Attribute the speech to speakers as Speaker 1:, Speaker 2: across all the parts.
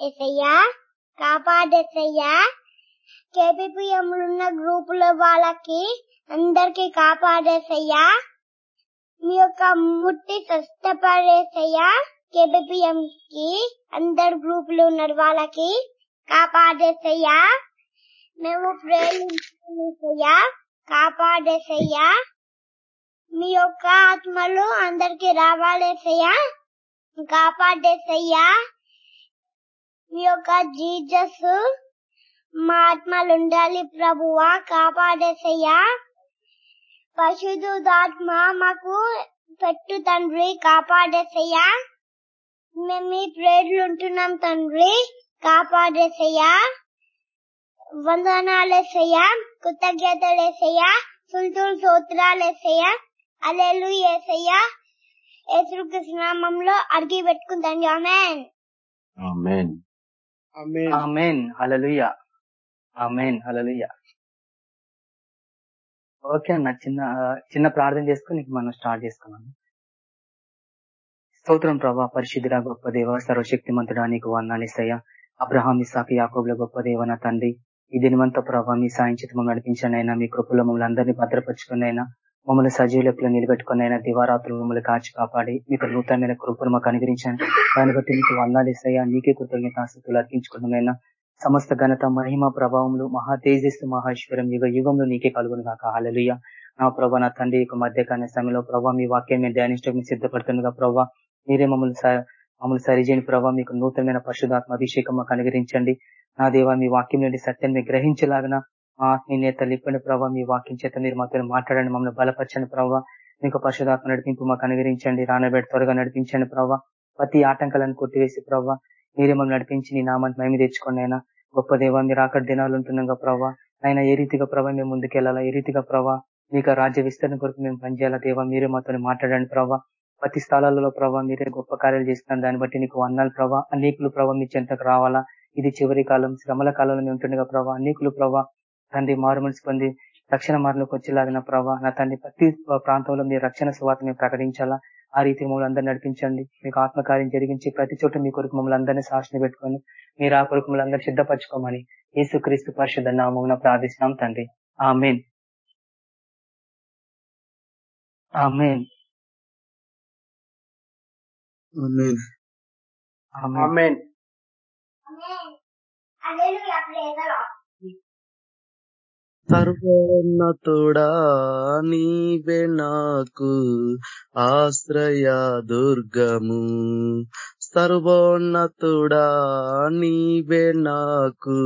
Speaker 1: ఎసయ్యా కాపాడేసయ్యా. కేబిపిఎం ఉన్న గ్రూపుల వాళ్ళకి అందరికి కాపాడేసయ్యా. మీ యొక్క ముట్టి కష్టపడేసయ్యా కేబిపిఎం కి అందరు గ్రూపులు ఉన్న వాళ్ళకి కాపాడేసయ్యా. మేము ప్రేమించయ్యా కాపాడేసయ్యా. మీ యొక్క ఆత్మలు అందరికి రావాలేసయ్యా. కాపాడేసయ్యా. యొక్క జీజస్ మా ఉండాలి ప్రభువా కాపాడేసయ్యా. పశుధాత్మ మాకు పెట్టు తండ్రి కాపాడేసయ్యా. మేము మీ ప్రేర్లు ఉంటున్నాం తండ్రి కాపాడేసయ్యా. వందనాలేసయ్యా కృతజ్ఞతలేసయ్యా సుల్తుల్ సూత్రాలేసయ్యా అలెలు ఏసయ్యా యేసుకృష్ణనామంలో అడిగి పెట్టుకుంటాం amen.
Speaker 2: Amen.
Speaker 3: Amen
Speaker 4: amen hallelujah amen hallelujah okay అన్న చిన్న చిన్న ప్రార్థన చేసుకుని మనం స్టార్ట్ చేసుకున్నాము స్తోత్రం ప్రభా పరిశుద్ధుడ గొప్ప దేవ సర్వశక్తిమంతుడా నీకు వందాలిసయ్య అబ్రహాం ఇసాకి యాకోబుల గొప్ప దేవ నా తండ్రి. ఈ దినవంత ప్రభా మీ సాయం సాయించితము నడిపించానైనా మీ కృపలో మమ్మల్ని అందరినీ భద్రపరుచుకునైనా మమ్మల్ని సజీవులకు నిలబెట్టుకుని అయినా దివారాత్రులు మమ్మల్ని కాచి కాపాడి మీకు నూతనమైన కృపను మాకు అనుగ్రహించాను దాన్ని బట్టి మీకు వందాలేసయ్యా నీకే కృతజ్ఞతాస్తులు అర్పించుకున్నమైనా సమస్త ఘనత మహిమ ప్రభావంలో మహా తేజస్సు మహేశ్వరం యుగ యుగంలో నీకే కలుగును కాక హాలలుయ నా ప్రభా నా తండ్రి యొక్క మధ్యకాల సమయంలో ప్రభావ మీ వాక్యం మేము ధ్యానించడం సిద్ధపడుతుండగా ప్రభావ మీరే మమ్మల్ని స- మమ్మల్ని సరిచేయని ప్రభావ మీకు నూతనమైన పరిశుధాత్మ అభిషేకం మాకు అనుగ్రహించండి. నా దేవ మీ వాక్యం నుండి సత్యాన్ని గ్రహించలాగన ఆత్మీయత లిప్పని ప్రభావ మీ వాక్యం చేత మీరు మాతో మాట్లాడండి మమ్మల్ని బలపరచండి ప్రభావ మీకు పరిశుధాత్మ నడిపింపు మాకు అనుగ్రహించండి రానబెట్టి త్వరగా నడిపించండి ప్రభావ ప్రతి ఆటంకాలను కొట్టివేసి ప్రభావ మీరే మమ్మల్ని నడిపించి నీ నామాన్ని మేము తెచ్చుకోండి అయినా గొప్ప దేవ మీరు అక్కడ దినాలు ఉంటున్నాగా ప్రభావ ఆయన ఏ రీతిగా ప్రభావ మేము ముందుకెళ్ళాలా ఏ రీతిగా ప్రభావ మీకు రాజ్య విస్తరణ కొరకు మేము పనిచేయాలా? దేవా మీరే మాతో మాట్లాడండి ప్రభావ ప్రతి స్థలాలలో ప్రభావ మీరే గొప్ప కార్యాలు చేస్తున్నారు. దాన్ని బట్టి నీకు అన్నాలు ప్రభావ అనేకులు ప్రభావ మీ చెంతకు రావాలా? ఇది చివరి కాలం శ్రమల కాలంలో మేము ఉంటుండగా ప్రభావ అనేకులు ప్రభావ తండ్రి మారు మనసు పొంది రక్షణ మార్లోకి వచ్చేలాగిన ప్రభావ నా తండ్రి ప్రతి ప్రాంతంలో మీ రక్షణ సువాత మేము ప్రకటించాలా? ఆ రీతి మమ్మల్ని అందరినీ నడిపించండి. మీకు ఆత్మకార్యం జరిగించి ప్రతి చోట మీ కొరకు మమ్మల్ని అందరినీ సాక్షిని పెట్టుకొని మీరు ఆ కొరకు మమ్మల్ని అందరినీ సిద్ధపరచుకోమని యేసుక్రీస్తు పరిషత్ నామమున ప్రార్థిస్తున్నాం తండ్రి. Amen. Amen.
Speaker 3: Amen.
Speaker 4: Amen.
Speaker 3: Amen.
Speaker 1: Hallelujah. Praise the Lord.
Speaker 5: సర్వోన్నతుడా నీవే నాకు ఆశ్రయ దుర్గము. సర్వోన్నతుడా నీవే నాకు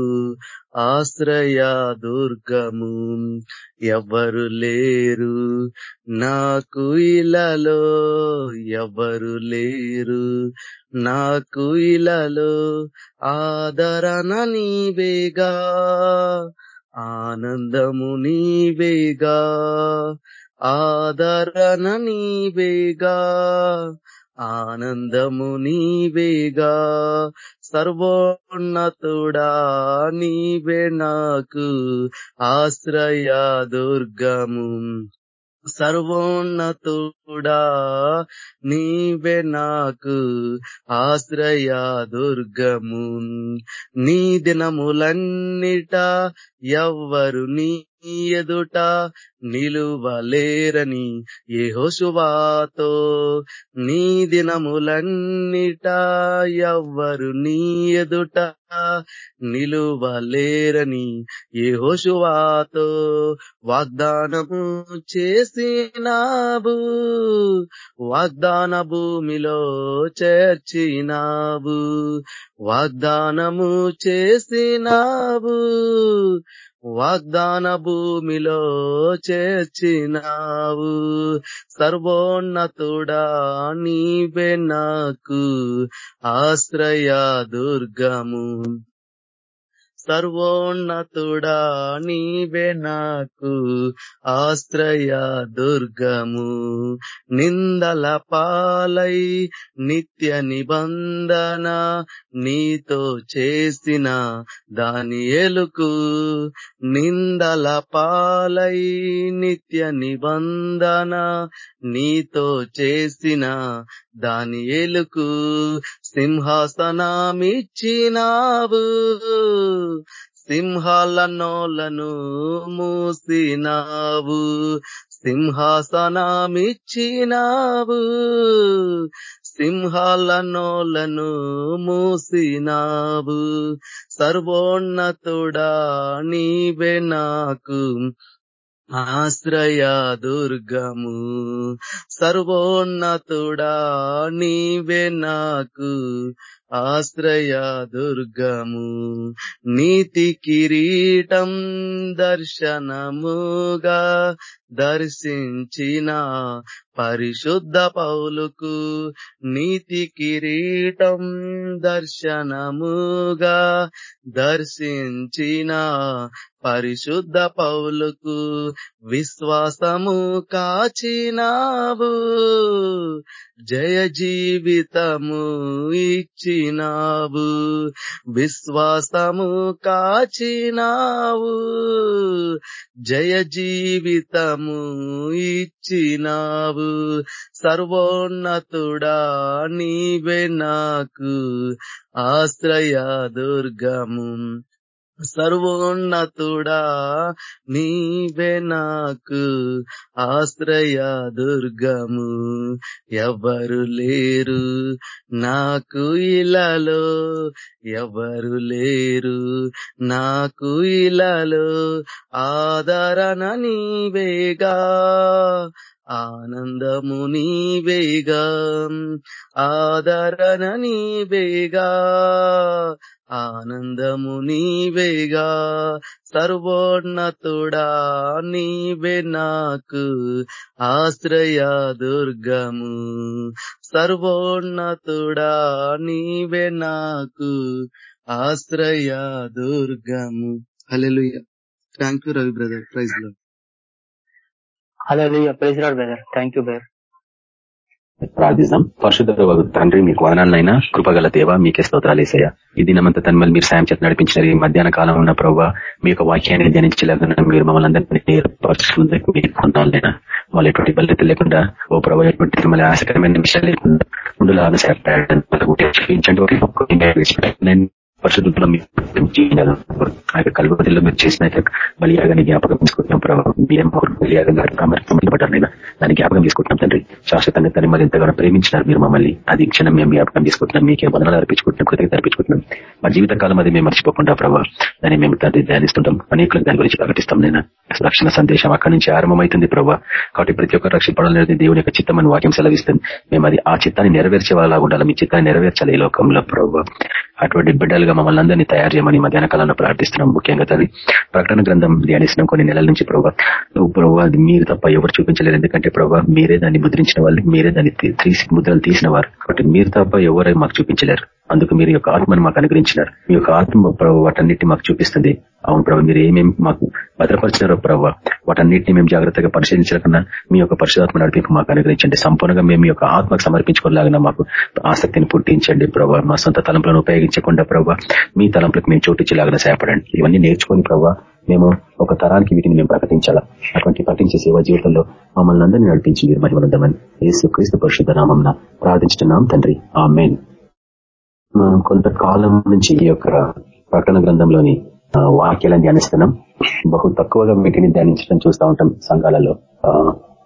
Speaker 5: ఆశ్రయ దుర్గము. ఎవరు లేరు నాకు ఇలలో ఎవరు లేరు నాకు ఇలలో ఆదరణ నీవేగా ఆనందము నీవేగా ఆదరణ నీవేగా ఆనందము నీవేగా సర్వోన్నతుడా నీవే నాకు ఆశ్రయ దుర్గము. సర్వోన్నతుడా నీవే నాకు ఆశ్రయ దుర్గము. నీ దినములన్నిట ఎవ్వరు నీ ఎదుట నిలువలేరని యెహోషువాతో నీ దినములన్నిట ఎవ్వరు నీ ఎదుట నిలువలేరని యెహోషువాతో వాగ్దానము చేసినావు వాగ్దాన భూమిలో చేర్చినావు వాగ్దానము చేసినావు. వాగ్దాన భూమిలో చేర్చినావు. సర్వోన్నతుడా నీవే నాకు ఆశ్రయ దుర్గము. సర్వోన్నతుడా నీవే నాకు ఆశ్రయ దుర్గము. నిందల పాలై నిత్య నిబంధన నీతో చేసిన దాని ఎలుకు. నిందల పాలై నిత్య నిబంధన నీతో చేసిన దానియేలుకు సింహాసనామిచ్చినావు. సింహాల నోలను మూసినావు. సింహాసనామిచ్చినావు. సింహాల నోలను మూసినావు. సర్వోన్నతుడా నీవే నాకు ఆశ్రయ దుర్గము. సర్వోన్నతుడా నీవే నాకు ఆశ్రయ దుర్గము. నీతి కిరీటం దర్శనముగా దర్శించిన పరిశుద్ధ పౌలుకు నీతి కిరీటం దర్శనముగా దర్శించిన పరిశుద్ధ పౌలుకు విశ్వాసము కాచినావు జయ జీవితము ఇచ్చినావు విశ్వాసము కాచినావు జయ జీవితము ఇచ్చినావు సర్వోన్నతుడా నీవే నాకు ఆశ్రయ దుర్గము. సర్వోన్నతుడా నీవే నాకు ఆశ్రయ దుర్గము. ఎవరు లేరు నాకు ఇలాలో ఎవరు లేరు నాకు ఇలాలో ఆదరణ నీవేగా ఆనందము నీవేగా ఆదరణ నీవేగా ఆనందము నీవేగా సర్వోన్నతుడా నీవే నాకు ఆశ్రయ దుర్గము సర్వోన్నతుడా నీవే నాకు ఆశ్రయ దుర్గము. Hallelujah. Thank you Ravi brother ప్రైజ్లో
Speaker 4: hello praise Lord brother thank you brother
Speaker 2: ప్రార్థిస్తాం. పరిశుద్ధ తండ్రి మీకు వదనాలనైనా కృపగల దేవ మీకే స్తోత్రాలు వేసాయ ఈ దినమంతా తన్మల్ మీరు సాయం చేత నడిపించిన ఈ మధ్యాహ్న కాలం ఉన్న ప్రభావ మీ యొక్క వాక్యాన్ని ధ్యానించలేకుండా మీరు మమ్మల్ని అందరినీ ఏర్పరచుకుందుకు మీకు పొందాలైనా వాళ్ళు ఎటువంటి బలత లేకుండా ఓ ప్రభావ ఎటువంటి మళ్ళీ ఆశకరమైన నిమిషాలు లేకుండా ఉండులాగా సేపండి పరిశుద్ధుల మీరు ఆ యొక్క కలువతిలో మీరు చేసిన బలియాగాన్ని జ్ఞాపకం తీసుకుంటున్నాం ప్రభావం బలియాగం బలియాగంగా నేను దాన్ని జ్ఞాపకం తీసుకుంటున్నాం తండ్రి. శాశ్వతంగా తను మరి ఎంతగానో ప్రేమించినారు మీరు మమ్మల్ని. అది క్షణం మేము జ్ఞాపకం తీసుకుంటున్నాం మీకే వదనాలు అర్పించుకుంటున్నాం కృతజ్ఞత అర్పించుకుంటున్నాం. మా జీవితకాలం అది మేము మర్చిపోకుండా ప్రభావ దాన్ని మేము తండ్రి ధ్యానిస్తుంటాం. అనేకులకు దాని గురించి ప్రకటిస్తాం నేను రక్షణ సందేశం అక్కడి నుంచి ఆరంభమైతుంది ప్రభావ కాబట్టి ప్రతి ఒక్క రక్షింపడాలనేది దేవుని యొక్క చిత్తం అని వాక్యం సెలవిస్తుంది. మేము అది ఆ చిత్తాన్ని నెరవేర్చే వాళ్ళ ఉండాలి. మీ చిత్తాన్ని నెరవేర్చాలి ఈ లోకంలో ప్రభావ అటువంటి బిడ్డలు బిడ్డలుగా మమ్మల్ని అందరినీ తయారు చేయమని మధ్యాహ్న కాలంలో ప్రార్థిస్తున్నాం. ముఖ్యంగా తల్లి ప్రకటన గ్రంథం ధ్యానిస్తున్నాం. కొన్ని నెలల నుంచి ప్రభావ నువ్వు ప్రభావ అది మీరు తప్ప ఎవరు చూపించలేరు. ఎందుకంటే ప్రభావ మీరే దాన్ని ముద్రించిన వాళ్ళు మీరే దాన్ని తీసి ముద్రలు తీసిన వారు. కాబట్టి మీరు తప్ప ఎవరై మాకు చూపించలేరు. అందుకు మీరు యొక్క ఆత్మను మాకు అనుగ్రహించినారు. మీ యొక్క ఆత్మ ప్రభావ వాటన్నిటిని మాకు చూపిస్తుంది. అవును ప్రభావ మీరు ఏమేమి మాకు భద్రపరిచినారో ప్రభావ వాటన్నిటిని మేము జాగ్రత్తగా పరిశీలించకుండా మీ యొక్క పరిశుధాత్మ నడిపింపు మాకు అనుగ్రహించండి. సంపూర్ణంగా మేము యొక్క ఆత్మకు సమర్పించుకోలాగిన మాకు ఆసక్తిని పుట్టించండి ప్రభావ మా సొంత తలంపులను ఉపయోగించకుండా ప్రభావ మీ తలంపులకు మేము చోటించేలాగా సేపడండి ఇవన్నీ నేర్చుకుని ప్రభావ మేము ఒక తరానికి వీటిని మేము ప్రకటించాలా? అటువంటి ప్రకటించే సేవా జీవితంలో మమ్మల్ని అందరినీ నడిపించి మీరు మహిమనుందామని యేసు క్రీస్తు పరిశుద్ధ నామం ప్రార్థించుతున్నాం తండ్రి. ఆ మెయిన్ కొంతకాలం నుంచి ఈ యొక్క ప్రకటన గ్రంథంలోని వాక్యాలను ధ్యానిస్తున్నాం బహు తక్కువగా వీటిని ధ్యానించడం చూస్తూ ఉంటాం సంఘాలలో.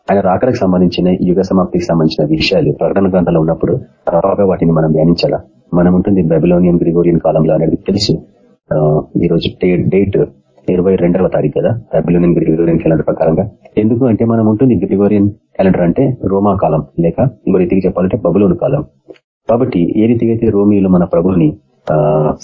Speaker 2: ఆయన రాకడానికి సంబంధించిన యుగ సమాప్తికి సంబంధించిన విషయాలు ప్రకటన గ్రంథంలో ఉన్నప్పుడు తప్పగా వాటిని మనం ధ్యానించాలా? మనం ఉంటుంది బెబిలోనియన్ గ్రిగోరియన్ కాలంలో అనేది తెలుసు. ఈ రోజు డేట్ ఇరవై రెండవ తారీఖు కదా బెబిలోనియన్ గ్రిగోరియన్ క్యాలెండర్ ప్రకారంగా. ఎందుకు అంటే మనం ఉంటుంది గ్రిగోరియన్ క్యాలెండర్ అంటే రోమా కాలం లేక ఇంకో రీతికి చెప్పాలంటే బబులోని కాలం. కాబట్టి ఏ రీతిగా అయితే రోమియోలు మన ప్రభుని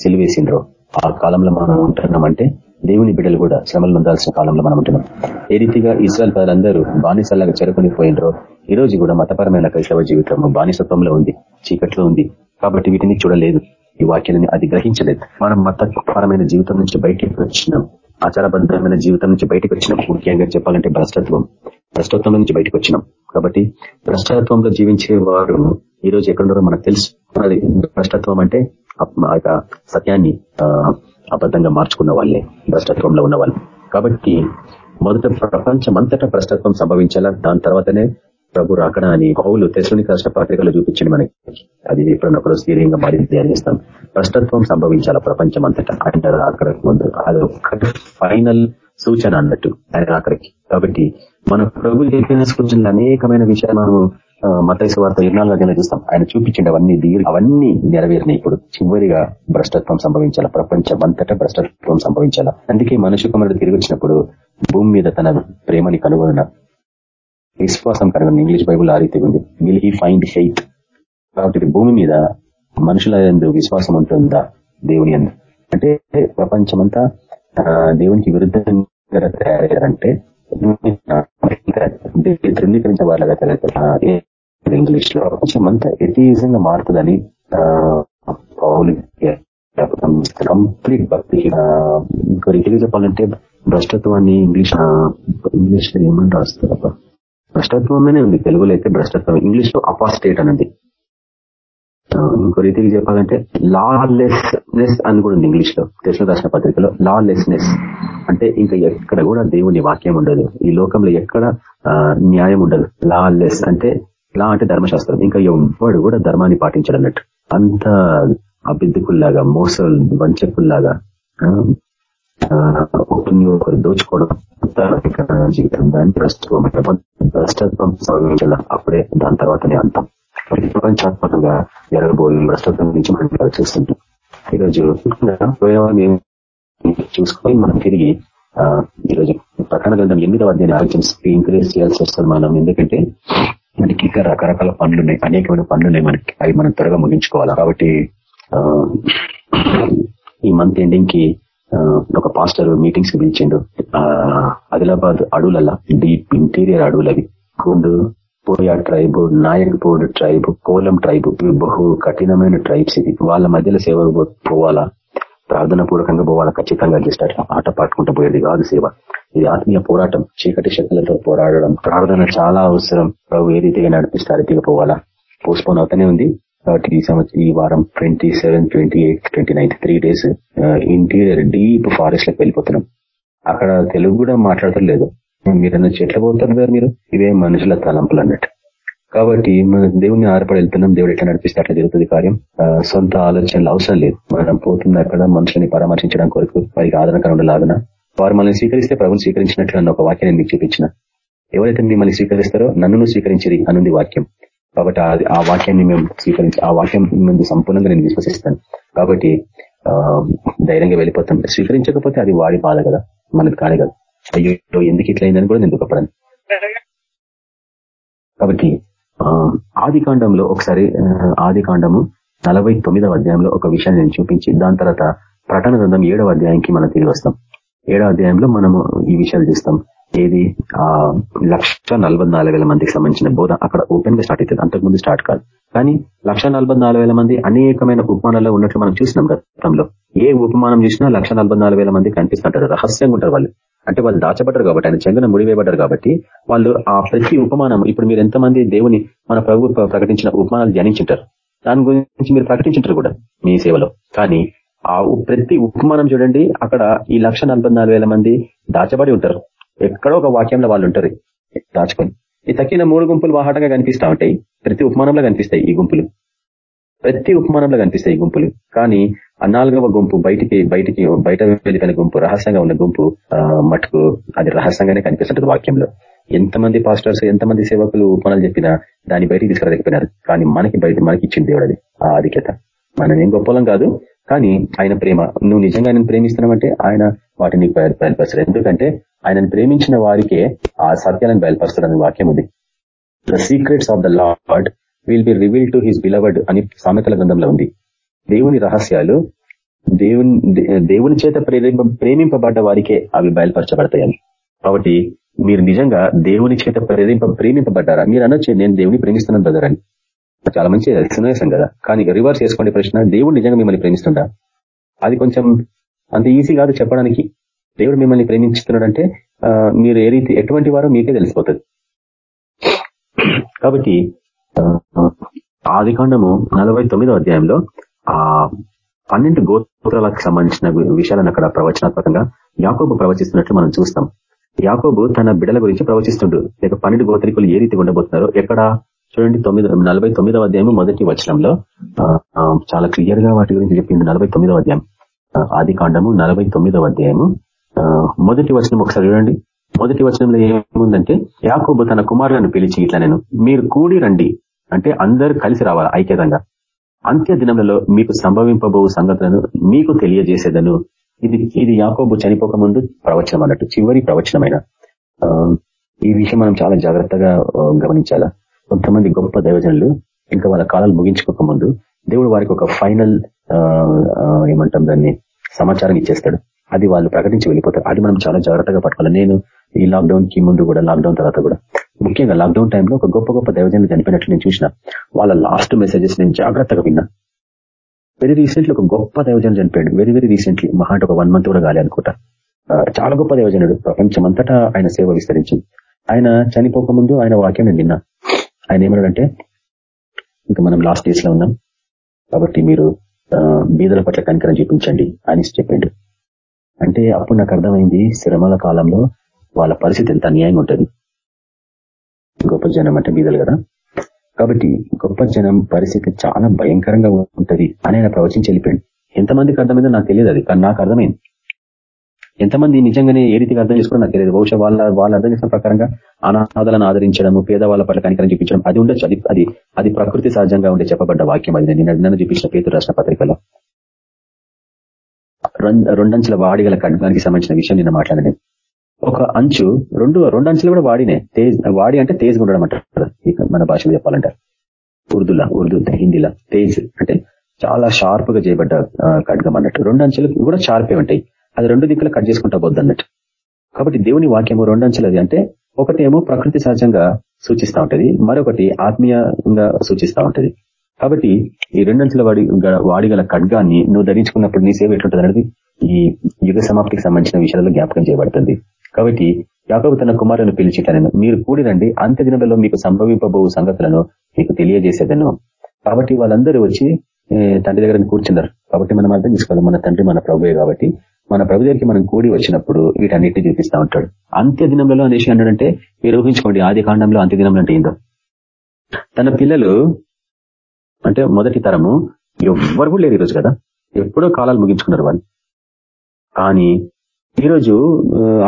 Speaker 2: సిలివేసిండ్రో ఆ కాలంలో మనం ఉంటున్నామంటే దేవుని బిడ్డలు కూడా శ్రమలు పొందాల్సిన కాలంలో మనం ఉంటున్నాం. ఏ రీతిగా ఇస్రాయల్ ప్రజలందరూ బానిసల్లాగా చెరుకుని పోయినరో ఈ రోజు కూడా మతపరమైన క్రైస్తవ జీవితం బానిసత్వంలో ఉంది చీకట్లో ఉంది. కాబట్టి వీటిని చూడలేదు. ఈ వాక్యాలని అది గ్రహించలేదు. మనం మతపరమైన జీవితం నుంచి బయటికి వచ్చినాం. ఆచారబద్ధమైన జీవితం నుంచి బయటకు వచ్చినాం. ముఖ్యంగా చెప్పాలంటే భ్రష్టత్వం. భ్రష్టత్వం నుంచి బయటకు వచ్చినాం. కాబట్టి భ్రష్టత్వంలో జీవించే వారు ఈ రోజు ఎక్కడున్నారో మనకు తెలుసు. అది భ్రష్టత్వం అంటే ఆ యొక్క సత్యాన్ని అబద్ధంగా మార్చుకున్న వాళ్ళే భ్రష్టత్వంలో ఉన్న వాళ్ళు కాబట్టి మొదట ప్రపంచం అంతటా భ్రష్టత్వం సంభవించాలా దాని తర్వాతనే ప్రభు రాకడ అని పౌలు తెసుని కష్ట పత్రికలో చూపించండి మనకి. అది ఎప్పుడన్నప్పుడు స్థిరంగా మారింది ధ్యానిస్తాం. భ్రష్టత్వం సంభవించాలా ప్రపంచం అంతటా ఆయన అక్కడ ముందు. అది ఫైనల్ సూచన అన్నట్టు ఆయన రాకడికి. కాబట్టి మన ప్రభు చెప్పిన సూచనలు అనేకమైన విషయాలు మనము మతైసు వార్త ఇరునాలుగు అధ్యాయంలో చూస్తాం. ఆయన చూపించింది అవన్నీ అవన్నీ నెరవేరినాయి ఇప్పుడు. చివరిగా భ్రష్టత్వం సంభవించాల? ప్రపంచం అంతటా భ్రష్టత్వం సంభవించాల? అందుకే మనుషు కుమారుడు తిరిగి వచ్చినప్పుడు భూమి మీద తన ప్రేమని కనుగొన విశ్వాసం కనుగొన ఇంగ్లీష్ బైబుల్ ఆ రీతి ఉంది. విల్ హీ ఫైండ్ ఫెయిత్ కాబట్టి భూమి మీద మనుషుల విశ్వాసం ఉంటుందా? దేవుని అందు అంటే ప్రపంచమంతా దేవునికి విరుద్ధంగా తయారయ్యారంటే ధృవీకరించే వాళ్ళగా తయారవుతారు ఇంగ్లీష్లో ప్రపంచం అంతా ఎథిజంగా మారుతుందని కంప్లీట్ భక్తి ఇంకో రీతిగా చెప్పాలంటే భ్రష్టత్వాన్ని ఇంగ్లీష్ ఇంగ్లీష్లో ఏమని రాస్తారు భ్రష్టత్వమే ఉంది తెలుగులో అయితే భ్రష్టత్వం ఇంగ్లీష్లో అపాస్టేట్ అనేది ఇంకో రీతికి చెప్పాలంటే లా లెస్నెస్ అని కూడా ఉంది ఇంగ్లీష్లో కృష్ణ రాసిన పత్రికలో లా లెస్నెస్ అంటే ఇంకా ఎక్కడ కూడా దేవుని వాక్యం ఉండదు ఈ లోకంలో ఎక్కడ న్యాయం ఉండదు లా లెస్ అంటే లా అంటే ధర్మశాస్త్రం ఇంకా ఎవ్వడు కూడా ధర్మాన్ని పాటించాలన్నట్టు అంత అభిద్దుకుల్లాగా మోసలు వంచకుల్లాగా ఒకరిని ఒకరు దోచుకోవడం జీవితం దాన్ని ప్రస్తుతం భ్రష్టత్వం సంభవించాల అప్పుడే దాని తర్వాతనే అంతం. ప్రపంచాత్మకంగా జరగబోయే భ్రష్టత్వం నుంచి మనం చూస్తుంటాం. ఈరోజు చూసుకొని మనం తిరిగి ఈరోజు ప్రకటన గ్రంథం ఎనిమిదవ అధ్యాయం ఆలోచన ఇంక్రీజ్ చేయాల్సి వస్తుంది మనం. ఎందుకంటే మనకి ఇంకా రకరకాల పనులు ఉన్నాయి అనేకమైన పనులు ఉన్నాయి మనకి. అవి మనం త్వరగా ముగించుకోవాలి. కాబట్టి ఈ మంత్ ఎండింగ్కి ఒక పాస్టర్ మీటింగ్స్ పిలిచిండు. ఆదిలాబాద్ అడవులల్లా డీప్ ఇంటీరియర్ అడవులవి. గుండు పోయా ట్రైబ్ నాయక్ పోడు ట్రైబ్ కోలం ట్రైబ్ ఇవి బహు కఠినమైన ట్రైబ్స్ ఇది వాళ్ళ మధ్యలో సేవ పోవాలా? ప్రార్థన పూర్వకంగా పోవాలా? ఖచ్చితంగా జస్ట్ ఆట పాటుకుంటూ పోయేది కాదు సేవ. ఇది ఆత్మీయ పోరాటం. చీకటి శక్తులతో పోరాడడం. ప్రార్థన చాలా అవసరం. ప్రభు ఏ రీతిగా నడిపిస్తే ఆ రీతిగా పోవాలా? పోస్ట్పోన్ అవుతానే ఉంది. కాబట్టి ఈ సంవత్సరం ఈ వారం twenty seven twenty eight twenty ninth three days interior deep ఫారెస్ట్లకు వెళ్ళిపోతున్నాం. అక్కడ తెలుగు కూడా మాట్లాడటం లేదు మీరన్నా చెట్ల పోతున్నారు మీరు? ఇవే మనుషుల తలంపులు అన్నట్టు. కాబట్టి మనం దేవుని ఆరపడి వెళ్తున్నాం. దేవుడు ఎట్లా నడిపిస్తే అట్లా జరుగుతుంది కార్యం సొంత ఆలోచనలు అవసరం లేదు. మనం పోతుంది అక్కడ మనుషులని పరామర్శించడం కొరకు వారికి ఆదరణకరంగా లాగన? వారు మనల్ని స్వీకరిస్తే ప్రభుని స్వీకరించినట్లు అన్న ఒక వాక్యాన్ని మీకు చూపించిన. ఎవరైతే మిమ్మల్ని స్వీకరిస్తారో నన్ను స్వీకరించిరి అనుంది వాక్యం. కాబట్టి ఆ వాక్యాన్ని మేము స్వీకరించి ఆ వాక్యం ముందు సంపూర్ణంగా నేను విశ్వసిస్తాను. కాబట్టి ధైర్యంగా వెళ్ళిపోతాం. స్వీకరించకపోతే అది వాడి బాధ కదా. మనది కాదు కదా. అయ్యో ఎందుకు ఇట్లయిందని కూడా నేను దుఃఖపడను. కాబట్టి ఆది కాండంలో ఒకసారి ఆది కాండము నలభై తొమ్మిదవ అధ్యాయంలో ఒక విషయాన్ని నేను చూపించి దాని తర్వాత ప్రటన గ్రంథం ఏడవ అధ్యాయానికి మనం తిరిగి వస్తాం. ఏడవ అధ్యాయంలో మనము ఈ విషయాలు చూస్తాం. ఏది? ఆ లక్ష మందికి సంబంధించిన బోధ. అక్కడ ఓపెన్గా స్టార్ట్ అవుతుంది. అంతకుముందు స్టార్ట్ కాదు. కానీ లక్ష మంది అనేకమైన ఉపమానాల్లో ఉన్నట్లు మనం చూసినాం గతంలో. ఏ ఉపమానం చూసినా లక్ష మంది కనిపిస్తుంటారు. రహస్యంగా ఉంటారు వాళ్ళు. అంటే వాళ్ళు దాచబడ్డారు కాబట్టి ఆయన చెంగన ముడివేయబడ్డారు కాబట్టి వాళ్ళు ఆ ప్రతి ఉపమానం ఇప్పుడు మీరు ఎంతమంది దేవుని మన ప్రభు ప్రకటించిన ఉపమానాలు ధ్యానించుంటారు? దాని గురించి మీరు ప్రకటించుంటారు కూడా మీ సేవలో. కానీ ఆ ప్రతి ఉపమానం చూడండి అక్కడ ఈ లక్ష మంది దాచబడి ఉంటారు. ఎక్కడో ఒక వాక్యంలో వాళ్ళు ఉంటారు దాచుకొని. ఈ తక్కిన మూడు గుంపులు వాహటంగా కనిపిస్తా ఉంటాయి. ప్రతి ఉపమానంలో కనిపిస్తాయి ఈ గుంపులు. ప్రతి ఉపమానంలో కనిపిస్తాయి గుంపులు. కానీ ఆ నాలుగవ గుంపు బయటికి బయటికి బయట వెళ్ళిపోయిన గుంపు రహస్యంగా ఉన్న గుంపు మటుకు అది రహస్యంగానే కనిపిస్తుంటది వాక్యంలో. ఎంతమంది పాస్టర్స్ ఎంతమంది సేవకులు ఉపమానాలు చెప్పినా దాన్ని బయటికి తీసుకురాలేకపోయినారు. కానీ మనకి బయట మనకి ఇచ్చింది దేవుడు అది ఆ ఆధిక్యత. మనం ఏం గొప్పలం కాదు కానీ ఆయన ప్రేమ. నువ్వు నిజంగా ఆయన ప్రేమిస్తున్నావంటే ఆయన వాటిని బయలుపరుస్తారు ఎందుకంటే ఆయనను ప్రేమించిన వారికే ఆ సత్యాలను బయలుపరుస్తాడని వాక్యం ఉంది. The secrets of the Lord will be reveal to his beloved అని సామెతల గ్రంథంలో ఉంది. దేవుని రహస్యాలు దేవుని దేవుని చేత ప్రేమింపబడ్డ వారికే అవి బయలుపరచబడతాయని. కాబట్టి మీరు నిజంగా దేవుని చేత ప్రేరింప ప్రేమింపబడ్డారా? మీరు అనొచ్చు నేను దేవుని ప్రేమిస్తున్నాను బ్రదర్ అని. చాలా మంచి సన్నివేశం కదా. కానీ రివర్స్ చేసుకోండి ప్రశ్న దేవుడు నిజంగా మిమ్మల్ని ప్రేమిస్తుందా? అది కొంచెం అంత ఈజీ కాదు చెప్పడానికి. దేవుడు మిమ్మల్ని ప్రేమించుతున్నాడంటే మీరు ఏ రీతి ఎటువంటి వారో మీకే తెలిసిపోతుంది. కాబట్టి ఆది కాండము నలభై అధ్యాయంలో ఆ పన్నెండు గోత్రాలకు సంబంధించిన విషయాలను అక్కడ ప్రవచనాత్మకంగా యాకోబు ప్రవచిస్తున్నట్లు మనం చూస్తాం. యాకోబు తన బిడల గురించి ప్రవచిస్తుండు. లేక పన్నెండు గోత్రికులు ఏ రీతి ఉండబోతున్నారో ఎక్కడ? చూడండి తొమ్మిది నలభై తొమ్మిదవ అధ్యాయం మొదటి వచనంలో చాలా క్లియర్గా వాటి గురించి చెప్పిండు నలభై తొమ్మిదవ అధ్యాయం. ఆది కాండము నలభై తొమ్మిదవ అధ్యాయము మొదటి వచనం ఒకసారి చూడండి. మొదటి వచనంలో ఏముందంటే యాకోబు తన కుమారులను పిలిచి ఇట్లా నేను మీరు కూడి రండి. అంటే అందరు కలిసి రావాలి ఐక్యతంగా. అంత్య దినములలో మీకు సంభవింపబో సంగతులను మీకు తెలియజేసేదను. ఇది ఇది యాకోబు చనిపోక ముందు ప్రవచనం అన్నట్టు చివరి ప్రవచనమైన. ఈ విషయం మనం చాలా జాగ్రత్తగా గమనించాలా? కొంతమంది గొప్ప దైవజనులు ఇంకా వాళ్ళ కాలాలు ముగించుకోక ముందు దేవుడు వారికి ఒక ఫైనల్ ఏమంటాం దాన్ని సమాచారం ఇచ్చేస్తాడు. అది వాళ్ళు ప్రకటించి వెళ్ళిపోతారు. అది మనం చాలా జాగ్రత్తగా పట్టుకోవాలి. నేను ఈ లాక్డౌన్కి ముందు కూడా లాక్డౌన్ తర్వాత కూడా ముఖ్యంగా లాక్డౌన్ టైంలో ఒక గొప్ప గొప్ప దైవజనులు చనిపోయినట్లు నేను చూసిన. వాళ్ళ లాస్ట్ మెసేజెస్ నేను జాగ్రత్తగా విన్నా. వెరీ రీసెంట్లీ ఒక గొప్ప దైవజనం చనిపోయాడు. వెరీ వెరీ రీసెంట్లీ మహా ఒక వన్ మంత్ కూడా కాలే అనుకుంటా. చాలా గొప్ప దైవజనుడు. ప్రపంచమంతటా ఆయన సేవ విస్తరించింది. ఆయన చనిపోక ముందు ఆయన వాక్యం నేను విన్నా. ఆయన ఏమన్నాడంటే ఇంకా మనం లాస్ట్ డేస్లో ఉన్నాం. కాబట్టి మీరు బీదల పట్ల కనికరం చూపించండి. అని చెప్పిండు. అంటే అప్పుడు నాకు అర్థమైంది శ్రమల కాలంలో వాళ్ళ పరిస్థితి ఎంత అన్యాయం ఉంటుంది. గొప్ప జనం అంటే బీదలు కదా. కాబట్టి గొప్ప జనం పరిస్థితి చాలా భయంకరంగా ఉంటుంది అని ఆయన ప్రవచించి వెళ్ళిపోయింది ఎంతమందికి అర్థమైందో నాకు తెలియదు అది కానీ నాకు అర్థమైంది. ఎంతమంది నిజంగానే ఏ రీతిగా అర్థం చేసుకోవడం నాకు తెలియదు. బహుశా వాళ్ళ వాళ్ళు అర్థం చేసిన ప్రకారంగా అనాథాలను ఆదరించడము పేదవాళ్ళ పట్ల కనికరం చూపించడం అది ఉండొచ్చు. అది అది అది ప్రకృతి సహజంగా ఉండే చెప్పబడ్డ వాక్యం. అది నేను నిన్న చూపించిన పేరు రాసిన పత్రికలో. రెండంచుల వాడిగల ఖడ్గానికి సంబంధించిన విషయం నిన్న మాట్లాడలేదు ఒక అంచు రెండు రెండు అంచులు కూడా వాడినే. తేజ్ వాడి అంటే తేజ్ ఉండడం అంటారు మన భాషలో చెప్పాలంటారు ఉర్దూలా ఉర్దూ హిందీలా. తేజ్ అంటే చాలా షార్ప్గా చేయబడ్డ ఖడ్గం అన్నట్టు. రెండు అంచెలు కూడా షార్పే ఉంటాయి. అది రెండు దిక్కులు కట్ చేసుకుంటా పోద్ది అన్నట్టు. కాబట్టి దేవుని వాక్యము రెండు అంచులది అంటే ఒకటి ఏమో ప్రకృతి సహజంగా సూచిస్తూ ఉంటది. మరొకటి ఆత్మీయంగా సూచిస్తూ ఉంటది. కాబట్టి ఈ రెండంచుల వాడి వాడిగల ఖడ్గాన్ని నువ్వు ధరించుకున్నప్పుడు నీ సేవ ఎట్లుంటుంది అనేది ఈ యుగ సమాప్తికి సంబంధించిన విషయాలలో జ్ఞాపకం చేయబడుతుంది. కాబట్టి యాకబు తన కుమారులను పిలిచి మీరు కూడినండి అంత్య దినములలో మీకు సంభవింపబో సంగతులను మీకు తెలియజేసేదను. కాబట్టి వాళ్ళందరూ వచ్చి తండ్రి దగ్గర కూర్చున్నారు కాబట్టి మనం అర్థం చేసుకోవాలి మన తండ్రి మన ప్రభుయే కాబట్టి మన ప్రభు దగ్గరికి మనం కూడి వచ్చినప్పుడు వీటన్నిటిని చూపిస్తా ఉంటాడు. అంత్య దినంలో అనేసి అన్నాడంటే మీరు ఊహించుకోండి ఆది కాండంలో అంత్య అంటే ఏందో. తన పిల్లలు అంటే మొదటి తరము ఎవ్వరు కూడా లేరు ఈరోజు కదా. ఎప్పుడో కాలాలు ముగించుకున్నారు వాళ్ళు. కానీ ఈరోజు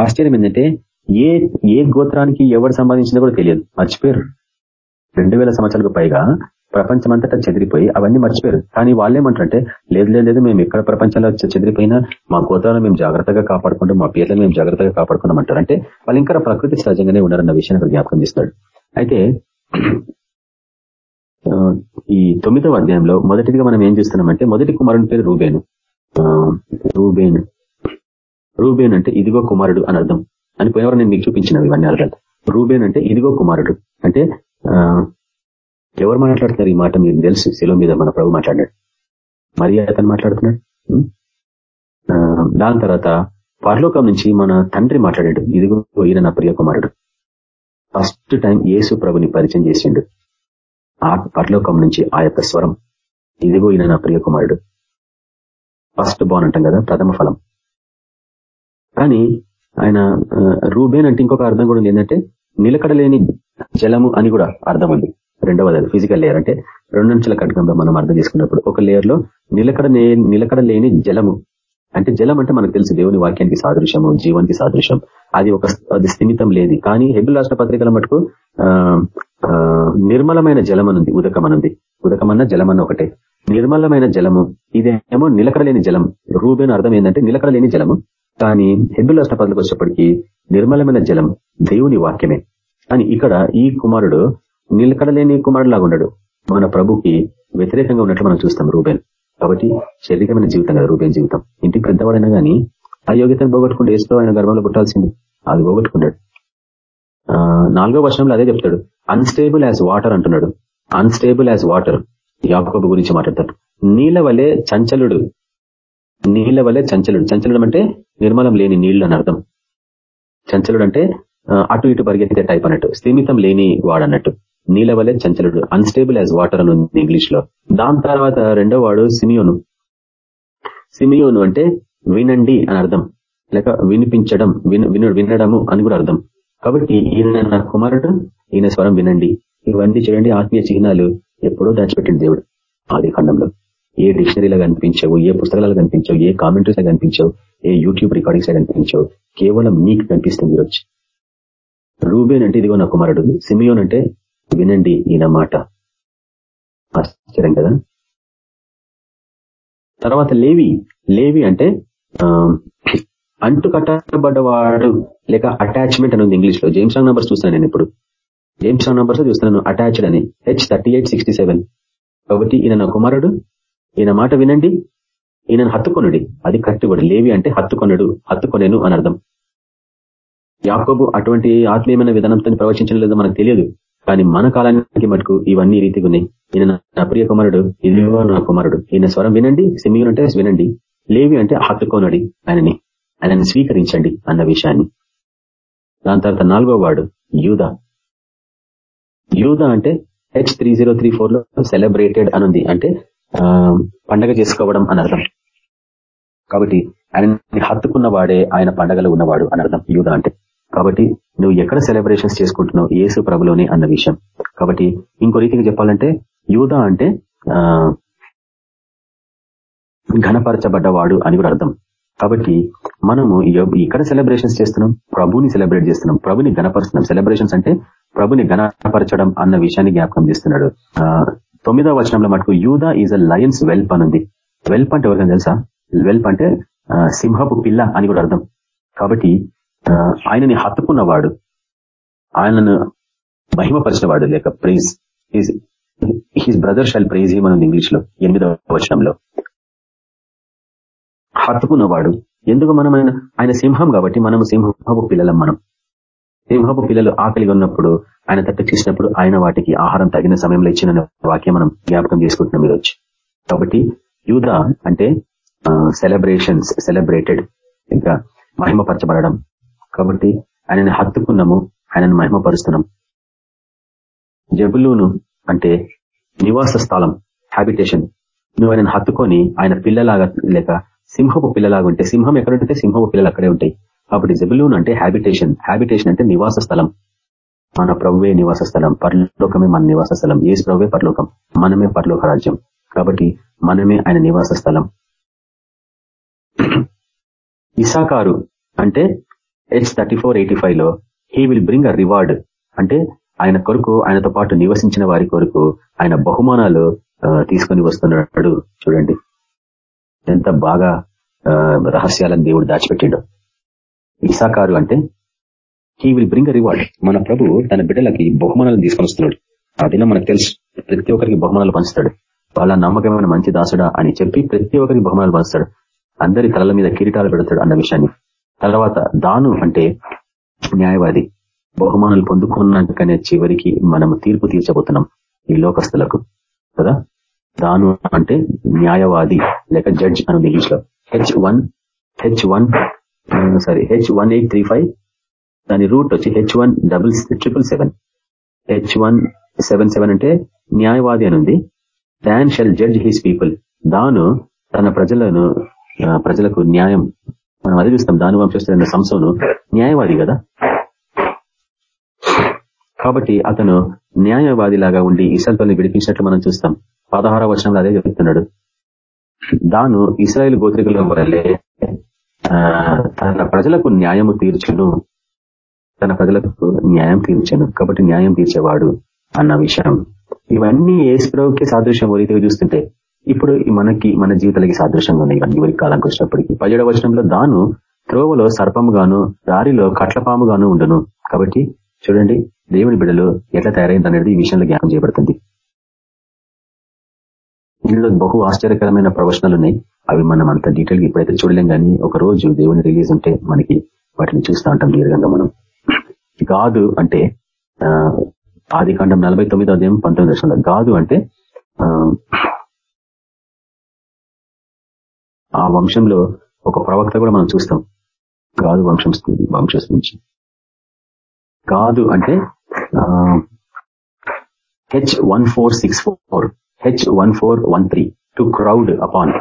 Speaker 2: ఆశ్చర్యం ఏంటంటే ఏ ఏ గోత్రానికి ఎవరు సంబంధించిందో కూడా తెలియదు. మర్చిపోయారు. రెండు వేల సంవత్సరాలకు పైగా ప్రపంచమంతటా చెదిరిపోయి అవన్నీ మర్చిపోయారు. కానీ వాళ్ళేమంటారంటే లేదు లేదు లేదు మేము ఎక్కడ ప్రపంచంలో చెదిరిపోయినా మా గోత్రాలను మేము జాగ్రత్తగా కాపాడుకుంటాం మా పేర్లను మేము జాగ్రత్తగా కాపాడుకున్నామంటారు అంటే వాళ్ళు ఇంకా ప్రకృతి సహజంగానే ఉన్నారన్న విషయాన్ని జ్ఞాపకం చేస్తున్నాడు అయితే ఈ తొమ్మిదవ అధ్యాయంలో మొదటిగా మనం ఏం చూస్తున్నామంటే మొదటి కుమారుని పేరు రూబేను. రూబేన్. రూబేన్ అంటే ఇదిగో కుమారుడు అని అర్థం. అని పోయేవారు నేను మీకు చూపించిన ఇవన్నీ అర్థాలు. రూబేన్ అంటే ఇదిగో కుమారుడు. అంటే ఎవరు మాట్లాడుతున్నారు ఈ మాట మీకు తెలుసు? శిలో మీద మన ప్రభు మాట్లాడాడు. మరి అతను మాట్లాడుతున్నాడు? దాని తర్వాత పరలోకం నుంచి మన తండ్రి మాట్లాడాడు. ఇదిగో ఈయన నా ప్రియ కుమారుడు. ఫస్ట్ టైం యేసు ప్రభుని పరిచయం చేసిండు. ఆ పరలోకం నుంచి ఆ యొక్క స్వరం. ఇదిగో ఈయన నా ప్రియకుమారుడు ఫస్ట్ బోన్ అంటాం కదా ప్రథమ ఫలం. కానీ ఆయన రూబేన్ అంటే ఇంకొక అర్థం కూడా ఉంది ఏంటంటే నిలకడలేని జలము అని కూడా అర్థం ఉంది. రెండవది ఫిజికల్ లేయర్ అంటే రెండు నిమిషాల కట్కంలో మనం అర్థం చేసుకున్నప్పుడు ఒక లేయర్లో నిలకడ నిలకడ లేని జలము అంటే జలం అంటే మనకు తెలుసు దేవుని వాక్యానికి సాదృశ్యము జీవానికి సాదృశ్యం. అది ఒక అది స్థిమితం లేదు. కానీ హెబిల్ రాష్ట్ర పత్రికల మటుకు నిర్మలమైన జలం అనుంది ఉదకమనుంది ఉదకమన్న జలమన్న ఒకటే. నిర్మలమైన జలము ఇదేమో నిలకడలేని జలం. రూబేన్ అర్థం ఏంటంటే నిలకడలేని జలము. కానీ హెబిల్ రాష్ట్ర పత్రిక వచ్చేప్పటికీ నిర్మలమైన జలం దేవుని వాక్యమే. కానీ ఇక్కడ ఈ కుమారుడు నిలకడలేని కుమారుడు లాగా ఉన్నాడు మన ప్రభుకి వ్యతిరేకంగా ఉన్నట్లు మనం చూస్తాం రూబేన్. కాబట్టి శారీరకమైన జీవితం కదా రూపేణ జీవితం. ఇంటికి పెద్దవాడైనా కానీ ఆ యోగ్యతను పోగొట్టుకుంటే ఏసులో ఆయన గర్భంలో పుట్టాల్సింది. అది పోగొట్టుకున్నాడు నాలుగో వర్షంలో అదే చెప్తాడు. అన్స్టేబుల్ యాజ్ వాటర్ అంటున్నాడు. అన్స్టేబుల్ యాజ్ వాటర్ యాకోబు గురించి మాట్లాడతాడు. నీళ్ళ వలె చంచలుడు. నీళ్ళ వలె చంచలుడు. చంచలుడు అంటే నిర్మలం లేని నీళ్ళు అని అర్థం. చంచలుడు అంటే అటు ఇటు పరిగెత్తే టైప్ అన్నట్టు. స్థిమితం లేని వాడన్నట్టు నీళ్ళ వలె చంచలుడు అన్స్టేబుల్ యాజ్ వాటర్ అని ఉంది ఇంగ్లీష్లో దాని తర్వాత రెండో వాడు సిమియోను. సిమియోను అంటే వినండి అని అర్థం. లేక వినిపించడం వినడము అని కూడా అర్థం. కాబట్టి ఈయన నా కుమారుడు ఈయన స్వరం వినండి. ఇవన్నీ చూడండి ఆత్మీయ చిహ్నాలు ఎప్పుడో దాచిపెట్టింది దేవుడు. ఆది ఖండంలో. ఏ డిక్షనరీలో కనిపించవు ఏ పుస్తకాలలో కనిపించవు ఏ కామెంటరీస్ కనిపించవు ఏ యూట్యూబ్ రికార్డింగ్స్ కనిపించవు. కేవలం నీకు కనిపిస్తుంది ఈరోజు. రూబేన్ అంటే ఇదిగో నా కుమారుడు సిమియోన్ అంటే వినండి ఈయన మాట. ఆశ్చర్యం కదా? తర్వాత లేవి లేవి అంటే అంటు కట్టబడ్డవాడు లేక అటాచ్మెంట్ అని ఉంది ఇంగ్లీష్లో జేమ్స్ రాంగ్ నంబర్స్ చూస్తున్నాను నేను ఇప్పుడు. జేమ్స్ రాంగ్ నంబర్స్ చూస్తున్నాను. అటాచ్డ్ అని. హెచ్ థర్టీ ఎయిట్ సెవెన్ కాబట్టి ఈయన నా కుమారుడు. ఈయన మాట వినండి. ఈయనను హత్తుకొనుడి. అది కరెక్ట్ కూడా లేవి అంటే హత్తుకొనడు. హత్తుకొనేను అని అర్థం. యాకోబు అటువంటి ఆత్మీయమైన విధానంతో ప్రవచించడం లేదో మనకు తెలియదు. కానీ మన కాలానికి మటుకు ఇవన్నీ రీతిగా ఉన్నాయి. ఈయన నా ప్రియ కుమారుడు ఇదిగో నా కుమారుడు. ఈయన స్వరం వినండి సిమియన్ అంటే వినండి లేవి అంటే హత్తుకోనడి ఆయనని ఆయనని స్వీకరించండి అన్న విషయాన్ని. దాని తర్వాత నాలుగో వాడు యూద. యూద అంటే హెచ్ త్రీ జీరో త్రీ ఫోర్లో సెలబ్రేటెడ్ అనుంది అంటే పండగ చేసుకోవడం అని అర్థం. కాబట్టి ఆయనని హత్తుకున్న వాడే ఆయన పండగలో ఉన్నవాడు అని అర్థం. యూద అంటే. కాబట్టి నువ్వు ఎక్కడ సెలబ్రేషన్స్ చేసుకుంటున్నావు? ఏసు ప్రభులోనే అన్న విషయం. కాబట్టి ఇంకో రీతిగా చెప్పాలంటే యూదా అంటే ఘనపరచబడ్డవాడు అని కూడా అర్థం. కాబట్టి మనము ఇక్కడ సెలబ్రేషన్స్ చేస్తున్నాం ప్రభుని సెలబ్రేట్ చేస్తున్నాం ప్రభుని ఘనపరుస్తున్నాం. సెలబ్రేషన్స్ అంటే ప్రభుని గణపరచడం అన్న విషయాన్ని జ్ఞాపకం చేస్తున్నాడు. తొమ్మిదవ వచనంలో మటుకు యూదా ఈజ్ అ లయన్స్ వెల్ప్ అనుంది వెల్ప్ అంటే ఎవరికైనా తెలుసా? వెల్ప్ అంటే సింహపు పిల్ల అని కూడా అర్థం. కాబట్టి ఆయనని హత్తుకున్నవాడు ఆయనను మహిమపరిచినవాడు లేక praise his brother shall praise him అని ఇంగ్లీష్లో ఎనిమిదవ వచనంలో. హత్తుకున్నవాడు ఎందుకు మనం ఆయన సింహం కాబట్టి మనం సింహపు పిల్లలం మనం. సింహపు పిల్లలు ఆకలిగా ఉన్నప్పుడు ఆయన తట్టు చేసినప్పుడు ఆయన వాటికి ఆహారం తగిన సమయంలో ఇచ్చిన వాక్యం మనం జ్ఞాపకం చేసుకుంటున్నాం ఈరోజు. కాబట్టి యూధ అంటే సెలబ్రేషన్స్ సెలబ్రేటెడ్ ఇంకా మహిమపరచబడడం కాబట్టి ఆయనని హత్తుకున్నాము ఆయనను మహిమపరుస్తున్నాం. జబులూను అంటే నివాస స్థలం హ్యాబిటేషన్ నువ్వు ఆయనను హత్తుకొని ఆయన పిల్లలాగా లేక సింహపు పిల్లలాగా ఉంటే సింహం ఎక్కడుంటే సింహపు పిల్లలు అక్కడే ఉంటాయి. కాబట్టి జబులూన్ అంటే హ్యాబిటేషన్ హ్యాబిటేషన్ అంటే నివాస స్థలం. మన ప్రవ్వే నివాస స్థలం. పరలోకమే మన నివాస స్థలం. ఏ ప్రవ్వే పరలోకం. మనమే పరలోక రాజ్యం. కాబట్టి మనమే ఆయన నివాస స్థలం. ఇసాకారు అంటే హెచ్ థర్టీ ఫోర్ ఎయిటీ ఫైవ్లో he will bring a reward అంటే ఆయన కొరకు ఆయనతో పాటు నివసించిన వారి కొరకు ఆయన బహుమానాలు తీసుకొని వస్తున్నాడు. చూడండి. ఎంత బాగా రహస్యాలను దేవుడు దాచిపెట్టిండు. ఇసాకారు అంటే he will bring a reward మన ప్రభు తన బిడ్డలకి బహుమానాలను తీసుకొని వస్తున్నాడు. ఆ దినం మనకు తెలుసు ప్రతి ఒక్కరికి బహుమానాలు పంచుతాడు. వాళ్ళ నమ్మకమైన మంచి దాసుడా అని చెప్పి ప్రతి ఒక్కరికి బహుమానాలు పంచుతాడు. అందరి తలల మీద కిరీటాలు పెడతాడు అన్న విషయాన్ని. తర్వాత దాను అంటే న్యాయవాది. బహుమానాలు పొందుకున్నాకనే చివరికి మనము తీర్పు తీర్చబోతున్నాం ఈ లోకస్తులకు. కదా? దాను అంటే న్యాయవాది లేక జడ్జ్ అని ఇంగ్లీష్లో H one H one sorry H one eight three five దాని రూట్ వచ్చి H one double triple seven H one seven seven అంటే న్యాయవాది అని ఉంది. Dan shall judge his people దాను తన ప్రజలను ప్రజలకు న్యాయం మనం అది చూస్తాం దాని వంశస్థులైన సంస్థను న్యాయవాది కదా? కాబట్టి అతను న్యాయవాది లాగా ఉండి ఇసల్పల్ని విడిపించినట్లు మనం చూస్తాం. పదహార వచనంలో అదే చెప్తున్నాడు. దాను ఇస్రాయేల్ గోత్రికుల వరలే తన ప్రజలకు న్యాయము తీర్చును. తన ప్రజలకు న్యాయం తీర్చను. కాబట్టి న్యాయం తీర్చేవాడు అన్న విషయం. ఇవన్నీ ఏసుప్రభుకే సాదృశ్యం ఓ రీతిగా చూస్తుంటే ఇప్పుడు మనకి మన జీవితాలకి సాదృశ్యంగా ఉన్నాయి ఇవన్నీ వరకు కాలానికి వచ్చినప్పటికీ. పదిహేడవ వచనంలో దాను త్రోవలో సర్పముగాను దారిలో కట్లపాముగాను ఉండను. కాబట్టి చూడండి దేవుని బిడ్డలు ఎట్లా తయారైంది అనేది ఈ విషయంలో జ్ఞానం చేయబడుతుంది. ఇందులో బహు ఆశ్చర్యకరమైన ప్రవచనాలు ఉన్నాయి. అవి మనం అంత డీటెయిల్గా ఇప్పుడైతే చూడలేం కానీ ఒక రోజు దేవుని రిలీజ్ ఉంటే మనకి వాటిని చూస్తూ ఉంటాం దీర్ఘంగా మనం. గాదు అంటే ఆది కాండం నలభై తొమ్మిదో అధ్యాయం పంతొమ్మిది గాదు అంటే ఆ వంశంలో ఒక ప్రవక్త కూడా మనం చూస్తాం. గాదు వంశం వంశస్ నుంచి. గాదు అంటే H one four six four H one four one three to crowd upon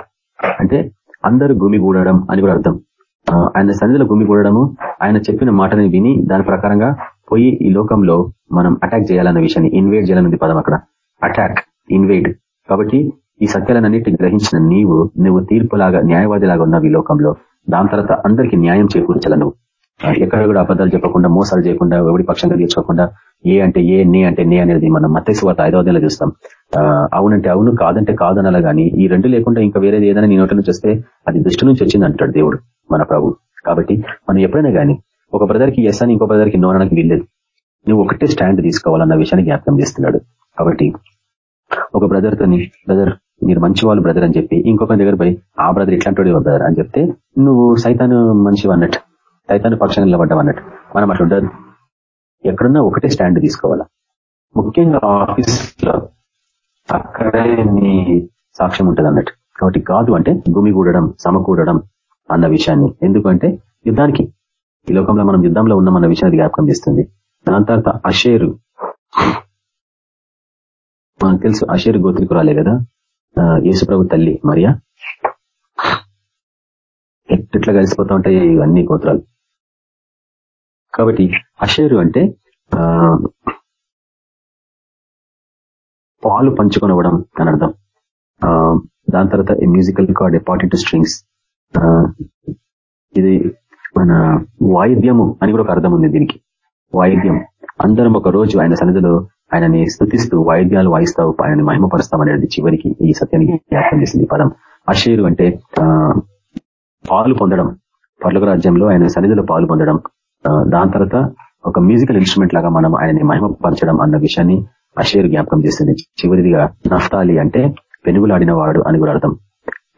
Speaker 2: అంటే అందరు గుమి గూడడం అని కూడా అర్థం. ఆయన సన్నిధిలో గుమిగూడడము ఆయన చెప్పిన మాటని విని దాని ప్రకారంగా పోయి ఈ లోకంలో మనం అటాక్ చేయాలన్న విషయాన్ని ఇన్వేడ్ చేయాలన్నది పదం అక్కడ. అటాక్ ఇన్వేడ్ కాబట్టి ఈ సత్యాలన్నింటినీ గ్రహించిన నీవు నువ్వు తీర్పులాగా న్యాయవాదిలాగా ఉన్నావు ఈ లోకంలో. దాని తర్వాత అందరికీ న్యాయం చేకూర్చాల నువ్వు ఎక్కడ కూడా అబద్ధాలు చెప్పకుండా మోసాలు చేయకుండా ఎవడి పక్షంగా తీర్చుకోకుండా ఏ అంటే ఏ నే అంటే నే అనేది మనం మత్స్సు వార్త ఐదో చూస్తాం. ఆ, అవునంటే అవును కాదంటే కాదనాల గానీ ఈ రెండు లేకుండా ఇంకా వేరేది ఏదైనా నీ నోటి నుంచి వస్తే అది దృష్టి నుంచి వచ్చింది అంటాడు దేవుడు మన ప్రభు. కాబట్టి మనం ఎప్పుడైనా గానీ ఒక బ్రదర్కి ఎస్ అని ఇంకో బ్రదర్కి నో అనడానికి వీల్లేదు. నువ్వు ఒకటే స్టాండ్ తీసుకోవాలన్న విషయాన్ని జ్ఞాపకం చేస్తున్నాడు. కాబట్టి ఒక బ్రదర్ తోని బ్రదర్ మీరు మంచి వాళ్ళు బ్రదర్ అని చెప్పి ఇంకొక దగ్గర పోయి ఆ బ్రదర్ ఇట్లాంటి బ్రదర్ అని చెప్తే నువ్వు సైతాను మనిషి అన్నట్టు సైతాను పక్షంగా నిలబడ్డావు అన్నట్టు. మనం అట్లా ఉండదు. ఎక్కడున్నా ఒకటే స్టాండ్ తీసుకోవాలా. ముఖ్యంగా ఆఫీస్లో అక్కడే నీ సాక్ష్యం ఉంటుంది అన్నట్టు. కాబట్టి కాదు అంటే భూమి కూడడం సమకూడడం అన్న విషయాన్ని. ఎందుకంటే యుద్ధానికి ఈ లోకంలో మనం యుద్ధంలో ఉన్నామన్న విషయాన్ని జ్ఞాపకం చేస్తుంది. దాని తర్వాత అషేరు మనకు తెలుసు అషేరు గోత్రికురాలే కదా. యేసుప్రభు తల్లి మరియా? ఎట్లా కలిసిపోతా ఉంటాయి ఇవన్నీ గోత్రాలు? కాబట్టి అషేరు అంటే ఆ, పాలు పంచుకొనవడం అని అర్థం. ఆ, దాని తర్వాత మ్యూజికల్ కార్డ్ ఇంపార్టెంట్ స్ట్రింగ్స్ ఇది మన వాయిద్యము అని కూడా ఒక అర్థం ఉంది దీనికి. వాయిద్యం. అందరం ఒక రోజు ఆయన సన్నిధిలో ఆయనని స్థుతిస్తూ వాయిద్యాలు వాయిస్తావు ఆయన మహిమపరుస్తాం అనేది చివరికి ఈ సత్యానికి వ్యాఖ్యం చేసింది పదం. అషేరు అంటే ఆ, పాలు పొందడం. పర్లుగ రాజ్యంలో ఆయన సన్నిధిలో పాలు పొందడం. ఆ, దాని తర్వాత ఒక మ్యూజికల్ ఇన్స్ట్రుమెంట్ లాగా మనం ఆయనని మహిమపరచడం అన్న విషయాన్ని అషేరు జ్ఞాపకం చేస్తుంది చివరిదిగా నఫ్తాలి అంటే పెనుగులాడిన వాడు అని కూడా అర్థం.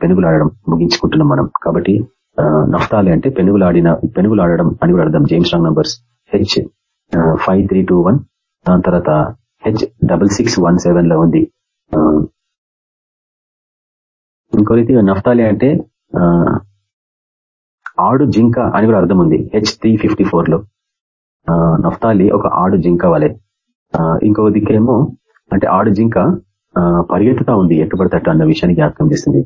Speaker 2: పెనుగులాడడం ముగించుకుంటున్నాం మనం. కాబట్టి ఆ, నఫ్తాలి అంటే పెనుగులాడిన పెనుగులాడడం అని కూడా అర్థం. James Strong numbers H five three two one దాని తర్వాత హెచ్ డబల్ సిక్స్ వన్ సెవెన్లో ఉంది. ఇంకో రీతిగా నఫ్తాలి అంటే ఆడు జింక అని కూడా అర్థం ఉంది. హెచ్ త్రీ ఫిఫ్టీ ఫోర్లో. నఫ్తాలి ఒక ఆడు జింక వలె. ఇంకో దిక్కేమో అంటే ఆడు జింక పరిగెత్తుతా ఉంది ఎట్టుబడతట్టు అన్న విషయాన్ని జ్ఞాపకం చేస్తుంది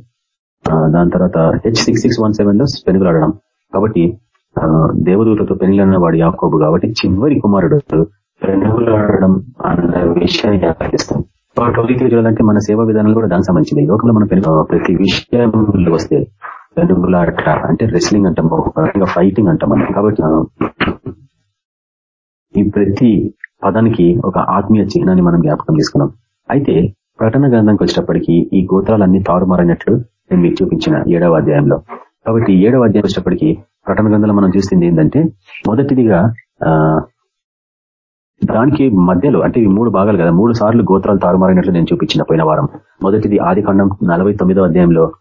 Speaker 2: దాని తర్వాత హెచ్ సిక్స్ సిక్స్ వన్ సెవెన్లో పెనుగులాడడం కాబట్టి ఆ, దేవదూతతో పెనుగులన్న వాడు యాకోబు కాబట్టి చివరి కుమారుడు. పెనుగులాడడం అన్న విషయాన్ని జ్ఞాపకం ఒక చూడాలంటే మన సేవా విధానాలు కూడా దానికి సంబంధించింది లోకంలో మనం పెను- ప్రతి విషయంలో వస్తే పెనుగులాట అంటే రెస్లింగ్ అంటాం ఫైటింగ్ అంటాం మనం. కాబట్టి ఈ ప్రతి పదానికి ఒక ఆత్మీయ చిహ్నాన్ని మనం జ్ఞాపకం చేసుకున్నాం. అయితే ప్రకటన గ్రంథంకి వచ్చేటప్పటికి ఈ గోత్రాలన్నీ తారుమారైనట్లు నేను మీకు చూపించిన ఏడవ అధ్యాయంలో. కాబట్టి ఏడవ అధ్యాయం వచ్చేటప్పటికి ప్రకటన గ్రంథంలో మనం చూసింది ఏంటంటే మొదటిదిగా ఆ దానికి మధ్యలో అంటే ఇవి మూడు భాగాలు కదా మూడు సార్లు గోత్రాలు తారుమారినట్లు నేను చూపించిన పోయిన వారం. మొదటిది ఆది కాండం నలభై అధ్యాయంలో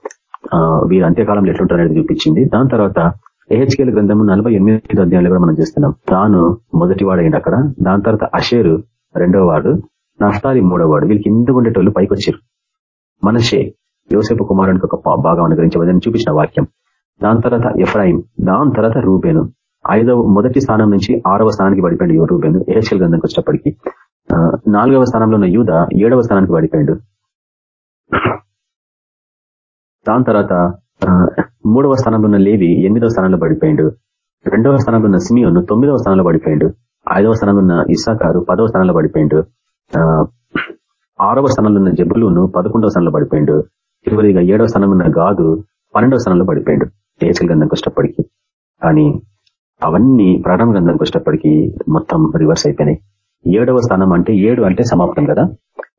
Speaker 2: ఆ, వీరు అంత్యకాలంలో ఎట్లుంటారు అనేది చూపించింది. దాని తర్వాత ఏహెచ్కేల గ్రంథము నలభై ఎనిమిది అధ్యాయంలో కూడా మనం చేస్తున్నాం. తాను మొదటి వాడైంది అక్కడ. దాని తర్వాత అషేరు రెండవ వాడు నఫ్తాలి మూడవ వాడు వీళ్ళకి ఇందుకు ఉండేటోళ్ళు పైకి వచ్చారు మనషే యోసేపు కుమారునికి ఒక భాగం అనుగ్రహించబడిందని చూపించిన వాక్యం. దాని తర్వాత ఎఫ్రాయిం దాని తర్వాత రూబేను. ఐదవ మొదటి స్థానం నుంచి ఆరవ స్థానానికి పడిపోయింది రూబేను ఏహెచ్ఎల్ గ్రంథంకి వచ్చేటప్పటికి నాలుగవ స్థానంలో ఉన్న యూధ ఏడవ స్థానానికి పడిపోయాడు దాని తర్వాత మూడవ స్థానంలో ఉన్న లేవి ఎనిమిదవ స్థానంలో పడిపోయాడు. రెండవ స్థానంలో ఉన్న సిమియోను తొమ్మిదవ స్థానంలో పడిపోయాడు. ఐదవ స్థానంలో ఉన్న ఇసాకారు పదవ స్థానంలో పడిపోయాడు. ఆ, ఆరవ స్థానంలో ఉన్న జబులును పదకొండవ స్థానంలో పడిపోయాడు. చివరిగా ఏడవ స్థానంలో ఉన్న గాదు పన్నెండవ స్థానంలో పడిపోయాడు. ఏచల్ గంధం కష్టపడికి కానీ అవన్నీ ప్రకటన గ్రంథానికి వచ్చినప్పటికీ మొత్తం రివర్స్ అయిపోయినాయి. ఏడవ స్థానం అంటే ఏడు అంటే సమాప్తం కదా?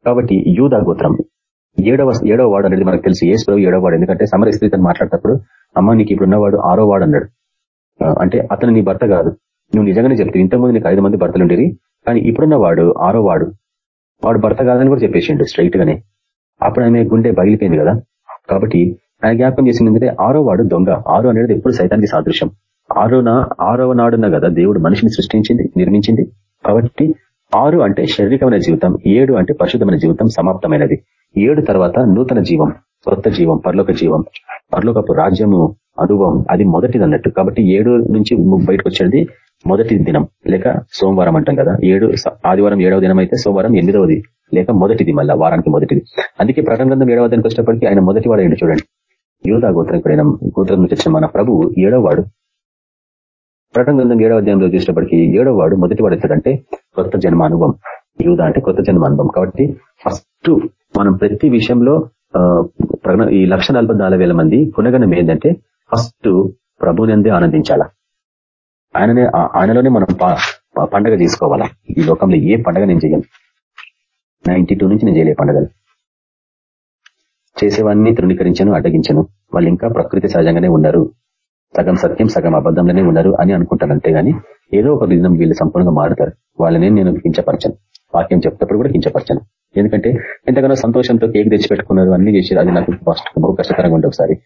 Speaker 2: కాబట్టి యూదా గోత్రం. ఏడవ ఏడవ వాడు అనేది మనకు తెలుసు. ఏసు ప్రభు ఏడవ వాడు. ఎందుకంటే సమర స్త్రీతో మాట్లాడేటప్పుడు అమ్మ నీకు ఇప్పుడున్నవాడు ఆరో వాడు అన్నాడు. అంటే అతను నీ భర్త కాదు. నువ్వు నిజంగానే చెప్తావు ఇంతకుముందు నీకు ఐదు మంది భర్తలు ఉండేవి కానీ ఇప్పుడున్న వాడు ఆరో వాడు. వాడు భర్త కాదని కూడా చెప్పేసిండు స్ట్రైట్ గానే. అప్పుడు ఆమె గుండె బగిలిపోయింది కదా? కాబట్టి ఆయన జ్ఞాపకం చేసింది ఏంటంటే ఆరో వాడు దొంగ. ఆరో అనేది ఎప్పుడు సైతానికి సాదృశ్యం. ఆరోన ఆరవ నాడున్న కదా దేవుడు మనిషిని సృష్టించింది నిర్మించింది. కాబట్టి ఆరు అంటే శారీరకమైన జీవితం ఏడు అంటే పరిశుద్ధమైన జీవితం సమాప్తమైనది. ఏడు తర్వాత నూతన జీవం కొత్త జీవం పరలోక జీవం పరలోకపు రాజ్యము అనుభవం అది మొదటిది అన్నట్టు. కాబట్టి ఏడు నుంచి బయటకు వచ్చేది మొదటి దినం లేక సోమవారం అంటాం కదా ఏడు ఆదివారం ఏడవ దినం అయితే సోమవారం ఎనిమిదవది లేక మొదటిది మళ్ళా వారానికి మొదటిది. అందుకే ప్రకటన గ్రంథం ఏడవ దానికి వచ్చేటప్పటికి ఆయన మొదటి వాడు చూడండి. యూదా గోత్రం గోత్రం నుంచి వచ్చిన మన ప్రభువు ఏడవ వాడు ప్రకటన గ్రంథం ఏడవ అధ్యాయంలో చూసినప్పటికీ ఏడవ వాడు మొదటి వాడు ఎత్తాడంటే కొత్త జన్మ అనుభవం యూదా అంటే కొత్త జన్మ అనుభవం కాబట్టి ఫస్ట్ మనం ప్రతి విషయంలో ఈ లక్ష మంది పునగనం ఏంటంటే ఫస్ట్ ప్రభునందే ఆనందించాలా? ఆయననే ఆయనలోనే మనం పండగ తీసుకోవాలా? ఈ లోకంలో ఏ పండగ నేను చేయను. నైన్టీ నుంచి నేను చేయలే పండగలు. చేసేవాన్ని తృణీకరించను అడ్డగించను. వాళ్ళు ఇంకా ప్రకృతి సహజంగానే ఉన్నారు. సగం సత్యం సగం అబద్ధంలోనే ఉన్నారు అని అనుకుంటాను అంతేగాని ఏదో ఒక విధం వీళ్ళు సంపూర్ణంగా మారుతారు. వాళ్ళని నేను కించపరచను. వాక్యం చెప్తప్పుడు కూడా కించపరచను. ఎందుకంటే ఎంతగానో సంతోషంతో కేక్ తెచ్చిపెట్టుకున్నారు అన్ని చేసేది అది నాకు బహు కష్టకరంగా ఉండే ఒకసారి.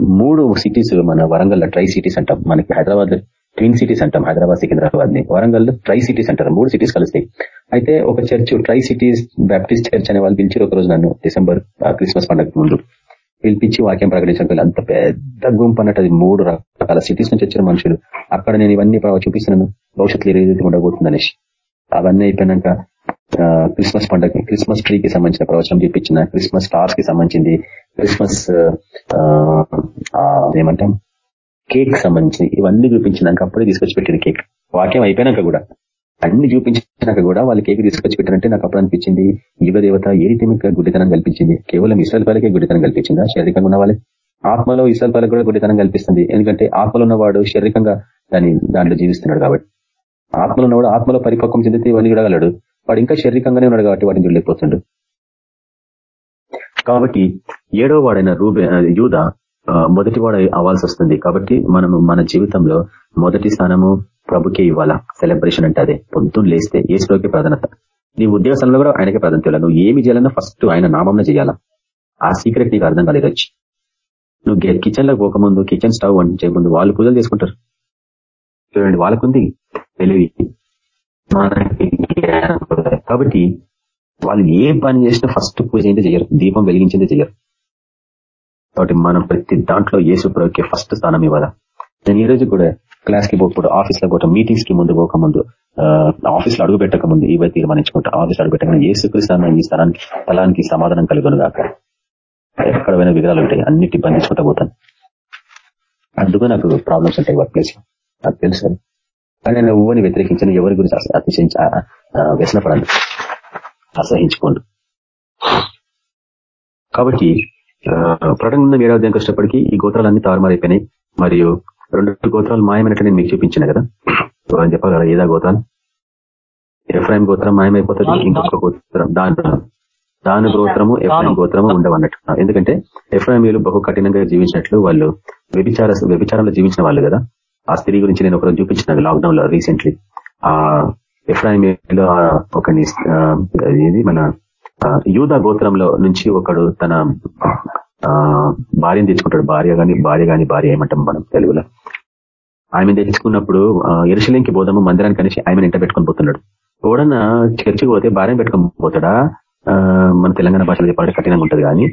Speaker 2: మూడు సిటీస్ మన వరంగల్ ట్రై సిటీస్ అంటాం. మనకి హైదరాబాద్ ట్విన్ సిటీస్ అంటాం హైదరాబాద్ సికింద్రాబాద్ని వరంగల్ ట్రై సిటీస్ అంటారు. మూడు సిటీస్ కలుస్తాయి. అయితే ఒక church tri cities Baptist church అనే వాళ్ళు పిలిచి ఒక రోజు నన్ను డిసెంబర్ క్రిస్మస్ పండుగ ముందు. పిలిపించి వాక్యం ప్రకటించడం అంత పెద్ద గుంపు అన్నట్టు అది మూడు రకాల సిటీస్ నుంచి వచ్చిన మనుషులు. అక్కడ నేను ఇవన్నీ చూపిస్తున్నాను. భవిష్యత్తులో ఏదైతే రీతి ఉండబోతుంది అనేసి. అవన్నీ అయిపోయినాక క్రిస్మస్ పండుగ క్రిస్మస్ ట్రీకి సంబంధించిన ప్రవచనం చూపించిన క్రిస్మస్ స్టార్స్కి సంబంధించింది క్రిస్మస్ ఏమంటాం కేక్ సంబంధించి ఇవన్నీ చూపించినాక అప్పుడే తీసుకొచ్చి పెట్టింది కేక్. వాక్యం అయిపోయినాక కూడా. అన్ని చూపించినాక కూడా వాళ్ళు ఏకి తీసుకొచ్చి పెట్టారంటే నాకు అప్పుడు అనిపించింది యుగ దేవత ఏ రీతి గుడ్డితనం కల్పించింది? కేవలం ఇస్రాయల్ పాలకే గుడ్డితనం కల్పించిందా? శారీరకంగా ఉన్న వాళ్ళకి ఆత్మలో ఇస్రాయల్ పాలకు కూడా గుడ్డితనం కల్పిస్తుంది. ఎందుకంటే ఆత్మలో ఉన్నవాడు శారీరకంగా దాని దాంట్లో జీవిస్తున్నాడు కాబట్టి. ఆత్మలో ఉన్నవాడు ఆత్మలో పరిపక్వం చెందితే ఇవన్నీ చూడగలడు వాడు ఇంకా శారీరకంగానే ఉన్నాడు కాబట్టి వాటిని చూడలేకపోతుండు కాబట్టి ఏడో వాడైన రూబే యూధ మొదటి వాడు అవ్వాల్సి వస్తుంది. కాబట్టి మనము మన జీవితంలో మొదటి స్థానము ప్రభుకే ఇవ్వాలా? సెలబ్రేషన్ అంటే అదే పొద్దున్న లేస్తే ఏసులోకి ప్రాధాన్యత. నీ ఉద్యోగ స్థలంలో కూడా ఆయనకే ప్రాధాన్యత నువ్వు ఏమి చేయాలన్నా ఫస్ట్ ఆయన నామంలో చేయాలా? ఆ సీక్రెట్ నీకు అర్థం కాలేదు నువ్వు కిచెన్లో పోకముందు కిచెన్ స్టవ్ వంట ముందు వాళ్ళు పూజలు చేసుకుంటారు. చూడండి వాళ్ళకుంది తెలివి. కాబట్టి వాళ్ళు ఏ పని చేసినా ఫస్ట్ పూజ ఏంటి చేయరు. దీపం వెలిగించింది చేయరు. కాబట్టి మనం ప్రతి దాంట్లో ఏసు ప్రభుకి ఫస్ట్ స్థానం ఇవ్వాలా? నేను ఈ రోజు కూడా క్లాస్కి పోకూడదు ఆఫీస్లో పోవటం మీటింగ్స్కి ముందు పోకముందు ఆఫీస్లో అడుగు పెట్టక ముందు ఇవే తీర్మానించుకుంటా ఆఫీస్ అడుగు పెట్టక ఏసుకృష్ణ ఈ స్థలానికి స్థలానికి సమాధానం కలుగును కాక ఎక్కడ పోయినా విగ్రహాలు ఉంటాయి. అన్నిటి బంధించుకుంటా పోతాను. అందుకు నాకు ప్రాబ్లమ్స్ ఉంటాయి వర్క్ ప్లేస్లో. నాకు తెలుసు కానీ నేను ఎవరిని వ్యతిరేకించను ఎవరి గురించి అతిశయించ వ్యసనపడాలి అసహించుకోండి కాబట్టి ప్రకటన ఏడాది దానికి వచ్చేటప్పటికీ ఈ గోత్రాలన్నీ తారుమారైపోయినాయి. మరియు రెండు గోత్రాలు మాయమైనట్టు నేను మీకు చూపించిన కదా? అని చెప్పాలి కదా ఏదా గోత్రాలు? ఎఫ్రాయిం గోత్రం మాయమైపోతుంది ఇంకొక గోత్రం దాని దాని గోత్రము ఎఫ్రాయిం గోత్రము ఉండవన్నట్టు. ఎందుకంటే ఎఫ్రాయిమీలు బహు కఠినంగా జీవించినట్లు వాళ్ళు వ్యభిచార వ్యభిచారంలో జీవించిన వాళ్ళు కదా. ఆ స్త్రీ గురించి నేను ఒకరోజు చూపించిన లాక్డౌన్లో రీసెంట్లీ. ఆ ఎఫ్రాయిమీలో ఒక మన యూదా గోత్రంలో నుంచి ఒకడు తన భార్యను తెచ్చుకుంటాడు. భార్య కానీ భార్య కానీ భార్య ఏమంటాం మనం తెలుగులో? ఆమె తెచ్చుకున్నప్పుడు ఎరుసలేంకి పోదాము మందిరానికి అనేసి ఆమెను ఇంట పెట్టుకొని పోతున్నాడు. ఎవడన్నా చర్చికి పోతే భార్యను పెట్టుకొని పోతాడా? మన తెలంగాణ భాషలో చెప్పాలంటే కఠినంగా ఉంటుంది కానీ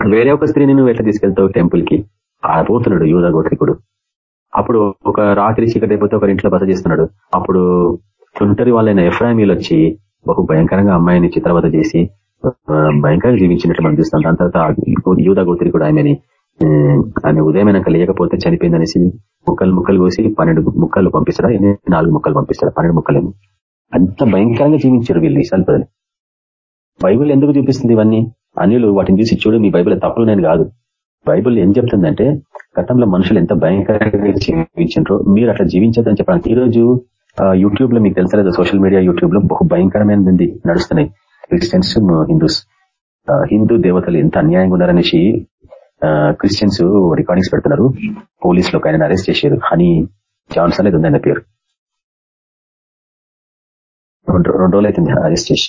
Speaker 2: వేరే ఒక స్త్రీని నువ్వు ఎట్లా తీసుకెళ్తావు టెంపుల్కి పోతున్నాడు యూధ గోత్రికుడు. అప్పుడు ఒక రాత్రి చీకటి అయిపోతే ఒక ఇంట్లో బస చేస్తున్నాడు. అప్పుడు తుంటరి వాళ్ళైన ఎఫ్రామీలు వచ్చి బహు భయంకరంగా అమ్మాయిని చిత్రవత చేసి భయంకరంగా జీవించినట్టు మనం చూస్తాం దాని తర్వాత యూద గోత్రి కూడా ఆమెని ఆమె ఉదయమైనాక లేకపోతే చనిపోయిందనేసి ముక్కలు ముక్కలు కోసి పన్నెండు ముక్కలు పంపిస్తారా నాలుగు ముక్కలు పంపిస్తారా పన్నెండు ముక్కలేమో. అంత భయంకరంగా జీవించారు వీళ్ళు ఇసాల ప్రజలు. బైబుల్ ఎందుకు చూపిస్తుంది ఇవన్నీ? అన్యులు వాటిని చూసి చూడు మీ బైబిల్ తప్పులు నేను కాదు. బైబుల్ ఏం చెప్తుందంటే గతంలో మనుషులు ఎంత భయంకరంగా జీవించారో మీరు అట్లా జీవించదని చెప్పడానికి ఈరోజు యూట్యూబ్లో మీకు తెలుసలేదు సోషల్ మీడియా యూట్యూబ్లో బహు భయంకరమైనది నడుస్తున్నాయి. క్రిస్టియన్స్ హిందూస్ హిందూ దేవతలు ఎంత అన్యాయంగా ఉన్నారనేసి క్రిస్టియన్స్ రికార్డింగ్స్ పెడుతున్నారు. పోలీసులు ఒక ఆయన అరెస్ట్ చేశారు. హనీ జాన్సన్ అనేది ఉంది ఆయన పేరు. రెండు రెండు రోజులు అవుతుంది అరెస్ట్ చేసి.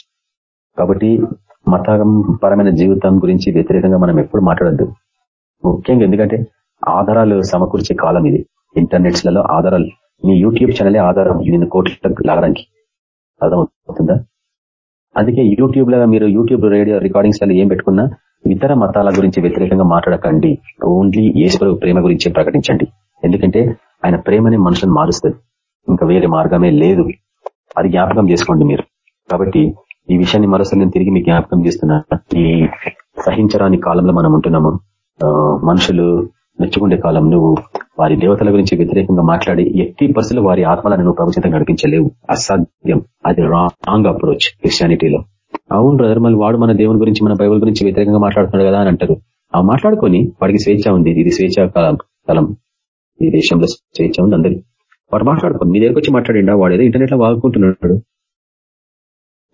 Speaker 2: కాబట్టి మతపరమైన జీవితం గురించి వ్యతిరేకంగా మనం ఎప్పుడు మాట్లాడద్దు. ముఖ్యంగా ఎందుకంటే ఆధారాలు సమకూర్చే కాలం ఇది. ఇంటర్నెట్స్లలో ఆధారాలు. మీ యూట్యూబ్ ఛానలే ఆధారం. నేను కోట్లకు లాగడానికి. అర్థమవుతుందా? అందుకే యూట్యూబ్లో మీరు యూట్యూబ్ రేడియో రికార్డింగ్స్ ఏం పెట్టుకున్నా ఇతర మతాల గురించి వ్యతిరేకంగా మాట్లాడకండి. ఓన్లీ ఈశ్వరు ప్రేమ గురించే ప్రకటించండి. ఎందుకంటే ఆయన ప్రేమనే మనుషులను మారుస్తుంది. ఇంకా వేరే మార్గమే లేదు. అది జ్ఞాపకం చేసుకోండి మీరు. కాబట్టి ఈ విషయాన్ని మరోసారి నేను తిరిగి మీకు జ్ఞాపకం చేస్తున్నా. ఈ సహించరాని కాలంలో మనం ఉంటున్నాము. మనుషులు మెచ్చుకుండే కాలం నువ్వు వారి దేవతల గురించి వ్యతిరేకంగా మాట్లాడి ఎట్టి పరిస్థితులు వారి ఆత్మలను నువ్వు ప్రభుత్వం నడిపించలేవు. అసాధ్యం. అది రాంగ్ అప్రోచ్ క్రిస్టియానిటీలో అవును బ్రదర్ మళ్ళీ వాడు మన దేవుని గురించి మన బైబుల్ గురించి వ్యతిరేకంగా మాట్లాడుతున్నాడు కదా అని అంటారు. ఆ మాట్లాడుకొని వాడికి స్వేచ్ఛ ఉంది. ఇది స్వేచ్ఛ కాలం ఈ దేశంలో స్వేచ్ఛ ఉంది అందరి వాడు మాట్లాడుకోండి మీ దగ్గరకు వచ్చి మాట్లాడిండా? వాడు ఏదో ఇంటర్నెట్లో వాగుకుంటున్నాడు.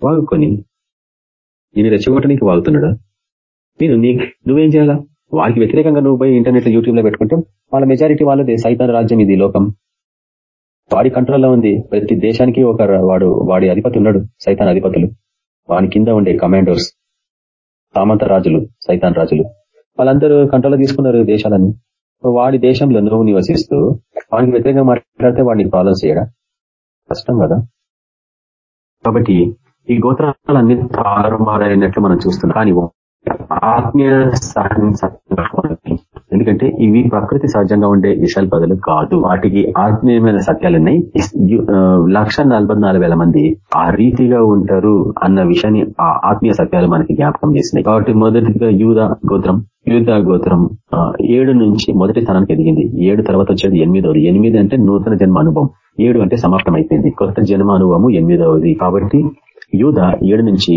Speaker 2: వాగుకొని నేను రెచ్చగొట్టడానికి వాగుతున్నాడా? నేను నీ నువ్వేం చేయాలా? వారికి వ్యతిరేకంగా నువ్వు పోయి ఇంటర్నెట్లో యూట్యూబ్లో పెట్టుకుంటే వాళ్ళ మెజారిటీ వాళ్ళదే సైతాన్ రాజ్యం ఇది లోకం. వాడి కంట్రోల్లో ఉంది. ప్రతి దేశానికి ఒక వాడు వాడి అధిపతి ఉన్నాడు సైతాన్ అధిపతులు. వాని కింద ఉండే కమాండర్స్ సామంత రాజులు సైతాన్ రాజులు. వాళ్ళందరూ కంట్రోల్ తీసుకున్నారు దేశాలని. వాడి దేశంలో నువ్వు నివసిస్తూ వానికి వ్యతిరేకంగా మాట్లాడితే వాడిని ప్రాబ్లమ్స్ చేయడా? కష్టం కదా. కాబట్టి ఈ గోత్రాలన్నీ తారుమారైనట్లు మనం చూస్తున్నాం. కానీ ఆత్మీయ ఎందుకంటే ఇవి ప్రకృతి సహజంగా ఉండే విషయాలు బదులు కాదు. వాటికి ఆత్మీయమైన సత్యాలున్నాయి లక్ష మంది ఆ రీతిగా ఉంటారు అన్న విషయాన్ని ఆ ఆత్మీయ సత్యాలు మనకి జ్ఞాపకం చేసినాయి. కాబట్టి మొదటిగా యూద గోత్రం యూద గోత్రం ఏడు నుంచి మొదటి స్థానానికి ఎదిగింది. ఏడు తర్వాత వచ్చేది ఎనిమిదవది. ఎనిమిది అంటే నూతన జన్మ అనుభవం. ఏడు అంటే సమాప్తం అయిపోయింది కొత్త జన్మ అనుభవము ఎనిమిదవది. కాబట్టి యూద ఏడు నుంచి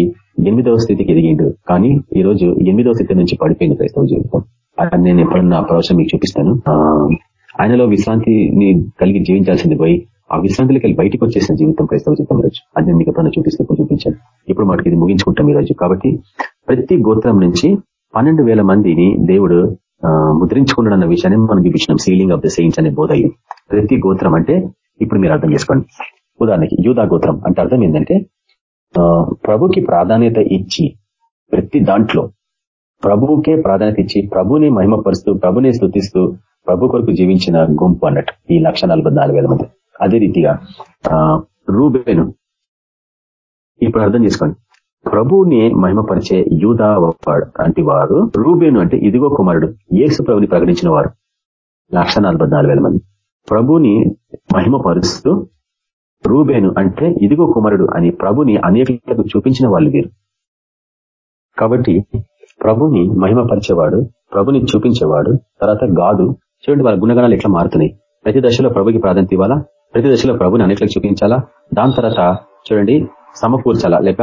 Speaker 2: ఎనిమిదవ స్థితికి ఎదిగిండు. కానీ ఈ రోజు ఎనిమిదవ స్థితి నుంచి పడిపోయింది క్రైస్తవ జీవితం. నేను ఎప్పుడన్నా ప్రవచనం మీకు చూపిస్తాను. ఆయనలో విశ్రాంతిని కలిగి జీవించాల్సింది పోయి ఆ విశ్రాంతికి వెళ్ళి బయటకు వచ్చేసిన జీవితం క్రైస్తవ జీవితం రోజు అది నేను మీకు ఎప్పుడన్నా చూపిస్తే చూపించాను. ఇప్పుడు మనకి ఇది ముగించుకుంటాం ఈ రోజు కాబట్టి ప్రతి గోత్రం నుంచి పన్నెండు మందిని దేవుడు ముద్రించుకున్నాడు అన్న విషయాన్ని మనం చూపించినాం. సీలింగ్ ఆఫ్ ద సెయింట్స్ అనే బోధ ప్రతి గోత్రం అంటే ఇప్పుడు మీరు అర్థం చేసుకోండి. ఉదాహరణకి యూదా గోత్రం అంటే అర్థం ఏంటంటే ప్రభుకి ప్రాధాన్యత ఇచ్చి ప్రతి దాంట్లో ప్రభువుకే ప్రాధాన్యత ఇచ్చి ప్రభుని మహిమపరుస్తూ ప్రభుని స్థుతిస్తూ ప్రభు కొరకు జీవించిన గుంపు అన్నట్టు ఈ లక్ష మంది. అదే రీతిగా రూబేను ఇప్పుడు అర్థం చేసుకోండి. ప్రభువుని మహిమపరిచే యూదా అంటే వారు రూబేను అంటే ఇదిగో కుమారుడు ఏసు ప్రభుని ప్రకటించిన వారు. లక్ష మంది. ప్రభుని మహిమపరుస్తూ రూబేను అంటే ఇదిగో కుమారుడు అని ప్రభుని అనేకలకు చూపించిన వాళ్ళు వీరు. కాబట్టి ప్రభుని మహిమపరిచేవాడు ప్రభుని చూపించేవాడు తర్వాత గాదు చూడండి వాళ్ళ గుణగణాలు ఎట్లా మారుతున్నాయి. ప్రతి దశలో ప్రభుకి ప్రాధాన్యత ఇవ్వాలా? ప్రతి దశలో ప్రభుని అనేకలకు చూపించాలా? దాని తర్వాత చూడండి సమకూర్చాలా? లేక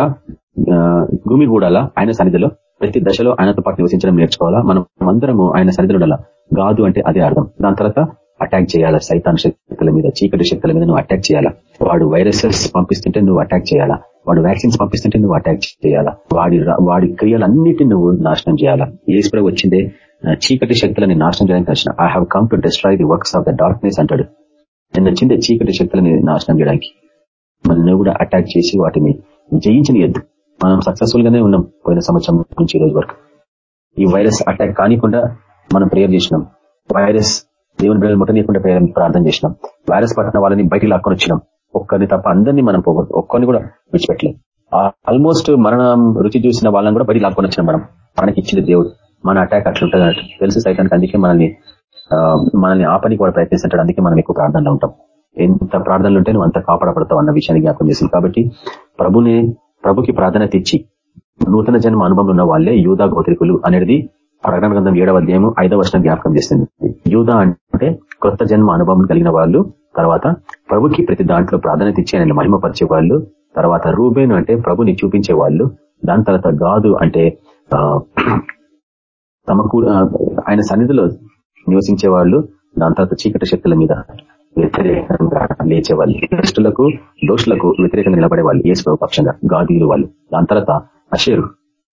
Speaker 2: భూమి కూడాలా? ఆయన సన్నిధిలో ప్రతి దశలో ఆయనతో పాటు నివసించడం నేర్చుకోవాలా? మనం అందరము ఆయన సన్నిధిలో ఉండాలా? గాదు అంటే అదే అర్థం. దాని తర్వాత అటాక్ చేయాలా? సైతాన్ శక్తుల మీద చీకటి శక్తుల మీద నువ్వు అటాక్ చేయాలా? వాడు వైరసెస్ పంపిస్తుంటే నువ్వు అటాక్ చేయాలా? వాడు వ్యాక్సిన్స్ పంపిస్తుంటే నువ్వు అటాక్ చేయాలా? వాడి వాడి క్రియలన్నిటిని నువ్వు నాశనం చేయాలా? ఏసుప్రభు వచ్చిందే చీకటి శక్తులని నాశనం చేయడానికి వచ్చిన. I have come to destroy the works of the darkness అంటాడు. నేను వచ్చిందే చీకటి శక్తులని నాశనం చేయడానికి. మనల్ని నువ్వు కూడా అటాక్ చేసి వాటిని జయించనియద్దు. మనం సక్సెస్ఫుల్ గానే ఉన్నాం పోయిన సంవత్సరం నుంచి ఈ రోజు వరకు. ఈ వైరస్ అటాక్ కానికుండా మనం ప్రేయర్ చేసినాం. వైరస్ దేవుని బిడ్డలు ముట్టనీయకుండా ప్రార్థన చేసినాం. వైరస్ పట్టిన వాళ్ళని బయటికి లాక్కొని వచ్చినాం. ఒక్కరిని తప్ప అందరినీ మనం పోగొట్టు ఒక్కరిని కూడా విడిచిపెట్టలేం ఆల్మోస్ట్ మరణం రుచి చూసిన వాళ్ళని కూడా బయటికి లాక్కొని వచ్చినాం మనం. మనకి ఇచ్చింది దేవుడు. మన అటాక్ అట్లుంటుంది అన్నట్టు. తెలుసు సైతానికి అందుకే మనల్ని మనల్ని ఆపని కూడా ప్రయత్నిస్తుంటాడు. అందుకే మనం ఎక్కువ ప్రార్థనలో ఉంటాం. ఎంత ప్రార్థనలు ఉంటే నువ్వు అంత కాపాడబడతావు అన్న విషయాన్ని జ్ఞాపకం చేసింది. కాబట్టి ప్రభుని ప్రభుకి ప్రాధాన్యత ఇచ్చి నూతన జన్మ అనుభవం ఉన్న వాళ్ళే యూదా గోత్రికులు అనేది ప్రకటన గ్రంథం ఏడవ అధ్యాయం ఐదవ వర్షం జ్ఞాపకం చేస్తుంది. యూదా అంటే కొత్త జన్మ అనుభవం కలిగిన వాళ్ళు తర్వాత ప్రభుకి ప్రతి దాంట్లో ప్రాధాన్యత ఇచ్చి ఆయన మహిమపరిచే వాళ్ళు తర్వాత రూబేను అంటే ప్రభుని చూపించే వాళ్ళు దాని తర్వాత గాదు అంటే తమకు ఆయన సన్నిధిలో నివసించే వాళ్ళు దాని తర్వాత చీకటి శక్తుల మీద వ్యతిరేకంగా లేచేవాళ్ళు దుష్టులకు దోషులకు వ్యతిరేకంగా నిలబడే వాళ్ళు ఏసు పక్షంగా గాదీలు వాళ్ళు. దాని తర్వాత అషేరు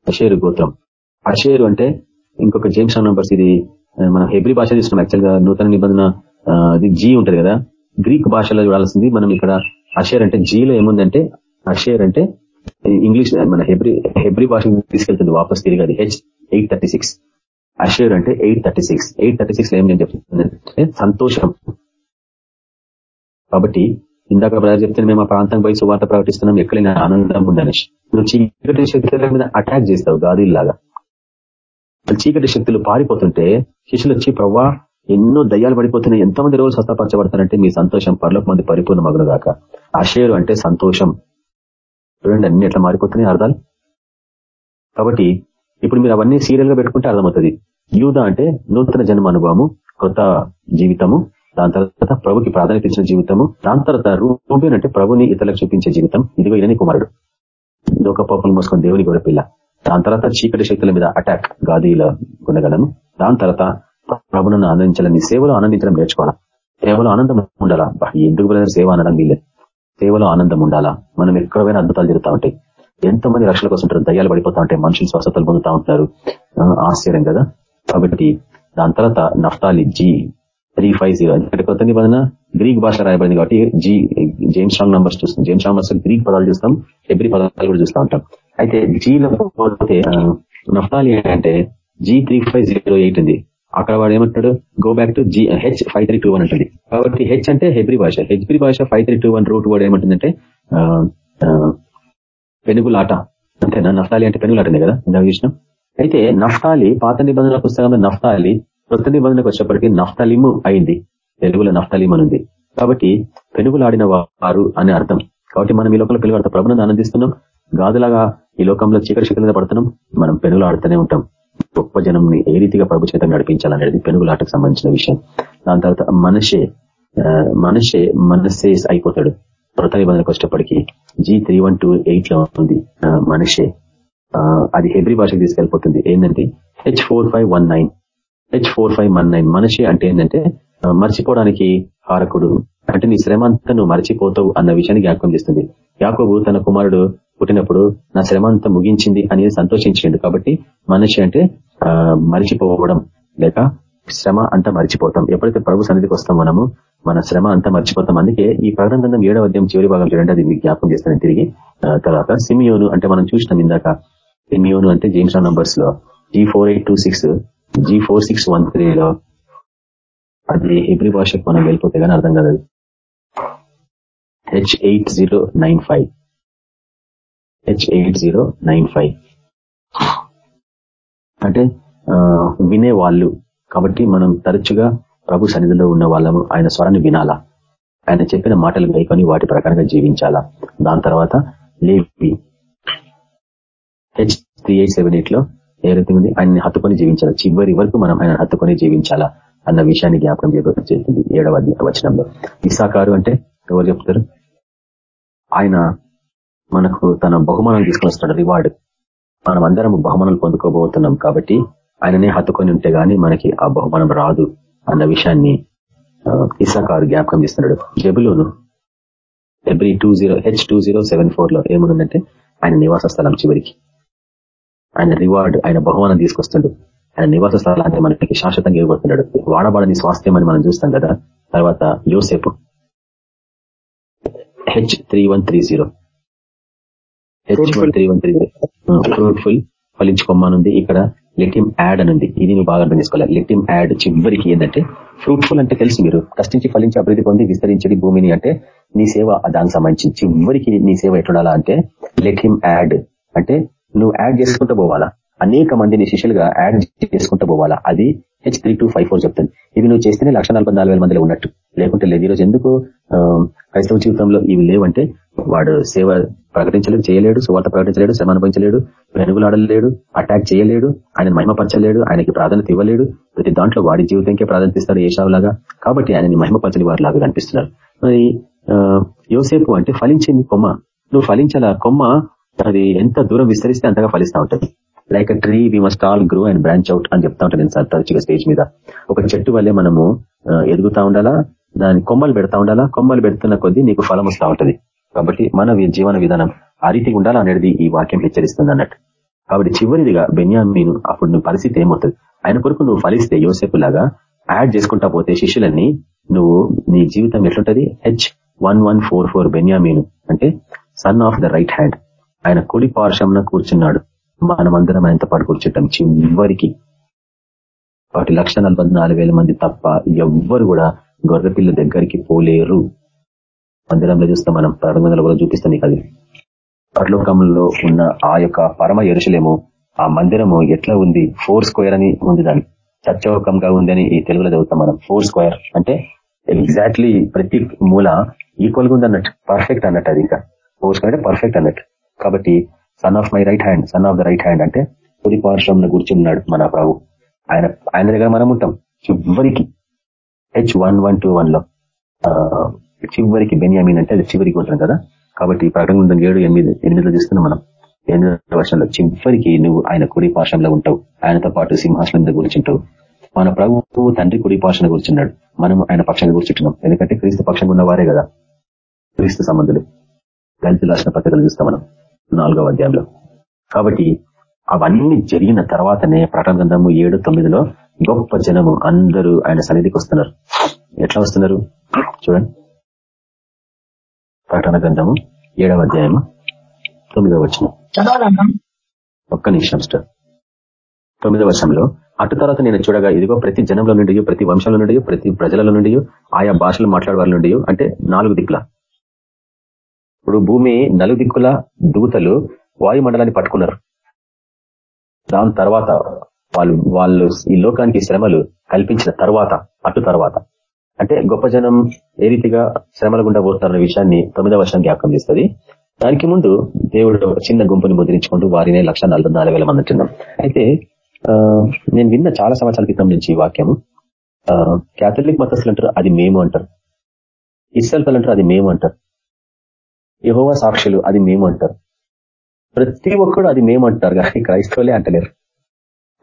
Speaker 2: అషేరు గోత్రం. అషేరు అంటే ఇంకొక జేమ్స్ నంబర్స్ ఇది మనం హెబ్రి భాష తీసుకున్నాం. యాక్చువల్గా నూతన నిబంధన అది జీ ఉంటది కదా. గ్రీక్ భాషలో చూడాల్సింది. మనం ఇక్కడ అషేర్ అంటే జీలో ఏముందంటే అషేర్ అంటే ఇంగ్లీష్ మన హెబ్రి హెబ్రి భాష తీసుకెళ్తుంది వాపస్ తిరిగి అది H eight thirty six Asher అంటే eight thirty six eight thirty six ఏం నేను చెప్తుందంటే సంతోషం. కాబట్టి ఇందాక బ్రదర్ చెప్తే మేము ఆ ప్రాంతం పోయి సువార్త ప్రకటిస్తున్నాం. ఎక్కడైనా ఆనందం ఉందని నువ్వు చీకటి శక్తుల మీద అటాక్ చేస్తావు గాదిల్లాగా. చీకటి శక్తులు పారిపోతుంటే శిష్యులు వచ్చి ప్రవ్వా ఎన్నో దయ్యాలు పడిపోతున్నాయి. ఎంతమంది రోజు స్వస్థపరచబడతారంటే మీ సంతోషం పర్లోకి మంది పరిపూర్ణ మగును గాక అషేరు అంటే సంతోషం. చూడండి అన్ని ఎట్లా మారిపోతున్నాయి అర్థాలు? కాబట్టి ఇప్పుడు మీరు అవన్నీ సీరియల్గా పెట్టుకుంటే అర్థమవుతుంది. యూద అంటే నూతన జన్మ అనుభవము కొత్త జీవితము దాని తర్వాత ప్రభుకి ప్రాధాన్యత ఇచ్చిన జీవితము దాని తర్వాత రూపేన్ అంటే ప్రభుని ఇతరులకు చూపించే జీవితం. ఇదిగో ఈయన కుమారుడు. లోక పాపలు మోసుకొని దేవుని గొడపిల్ల దాని తర్వాత చీకటి శక్తుల మీద అటాక్ గాదీల గుణగణము దాని తర్వాత ప్రభులను ఆనందించాలని సేవలో ఆనందించడం నేర్చుకోవాలా? సేవలో ఆనందం ఉండాలా? ఎందుకు బ్రదర్ సేవ అనడం వీళ్ళే సేవలో ఆనందం ఉండాలా? మనం ఎక్కడ పోయినా అద్భుతాలు జరుగుతూ ఉంటాయి. ఎంతో మంది రక్షణ కోసం ఉంటారు దయ్యాలు పడిపోతా ఉంటాయి మనుషులు స్వస్థతలు పొందుతా ఉంటారు ఆశ్చర్యం కదా. కాబట్టి దాని తర్వాత Naphtali G three five zero. ఎందుకంటే కొత్త నిబంధన గ్రీక్ భాష రాయబడింది కాబట్టి జీ జేమ్స్ స్ట్రాంగ్ నంబర్స్ చూస్తాం. జేమ్స్ స్ట్రాంగ్ నంబర్స్ గ్రీక్ పదాలు చూస్తాం ఎబ్రి పదాలు కూడా చూస్తూ ఉంటాం. అయితే జీలో పోతే నఫ్తాలి అంటే G three five zero eight ఉంది. అక్కడ వాడు ఏమంటాడు? Go back to G H five three two one అంటుంది కాబట్టి హెచ్ అంటే హెబ్రి భాష. హెబ్రి భాష five three two one root word ఏమంటుందంటే పెనుగులాట. అంతేనా? నఫ్తాలి అంటే పెనుగులాటనే కదా? ఇందాక చూసినాం. అయితే నఫ్తాలి పాత నిబంధనల పుస్తకంలో నఫ్తాలి కొత్త నిబంధనకు వచ్చేప్పటికీ నఫ్తలిము అయింది. తెలుగులో నఫ్తలిం ఉంది. కాబట్టి పెనుగులాడిన వారు అని అర్థం. కాబట్టి మనం ఈ లోకంలో పెనుగులాడతాం ప్రభుత్వం ఆనందిస్తున్నాం. గాదులాగా ఈ లోకంలో చీకటి శక్తుల మీద పడుతున్నాం. మనం పెనుగులాడుతూనే ఉంటాం. గొప్ప జనంని ఏ రీతిగా ప్రభు చేతం నడిపించాలనేది పెనుగులాటకు సంబంధించిన విషయం. దాని తర్వాత మనిషే మనిషే మనసే అయిపోతాడు. కృత నిబంధనకు వచ్చేప్పటికీ జీ త్రీ వన్ టూ ఎయిట్లో ఉంది. మనిషే. అది హెబ్రి భాషకు తీసుకెళ్ళిపోతుంది. ఏంటంటే H four five one nine. H four five one nine. మనిషి అంటే ఏంటంటే మర్చిపోవడానికి హారకుడు. అంటే నీ శ్రమ అంతా నువ్వు మర్చిపోతావు అన్న విషయాన్ని జ్ఞాపకం చేస్తుంది. యాకోబు తన కుమారుడు పుట్టినప్పుడు నా శ్రమ అంతా ముగించింది అని సంతోషించిండు కాబట్టి మనిషి అంటే మరిచిపోవడం. లేక శ్రమ అంతా మర్చిపోతాం ఎప్పుడైతే ప్రభు సన్నిధికి వస్తాం మనము మన శ్రమ అంతా మర్చిపోతాం. అందుకే ఈ ప్రకటన గ్రంథం ఏడవ అధ్యాయం చివరి భాగం చూడండి అది మీకు జ్ఞాపం చేస్తాను తిరిగి తర్వాత సిమియోను అంటే మనం చూసినాం ఇందాక సిమియోను అంటే James నంబర్స్లో G four eight two six G four six one త్రీలో అది ఎబ్రి భాషకు మనం వెళ్ళిపోతే కానీ అర్థం కాదు. H eight zero nine five H eight zero nine five అంటే వినే వాళ్ళు. కాబట్టి మనం తరచుగా ప్రభు సన్నిధిలో ఉన్న వాళ్ళము ఆయన స్వరాన్ని వినాలా? ఆయన చెప్పిన మాటలు గైకొని వాటి ప్రకారంగా జీవించాలా? దాని తర్వాత లేపి హెచ్ త్రీ ఎయిట్ సెవెన్ ఎయిట్లో ఏ రీతి ఉంది? ఆయన్ని హత్తుకొని జీవించాలా? చివరి వరకు మనం ఆయన హత్తుకొని జీవించాలా? అన్న విషయాన్ని జ్ఞాపకం చేస్తుంది ఏడవ వచనంలో. ఇసాకారు అంటే ఎవరు చెప్తారు? ఆయన మనకు తన బహుమానం తీసుకొని వస్తాడు రివార్డ్. మనం అందరం బహుమానాలు పొందుకోబోతున్నాం కాబట్టి ఆయననే హత్తుకొని ఉంటే గానీ మనకి ఆ బహుమానం రాదు అన్న విషయాన్ని ఇసాకారు జ్ఞాపకం చేస్తున్నాడు. జబులోను Hebrew two zero H two zero seven ఫోర్లో ఏముందంటే ఆయన నివాస స్థలం చివరికి. ఆయన రివార్డ్ ఆయన బహుమానం తీసుకొస్తాడు. ఆయన నివాస స్థలాన్ని మనకి శాశ్వతంగా ఇవ్వబోతున్నాడు. వాడబడని స్వాస్థ్యం అని మనం చూస్తాం కదా తర్వాత యోసేపు. H three one three zero. H one three one three fruitful ఫలించుకోమ్మనుంది ఇక్కడ లెటిమ్ యాడ్ అనుంది. ఇది నువ్వు బాగా అర్థం చేసుకోవాలి. లెటిమ్ యాడ్ చివరికి ఏంటంటే ఫ్రూట్ఫుల్ అంటే తెలుసు మీరు. కష్టించి ఫలించి అభివృద్ధి పొంది విస్తరించడి భూమిని అంటే నీ సేవ దానికి సంబంధించి. చివరికి నీ సేవ ఎట్లుండాలా అంటే లెటిమ్ యాడ్ అంటే నువ్వు యాడ్ చేసుకుంటూ పోవాలా. అనేక మందిని శిష్యులుగా యాడ్ చేసుకుంటూ పోవాలా. అది H three two five four చెప్తుంది. ఇవి నువ్వు చేస్తేనే లక్ష మందిలో ఉన్నట్టు. లేకుంటే లేదు. ఈరోజు ఎందుకు క్రైస్తవ జీవితంలో ఇవి లేవంటే వాడు సేవ ప్రకటించలేడు చేయలేడు సువార్త ప్రకటించలేడు శ్రమ అనుభవించలేడు వెనుగులాడలేడు అటాక్ చేయలేడు ఆయన మహిమపరచలేడు ఆయనకి ప్రాధాన్యత ఇవ్వలేడు. ప్రతి దాంట్లో వాడి జీవితంకే ప్రాధాన్యత ఇస్తాడు ఏషావులాగా. కాబట్టి ఆయనని మహిమపరచని వారిలాగా కనిపిస్తున్నారు. మరి యోసేపు అంటే ఫలించింది కొమ్మ. నువ్వు ఫలించాల? కొమ్మ అది ఎంత దూరం విస్తరిస్తే అంతగా ఫలిస్తూ ఉంటుంది. Like tree we must all grow and branch out అని చెప్తా ఉంటాను నేను తరచుగా స్టేజ్ మీద. ఒక చెట్టు వల్లే మనము ఎదుగుతా ఉండాలా? దాని కొమ్మలు పెడతా ఉండాలా? కొమ్మలు పెడుతున్న కొద్దీ నీకు ఫలం వస్తూ ఉంటది. కాబట్టి మన జీవన విధానం ఆ రీతి ఉండాలా అనేది ఈ వాక్యం హెచ్చరిస్తుంది అన్నట్టు కాబట్టి చివరిదిగా బెన్యామీను అప్పుడు నువ్వు పరిస్థితి ఏమవుతుంది? ఆయన కొరకు నువ్వు ఫలిస్తే యోసేపు లాగా యాడ్ చేసుకుంటా పోతే శిష్యులన్నీ నువ్వు నీ జీవితం ఎట్లుంటది? H one one four four బెన్యామీను అంటే son of the right hand ఆయన కుడి పార్శ్వంలో కూర్చున్నాడు. మనమందరం ఆయనతో పాటు కూర్చుంటాం చివరికి. వాటి లక్ష మంది తప్ప ఎవ్వరు కూడా గొర్రెపిల్ల దగ్గరికి పోలేరు. మందిరంలో చూస్తాం మనం ప్రారంభంలో కూడా చూపిస్తాం నీకు అది పరలోకంలో ఉన్న ఆ యొక్క పరమ ఎరుసలేము ఆ మందిరము ఎట్లా ఉంది? ఫోర్ స్క్వేర్ అని ఉంది దాన్ని చచ్చవకంగా ఉందని ఈ తెలుగులో చదువుతాం మనం. ఫోర్ స్క్వేర్ అంటే ఎగ్జాక్ట్లీ ప్రతి మూల ఈక్వల్గా ఉంది అన్నట్టు. పర్ఫెక్ట్ అన్నట్టు అది ఇంకా. ఫోర్ స్క్వేర్ అంటే పర్ఫెక్ట్ అన్నట్టు. కాబట్టి son of my right hand son of the right hand అంటే కుడి పార్శ్వంలో కూర్చున్నాడు మన ప్రభు. ఆయన ఆయన దగ్గర మనం ఉంటాం. చివరికి హెచ్ వన్ వన్ టూ వన్లో. ఆ, చివరికి బెన్యామీన్ అంటే అది చివరికి గోత్రం కదా? కాబట్టి ప్రకటన గ్రంథం ఏడు ఎనిమిది ఎనిమిదిలో చూస్తున్నాం మనం. ఎనిమిది వర్షంలో చివరికి నువ్వు ఆయన కుడి పాషంలో ఉంటావు. ఆయనతో పాటు సింహాసనం మీద కూర్చుంటావు. మన ప్రభువు తండ్రి కుడి పాషణ కూర్చున్నాడు. మనం ఆయన పక్షంగా కూర్చుంటున్నాం. ఎందుకంటే క్రీస్తు పక్షంగా ఉన్నవారే కదా. క్రీస్తు సంబంధులు. గలిత రాసిన పత్రికలు చూస్తాం మనం. నాలుగవ అధ్యాయంలో. కాబట్టి అవన్నీ జరిగిన తర్వాతనే ప్రకటన గ్రంథము ఏడు తొమ్మిదిలో గొప్ప జనము అందరూ ఆయన సన్నిధికి వస్తున్నారు. ఎట్లా వస్తున్నారు? చూడండి. ప్రకటన గ్రంథము ఏడవ అధ్యాయము తొమ్మిదవ వచ్చిన ఒక్క నిమిషం స్టార్ తొమ్మిదవ వర్షంలో అటు తర్వాత నేను చూడగా ఇదిగో ప్రతి జనంలో నుండి ప్రతి వంశంలో నుండి ప్రతి ప్రజలలో నుండి ఆయా భాషలు మాట్లాడే వాళ్ళ నుండి అంటే నాలుగు దిక్కుల. ఇప్పుడు భూమి నలుగు దిక్కుల దూతలు వాయుమండలాన్ని పట్టుకున్నారు. దాని తర్వాత వాళ్ళు వాళ్ళు ఈ లోకానికి శ్రమలు కల్పించిన తర్వాత అటు తర్వాత. అంటే గొప్ప జనం ఏ రీతిగా శ్రమల గుండా పోతారన్న విషయాన్ని తొమ్మిదవ వర్షం జ్ఞాపకం చేస్తుంది. దానికి ముందు దేవుడు చిన్న గుంపుని ముద్రించుకుంటూ వారినే లక్ష మంది అంటున్నాం. అయితే ఆ, నేను విన్న చాలా సంవత్సరాల క్రితం నుంచి ఈ వాక్యం క్యాథలిక్ మతస్థులు అంటారు అది మేము అంటారు. ఇస్సల్పలు అంటారు అది మేము అంటారు. యహోవా సాక్షులు అది మేము అంటారు. ప్రతి ఒక్కడు అది మేము అంటారు కానీ క్రైస్తవులే అంటలేరు.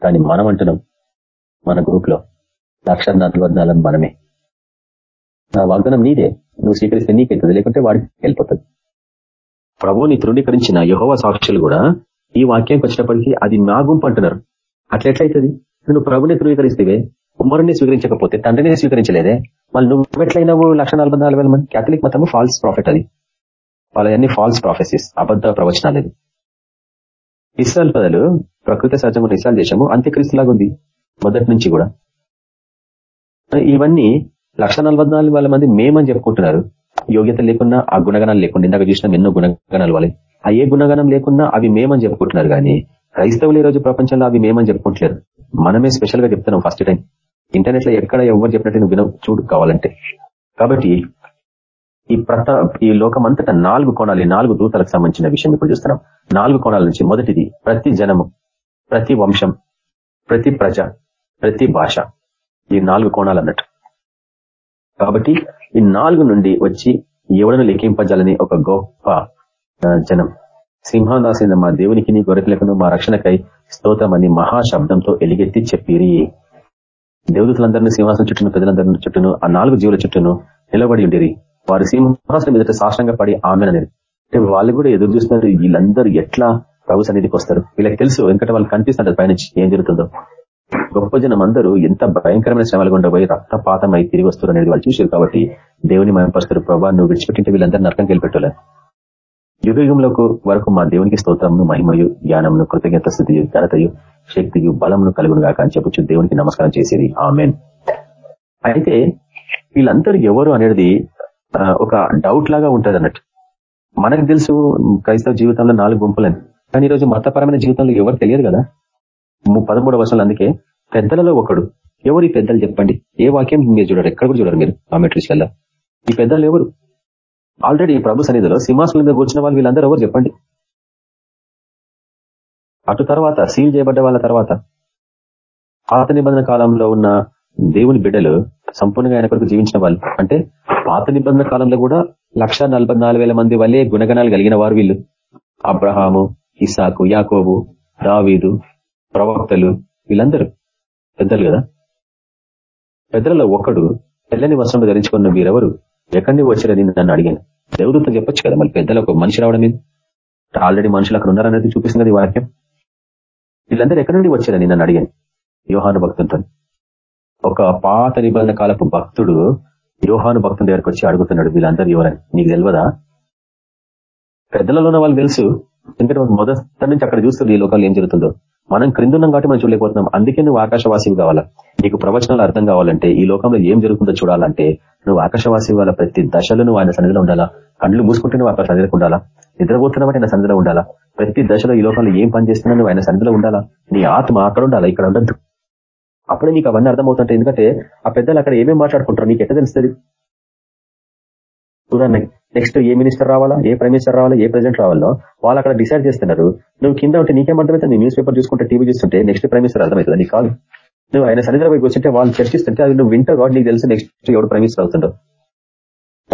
Speaker 2: కానీ మనం అంటున్నాం మన గ్రూప్లో లక్ష నలభై మనమే. నా వాగ్దానం నీదే. నువ్వు స్వీకరిస్తే నీకెళ్తుంది లేకుంటే వాడికి వెళ్ళిపోతుంది. ప్రభువుని తృణీకరించిన యహోవ సాక్షులు కూడా ఈ వాక్యానికి వచ్చినప్పటికీ అది నా గుంపు అంటున్నారు. అట్లా ఎట్లయితుంది? నువ్వు ప్రభుని ధృవీకరిస్తేవే కుమారుని స్వీకరించకపోతే తండ్రిని స్వీకరించలేదే? మళ్ళీ నువ్వు ఎట్లయినావు లక్ష మంది కేథలిక్ మతము ఫాల్స్ ప్రాఫిట్ అది. వాళ్ళన్నీ ఫాల్స్ ప్రాఫెసెస్ అబద్ధ ప్రవచనాలు అది ఇస్రాయల్ పదలు ప్రకృతి సహజంగా ఇస్రాయల్ దేశము అంత్యక్రీస్తులాగా ఉంది మొదటి నుంచి కూడా. ఇవన్నీ లక్ష వేల మంది మేమని చెప్పుకుంటున్నారు. యోగ్యత లేకున్నా ఆ గుణగణాలు లేకుండా ఇందాక చూసిన ఎన్నో గుణగణాలు వాళ్ళు ఆ ఏ గుణగణం లేకున్నా అవి మేమని చెప్పుకుంటున్నారు కానీ క్రైస్తవులు ఈ రోజు ప్రపంచంలో అవి మేమని చెప్పుకుంటలేరు. మనమే స్పెషల్గా చెప్తున్నాం ఫస్ట్ టైం. ఇంటర్నెట్లో ఎక్కడ ఎవరు చెప్పినట్టు నువ్వు వినవు చూడు కావాలంటే. కాబట్టి ఈ ప్రత ఈ లోకమంతటా నాలుగు కోణాలు నాలుగు దూతలకు సంబంధించిన విషయం ఇప్పుడు చూస్తున్నాం. నాలుగు కోణాల నుంచి మొదటిది ప్రతి జనము ప్రతి వంశం ప్రతి ప్రజ ప్రతి భాష ఈ నాలుగు కోణాలు అన్నట్టు. కాబట్టి ఈ నాలుగు నుండి వచ్చి ఎవడను లెక్కింపజాలని ఒక గొప్ప జనం. సింహానాసిన మా దేవునికి నీ మా రక్షణకై స్తోత్రమని మహాశబ్దంతో ఎలిగెత్తి చెప్పిరి. దేవుతులందరినీ సింహాసనం చుట్టూను ప్రజలందరినీ చుట్టూను ఆ నాలుగు జీవుల చుట్టూను నిలబడి ఉండిరి. వారు సింహాసనం ఎదుట సాష్టంగా పడి ఆమె అనేది అంటే వాళ్ళు కూడా ఎదురు చూస్తున్నారు వీళ్ళందరూ ఎట్లా ప్రభు సన్నిధికి వస్తారు? వీళ్ళకి తెలుసు ఎందుకంటే వాళ్ళు కనిపిస్తుంటారు పైనుంచి ఏం జరుగుతుందో. గొప్ప జనం అందరూ ఎంత భయంకరమైన శ్రమలు గుండా పోయి రక్తపాతమై తిరిగి వస్తారు అనేది వాళ్ళు చూసారు కాబట్టి దేవుని మయంపరుస్తారు ప్రభా నువ్వు విడిచిపెట్టింటే వీళ్ళందరూ నరకం వెళ్ళిపెట్టాలి యుగయుగంలోకి వరకు మా దేవునికి స్తోత్రమును మహిమయు జ్ఞానమును కృతజ్ఞత స్థితి ఘనతయు శక్తియు బలమును కలుగును గాక అని చెప్పొచ్చు దేవునికి నమస్కారం చేసేది. ఆమెన్. అయితే వీళ్ళందరూ ఎవరు అనేది ఒక డౌట్ లాగా ఉంటుంది అన్నట్టు. మనకు తెలుసు క్రైస్తవ జీవితంలో నాలుగు గుంపులని. కానీ ఈరోజు మతపరమైన జీవితంలో ఎవరు తెలియదు కదా? పదమూడు పదమూడవ వర్షాలు అందుకే పెద్దలలో ఒకడు. ఎవరు ఈ పెద్దలు చెప్పండి? ఏ వాక్యం మీరు చూడరు? ఎక్కడ కూడా చూడరు మీరు ఆ ఈ పెద్దలు ఎవరు? ఆల్రెడీ ప్రభు సన్నిధిలో సింహాసనం మీద కూర్చున్న వాళ్ళు వీళ్ళందరూ ఎవరు చెప్పండి? అటు తర్వాత సీల్ చేయబడ్డ వాళ్ళ తర్వాత. పాత నిబంధన కాలంలో ఉన్న దేవుని బిడ్డలు సంపూర్ణంగా ఆయన కొరకు జీవించిన వాళ్ళు. అంటే పాత నిబంధన కాలంలో కూడా లక్ష మంది వల్లే గుణగణాలు కలిగిన వారు వీళ్ళు. అబ్రహాము ఇసాకు యాకోబు దావీదు ప్రవక్తలు వీళ్ళందరూ. పెద్దలు కదా? పెద్దలలో ఒకడు తెల్లని వస్త్రంలో ధరించుకున్న మీరెవరు ఎక్కడిని వచ్చారని నన్ను అడిగాను. దేవదూతం చెప్పొచ్చు కదా మళ్ళీ పెద్దలు ఒక మనిషి రావడం మీద ఆల్రెడీ మనుషులు అక్కడ ఉన్నారనేది చూపిస్తుంది వాక్యం. వీళ్ళందరూ ఎక్కడి నుండి వచ్చారని నన్ను అడిగాను యోహాను భక్తులతో. ఒక పాత నిబంధన కాలపు భక్తుడు యోహాను భక్తుల దగ్గరకు వచ్చి అడుగుతున్నాడు వీళ్ళందరూ ఎవరని? నీకు తెలియదా పెద్దలలో ఉన్న వాళ్ళు తెలుసు. ఎందుకంటే మొదటి నుంచి అక్కడ చూస్తుంది ఈ లోకాలు ఏం జరుగుతుందో. మనం క్రిందున్నాం కాబట్టి మనం చూడలేకపోతున్నాం. అందుకే నువ్వు ఆకాశవాసివి కావాలా? నీకు ప్రవచనాలు అర్థం కావాలంటే ఈ లోకంలో ఏం జరుగుతుందో చూడాలంటే నువ్వు ఆకాశవాసి వాళ్ళ ప్రతి దశలో నువ్వు ఆయన సన్నిధిలో ఉండాలా? కళ్ళు మూసుకుంటే నువ్వు అక్కడ సన్నిధిలో ఉండాలా? నిద్రపోతున్నావు ఆయన సన్నిధిలో ఉండాలా? ప్రతి దశలో ఈ లోకంలో ఏం పని చేస్తున్నా నువ్వు ఆయన సన్నిధిలో ఉండాలా? నీ ఆత్మ అక్కడ ఉండాలా? ఇక్కడ ఉండద్దు. అప్పుడే నీకు అవన్నీ అర్థమవుతుంటాయి. ఎందుకంటే ఆ పెద్దలు అక్కడ ఏమేమి మాట్లాడుకుంటారు నీకు ఎట్లా తెలుస్తుంది? చూడండి. నెక్స్ట్ ఏ మినిస్టర్ రావాలా? ఏ ప్రైమ్ మినిస్టర్ రావాలా? ఏ ప్రెసిడెంట్ రావాలో? వాళ్ళు అక్కడ డిసైడ్ చేస్తున్నారు. నువ్వు కింద ఉంటే నీకేం నీ న్యూస్ పేపర్ చూసుకుంటే టీవీ చూస్తుంటే నెక్స్ట్ ప్రైమ్ మినిస్టర్ అర్థమవుతుంది? నీ కాదు. నువ్వు ఆయన సన్నిధిలో పోయి కూర్చుంటే వాళ్ళు చర్చిస్తుంటే అది నువ్వు వింటావు కాబట్టి నీకు తెలుసు నెక్స్ట్ ఎవడు మినిస్టర్ అవుతుంటావు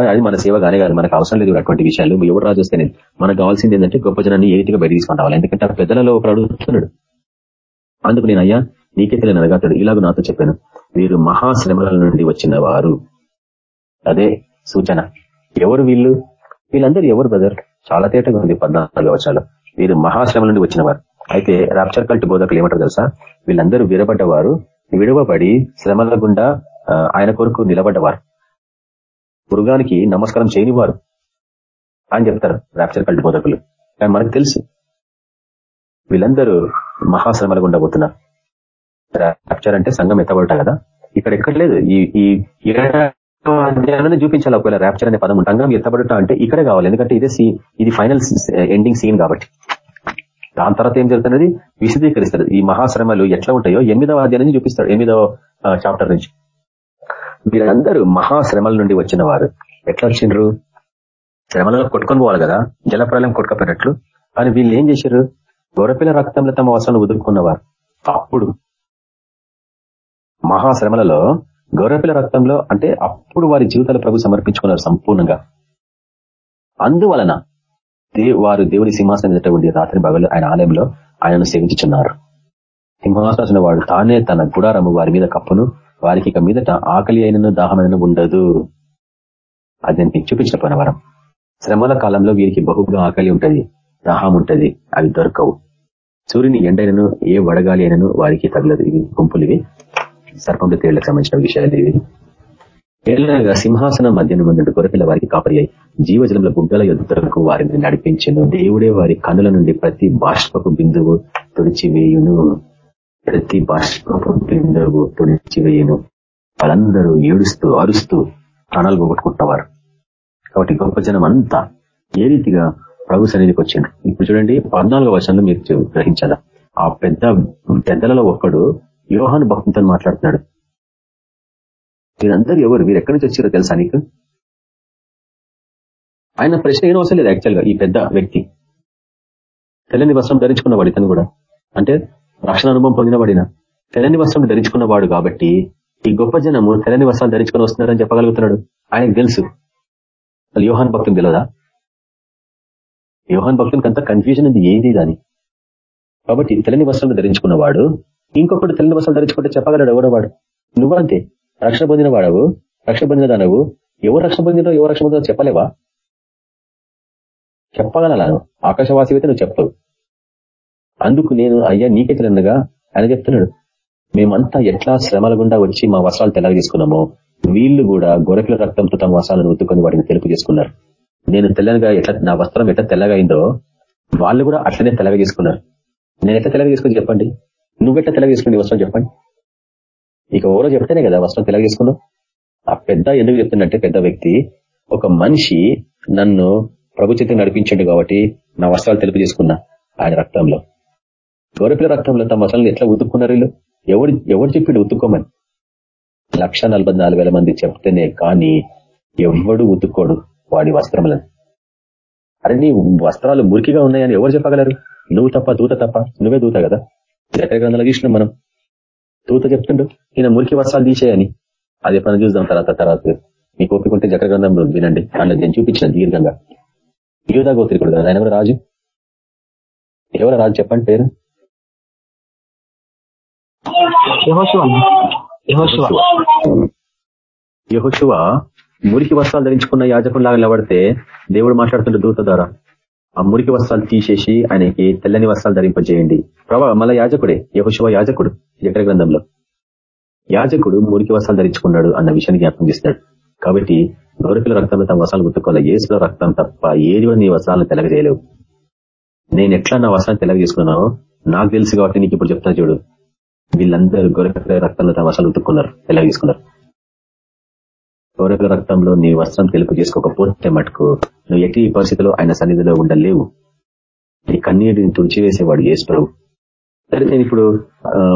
Speaker 2: అది మన సేవ కానీ కాదు. మనకు అవసరం లేదు అటువంటి విషయాలు. ఎవరు రాజు వస్తే మనకు కావాల్సింది ఏంటంటే గొప్ప జనాన్ని ఏ రీతిగా బయట తీసుకుంటావాలి ఎందుకంటే ఆ పెద్దలలో ఒకడు అడుగుతున్నాడు. అందుకు నేను అయ్యా నీకే తెలియని అడగాతాడు. ఇలాగ నాతో చెప్పాను. వీరు మహాశ్రమల నుండి వచ్చిన వారు. అదే సూచన. ఎవరు వీళ్ళు? వీళ్ళందరూ ఎవరు బ్రదర్ చాలా తేటగా ఉంది పద్నాలుగు వచ్చాలు వీరు మహాశ్రమ నుండి వచ్చిన వారు అయితే రాప్చర్ కల్ట్ బోధకులు ఏమంటారు తెలుసా? వీళ్ళందరూ విడబడ్డవారు విడవబడి శ్రమల గుండా ఆయన కొరకు నిలబడ్డవారు. మృగానికి నమస్కారం చేయనివారు అని చెప్తారు రాప్చర్ కల్ట్ బోధకులు. కానీ మనకు తెలుసు వీళ్ళందరూ మహాశ్రమల గుండా పోతున్నారు. రాప్చర్ అంటే సంఘం ఎత్తబడటం కదా? ఇక్కడ ఎక్కడ లేదు ఈ జ్ఞానాన్ని చూపించాలి ఒకవేళ ర్యాప్చర్ అనే పదం సంఘం ఎత్తబడట అంటే ఇక్కడే కావాలి. ఎందుకంటే ఇదే సీ ఇది ఫైనల్ ఎండింగ్ సీన్ కాబట్టి. దాని తర్వాత ఏం జరుగుతున్నది? విశదీకరిస్తారు. ఈ మహాశ్రమలు ఎట్లా ఉంటాయో ఎనిమిదవ అధ్యాయాన్ని చూపిస్తాడు. ఎనిమిదవ చాప్టర్ నుంచి. వీరందరూ మహాశ్రమల నుండి వచ్చిన వారు. ఎట్లా వచ్చిండ్రు? శ్రమలలో కొట్టుకొని పోవాలి కదా? జలప్రలయం కొట్టుకపోయినట్లు. కానీ వీళ్ళు ఏం చేశారు? గొరపిల్ల రక్తంలో తమ వసలు వదులుకున్నవారు అప్పుడు మహాశ్రమలలో గౌరవపిల్ల రక్తంలో అంటే అప్పుడు వారి జీవితాలు ప్రభు సమర్పించుకున్నారు సంపూర్ణంగా. అందువలన వారు దేవుని సింహాసనం ఎదుట ఉండి రాత్రి భగలు ఆయన ఆలయంలో ఆయనను సేవించుచున్నారు. సింహాసన వాడు తానే తన గుడారము వారి మీద కప్పును వారికి ఇక మీదట ఆకలి అయినను దాహమైన ఉండదు. అది నేను చూపించిన పోయిన వరం. శ్రమల కాలంలో వీరికి బహుగా ఆకలి ఉంటది దాహం ఉంటది అవి దొరకవు. సూర్యుని ఎండైనను ఏ వడగాలి అయినను వారికి తగలదు. ఇవి గుంపులు ఇవి సర్పంలో తేళ్ళకు సంబంధించిన విషయాలు ఇవి ఏళ్ళగా సింహాసనం మధ్యన ముందు గొరపిల్ల వారికి కాపరి జీవజలంలో బుగ్గల యుద్ధకు వారిని నడిపించను. దేవుడే వారి కనుల నుండి ప్రతి బాష్పపు బిందువు తుడిచివేయును. ప్రతి బాష్పపు బిందువు తుడిచివేయును. వాళ్ళందరూ ఏడుస్తూ అరుస్తూ ప్రాణాలు పోగొట్టుకుంటున్నవారు. కాబట్టి గొప్ప జనం అంతా ఏ రీతిగా ప్రభు సన్నిధికి వచ్చిండు ఇప్పుడు చూడండి పద్నాలుగో వర్షంలో మీరు గ్రహించాల? ఆ పెద్ద పెద్దలలో ఒకడు యోహాను భక్తులతో మాట్లాడుతున్నాడు. వీరందరూ ఎవరు? వీరు ఎక్కడి నుంచి వచ్చారో తెలుసా నీకు? ఆయన ప్రశ్న ఏం అవసరం లేదు యాక్చువల్గా ఈ పెద్ద వ్యక్తి. తెల్లని వస్త్రం ధరించుకున్నవాడు ఇతను కూడా. అంటే రక్షణ అనుభవం పొందినవాడిన. తెల్లని వస్త్రం ధరించుకున్నవాడు కాబట్టి ఈ గొప్ప జనము తెల్లని వస్త్రాలు ధరించుకొని వస్తున్నారని చెప్పగలుగుతున్నాడు. ఆయనకు తెలుసు. యోహాన్ భక్తుని తెలియదా యోహాన్ భక్తునికి అంత కన్ఫ్యూజన్ ఉంది ఏది దాని? కాబట్టి తెల్లని వస్త్రం ధరించుకున్నవాడు ఇంకొకటి తెల్లని వసలు ధరించుకుంటే చెప్పగలడు ఎవడో వాడు? నువ్వంతే. రక్షణ పొందిన వాడవు. రక్షణ పొందిన దానవు. ఎవరు రక్షణ పొందినో ఎవరు రక్షణ పొందినో చెప్పలేవా? చెప్పగలను ఆకాశవాసి అయితే నువ్వు చెప్పవు. అందుకు నేను అయ్యా నీకే తెలియనగా ఆయన చెప్తున్నాడు మేమంతా ఎట్లా శ్రమల గుండా వచ్చి మా వస్త్రాలు తెల్లగ తీసుకున్నామో వీళ్ళు కూడా గొరకుల రక్తంతో తమ వస్త్రాలను ఉత్తుకొని వాటిని తెలుపు చేసుకున్నారు. నేను తెల్లగా ఎట్లా నా వస్త్రం ఎట్లా తెల్లగా అయిందో వాళ్ళు కూడా అట్లనే తెల్లగా చేసుకున్నారు. నేను ఎట్లా తెల్లగా తీసుకుని చెప్పండి? నువ్వెట్లా తెల్లగా వస్త్రం చెప్పండి? ఇక ఎవరో చెప్తేనే కదా వస్త్రం తెల్లగా ఆ పెద్ద ఎందుకు చెప్తుందంటే పెద్ద వ్యక్తి ఒక మనిషి నన్ను ప్రభుత్వం నడిపించండు కాబట్టి నా వస్త్రాలు తెలుపు చేసుకున్నా ఆయన రక్తంలో. గౌరపిల రక్తంలో తమ వస్త్రాలను ఎట్లా ఉతుక్కున్నారు వీళ్ళు? ఎవరు చెప్పిండు ఉతుక్కోమని? లక్ష మంది చెప్తేనే కానీ ఎవడు ఉతుక్కోడు వాడి వస్త్రములను. అరే నీ వస్త్రాలు మురికిగా ఉన్నాయని ఎవరు చెప్పగలరు? నువ్వు తప్ప దూత తప్ప నువ్వే దూత కదా? గ్రంథాలు చూసినాం మనం. దూత చెప్తుండు ఈయన మురికి వస్త్రాలు తీసేయని. అది ఎప్పుడైనా చూద్దాం తర్వాత తర్వాత మీకు ఒప్పుకుంటే జకర గ్రంథం వినండి. అందులో నేను చూపించిన దీర్ఘంగా. యూదా గోత్రికుడు కదా ఆయన రాజు? ఎవరు రాజు? చెప్పండి పేరు. యహోశువ మురికి వస్త్రాలు ధరించుకున్న యాజకులాగా నిలబడితే దేవుడు మాట్లాడుతుంటే దూత ద్వారా ఆ మురికి వస్త్రాలు తీసేసి ఆయనకి తెల్లని వస్త్రాలు ధరింపజేయండి. ప్రభావ మళ్ళా యాజకుడే యహుశివ యాజకుడు జకర గ్రంథంలో. యాజకుడు మురికి వస్త్రాలు ధరించుకున్నాడు అన్న విషయాన్ని జ్ఞాపకం చేస్తున్నాడు. కాబట్టి గౌరపిల రక్తంలో తమ వస్త్రాలు గుర్తుకోవాలి. ఏసులో రక్తం తప్ప ఏది నీ వస్త్రాలను తెలగజేయలేవు. నేను ఎట్లా నా వస్త్రాన్ని తెలగజేసుకున్నానో నాకు తెలుసు కాబట్టి నీకు ఇప్పుడు చెప్తాను చూడు. వీళ్ళందరూ గొర్రెల రక్తంలో తమ వస్త్రాలు ఉతుక్కున్నారు తెలగజేసుకున్నారు. తీసుకున్నారు రక్తంలో నీ వస్త్రం తెలుపు చేసుకోకపోతే మటుకు నువ్వు ఎట్టి పరిస్థితిలో ఆయన సన్నిధిలో ఉండలేవు. నీ కన్నీటిని తుడిచివేసేవాడు ఏసు సరే నేను ఇప్పుడు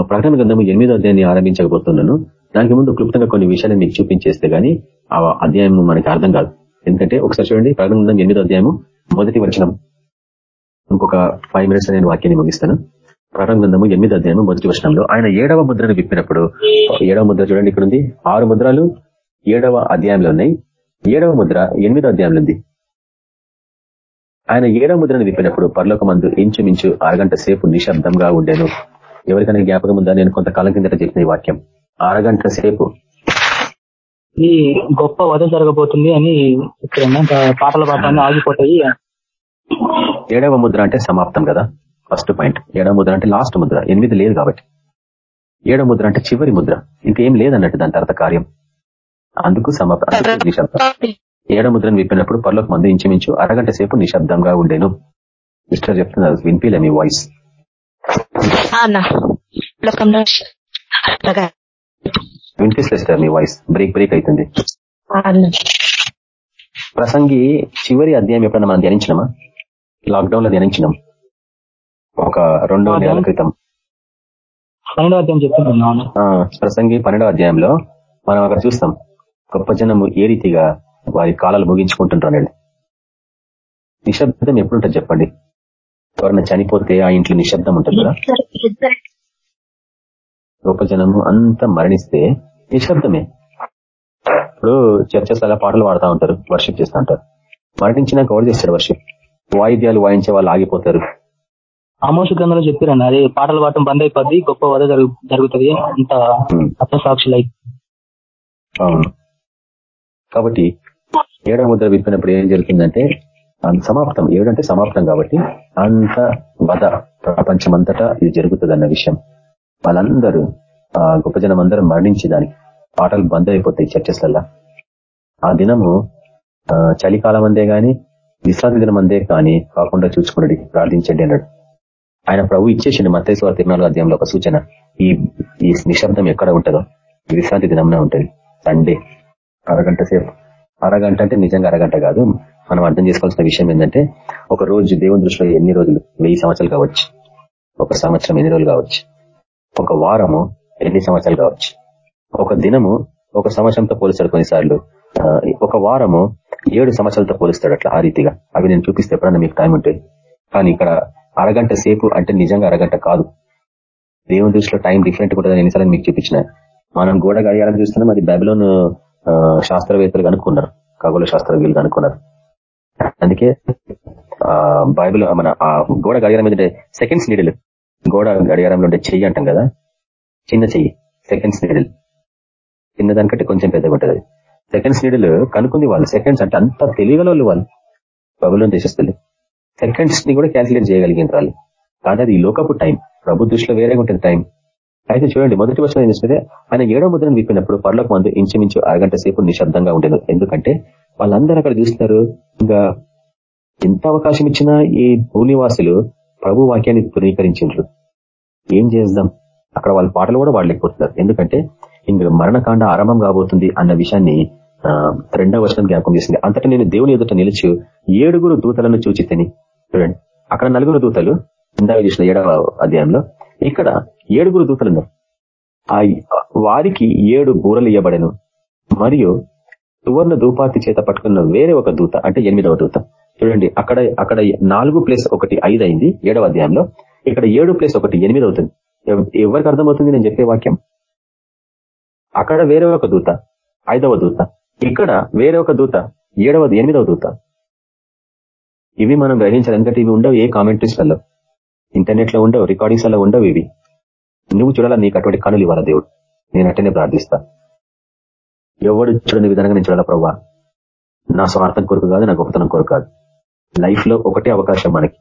Speaker 2: ప్రకటన గ్రంథము ఎనిమిదో అధ్యాయాన్ని ఆరంభించకపోతున్నాను దానికి ముందు క్లుప్తంగా కొన్ని విషయాలు మీకు చూపించేస్తే గానీ ఆ అధ్యాయం మనకి అర్థం కాదు. ఎందుకంటే ఒకసారి చూడండి ప్రకటన గ్రంథం ఎనిమిదో అధ్యాయము మొదటి వచనం. ఇంకొక ఫైవ్ మినిట్స్ నేను వాక్యాన్ని ముగిస్తాను. ప్రకటన గ్రంథము ఎనిమిది అధ్యాయము మొదటి వర్షంలో ఆయన ఏడవ ముద్రను విప్పినప్పుడు ఏడవ ముద్ర చూడండి ఇక్కడ ఉంది ఆరు ముద్రలు ఏడవ అధ్యాయంలో ఉన్నాయి ఏడవ ముద్ర ఎనిమిదో అధ్యాయంలో ఉంది ఆయన ఏడవ ముద్రను విప్పినప్పుడు పర్లోక మందు ఇంచుమించు అరగంట సేపు నిశ్శబ్దంగా ఉండేను. ఎవరికైనా జ్ఞాపకం ఉందా? నేను కొంతకాలం కిందట చెప్పిన ఈ వాక్యం. అరగంట సేపు.
Speaker 4: ఈ గొప్ప వధ జరగబోతుంది అని ఇక్కడ ఇంకా పాటలు పాటలు ఆగిపోతాయి.
Speaker 2: ఏడవ ముద్ర అంటే సమాప్తం కదా? First point. ఏడవ ముద్ర అంటే లాస్ట్ ముద్ర. ఎనిమిది లేదు కాబట్టి. ఏడవ ముద్ర అంటే చివరి ముద్ర. ఇంకేం లేదన్నట్టు దాని తర్వాత కార్యం. అందుకు సమాప్తం నిశ్శబ్దం. ఏడవ ముద్రను విప్పినప్పుడు పర్లోకి మందు ఇంచుమించు అరగంట సేపు నిశ్శబ్దంగా ఉండేను. మిస్టర్ చెప్తున్నారు వినిపిలే మీ వాయిస్. వినిపిస్తుంది మీ వాయిస్. బ్రేక్ బ్రేక్ అవుతుంది ప్రసంగి చివరి అధ్యాయం ఎప్పుడన్నా మనం ధ్యానించినామా? లాక్డౌన్లో ధ్యానించినాం. ఒక రెండు నెలల క్రితం.
Speaker 4: పన్నెండో అధ్యాయం చెప్తున్నాను
Speaker 2: ఆ, ప్రసంగి పన్నెండవ అధ్యాయంలో మనం అక్కడ చూస్తాం. గొప్ప జనము ఏ రీతిగా వారి కాలాలు ముగించుకుంటుంటారు అనేది నిశ్శబ్దం ఎప్పుడుంటుంది చెప్పండి? ఎవరైనా చనిపోతే ఆ ఇంట్లో నిశ్శబ్దం ఉంటుంది కదా? గొప్ప జనము అంతా మరణిస్తే నిశ్శబ్దమే. ఇప్పుడు చర్చస్ అలా పాటలు పాడుతూ ఉంటారు వర్షిప్ చేస్తూ ఉంటారు. మరణించినాక ఎవరు చేస్తారు వర్షిప్? వాయిద్యాలు వాయించే వాళ్ళు ఆగిపోతారు.
Speaker 4: ఆమోష గ్రంథంలో చెప్పారండి అదే పాటలు పాడటం బంద్ అయిపోద్ది గొప్ప వధ జరుగు- జరుగుతుంది అంత
Speaker 2: ఉమ్.
Speaker 4: అర్థసాక్షులు అయి
Speaker 2: అవును. కాబట్టి ఏడవ ముద్ర విప్పినప్పుడు ఏం జరుగుతుందంటే సమాప్తం ఏడంటే సమాప్తం కాబట్టి అంత వధ ప్రపంచమంతటా ఇది జరుగుతుంది అన్న విషయం. వాళ్ళందరూ ఆ గొప్ప జనం అందరూ మరణించి దానికి పాటలు బంద్ అయిపోతాయి చర్చస్లల్లా. ఆ దినము ఆ, చలికాలం అందే గాని విశ్రాంతి దినం అందే కానీ కాకుండా చూసుకున్నాడు ప్రార్థించండి అన్నాడు. ఆయన ప్రభు ఇచ్చేసింది మత్తేశ్వర తిరునాలుగు అధ్యాయంలో ఒక సూచన. ఈ ఈ నిశ్శబ్దం ఎక్కడ ఉంటుందో ఈ విశ్రాంతి దినంలో ఉంటుంది. సండే. అరగంట సేపు. అరగంట అంటే నిజంగా అరగంట కాదు. మనం అర్థం చేసుకోవాల్సిన విషయం ఏంటంటే ఒక రోజు దేవుని దృష్టిలో ఎన్ని రోజులు? వెయ్యి సంవత్సరాలు కావచ్చు. ఒక సంవత్సరం ఎన్ని రోజులు కావచ్చు? ఒక వారము ఎన్ని సంవత్సరాలు కావచ్చు? ఒక దినము ఒక సంవత్సరంతో పోలుస్తాడు కొన్నిసార్లు. ఒక వారము ఏడు సంవత్సరాలతో పోలుస్తాడు అట్లా ఆ రీతిగా. అవి నేను చూపిస్తే ఎప్పుడన్నా మీకు టైం ఉంటుంది కానీ ఇక్కడ అరగంట సేపు అంటే నిజంగా అరగంట కాదు. దేవుని దృష్టిలో టైం డిఫరెంట్ ఉంటుందని ఎన్నిసార్లు మీకు చూపించిన. మనం గోడ గడియారం చూస్తున్నాం అది బైబిలోన్ శాస్త్రవేత్తలు కనుక్కున్నారు. ఖగోళ శాస్త్రవేత్తలు కనుక్కున్నారు. అందుకే ఆ బైబిల్ మన ఆ గోడ గడియారం ఏంటంటే సెకండ్స్ నీడలు గోడ గడియారంలో ఉండే చెయ్యి అంటాం కదా? చిన్న చెయ్యి సెకండ్స్ నీడలు. చిన్నదానికంటే కొంచెం పెద్దగా ఉంటుంది సెకండ్స్ నీడలు కనుక్కుంది వాళ్ళు. సెకండ్స్ అంటే అంత తెలియగలవాళ్ళు వాళ్ళు వాళ్ళు. బబులోని దేశస్తులు. సెకండ్స్ని కూడా క్యాన్సిలేట్ చేయగలిగిన వాళ్ళు. కానీ అది ఈ లోకపు టైం. ప్రభు దృష్టిలో వేరేగా ఉంటుంది టైం. అయితే చూడండి మొదటి వర్షం ఏం చేస్తే ఆయన ఏడో ముద్రను విప్పినప్పుడు పర్లకు మందు ఇంచుమించు అరగంట సేపు నిశ్శబ్దంగా ఉండేది. ఎందుకంటే వాళ్ళందరూ అక్కడ చూస్తున్నారు ఇంకా ఎంత అవకాశం ఇచ్చినా ఈ భూనివాసులు ప్రభు వాక్యాన్ని ధృవీకరించారు ఏం చేద్దాం? అక్కడ వాళ్ళ పాటలు కూడా వాడలేకపోతున్నారు ఎందుకంటే ఇంక మరణకాండ ఆరంభం కాబోతుంది అన్న విషయాన్ని ఆ, రెండవ వర్షం జ్ఞాపకం చేసింది. అంతటా నేను దేవుని ఎదుట నిలిచి ఏడుగురు దూతలను చూచి చూడండి అక్కడ నలుగురు దూతలు ఇందాక చూసిన ఏడవ అధ్యాయంలో ఇక్కడ ఏడుగురు దూతలు ఆ వారికి ఏడు బూరలు ఇవ్వబడను మరియు సువర్ణ దూపాతి చేత పట్టుకున్న వేరే ఒక దూత అంటే ఎనిమిదవ దూత. చూడండి అక్కడ అక్కడ నాలుగు ప్లేస్ ఒకటి ఐదు అయింది ఏడవ అధ్యాయంలో. ఇక్కడ ఏడు ప్లేస్ ఒకటి ఎనిమిది అవుతుంది ఎవరికి అర్థమవుతుంది నేను చెప్పే వాక్యం? అక్కడ వేరే ఒక దూత ఐదవ దూత. ఇక్కడ వేరే ఒక దూత ఏడవది ఎనిమిదవ దూత. ఇవి మనం గ్రహించాలి ఎందుకంటే ఇవి ఉండవు ఏ కామెంటరీస్లలో. ఇంటర్నెట్లో ఉండవు రికార్డింగ్స్ అలా ఉండవు ఇవి. నువ్వు చూడాలా నీకు అటువంటి కనులు ఇవ్వాలా దేవుడు? నేను అట్టనే ప్రార్థిస్తా. ఎవడు చూడని విధంగా నేను చూడాలా ప్రభా నా స్వార్థం కొరకు కాదు నా గొప్పతనం కొరకు కాదు. లైఫ్లో ఒకటే అవకాశం మనకి.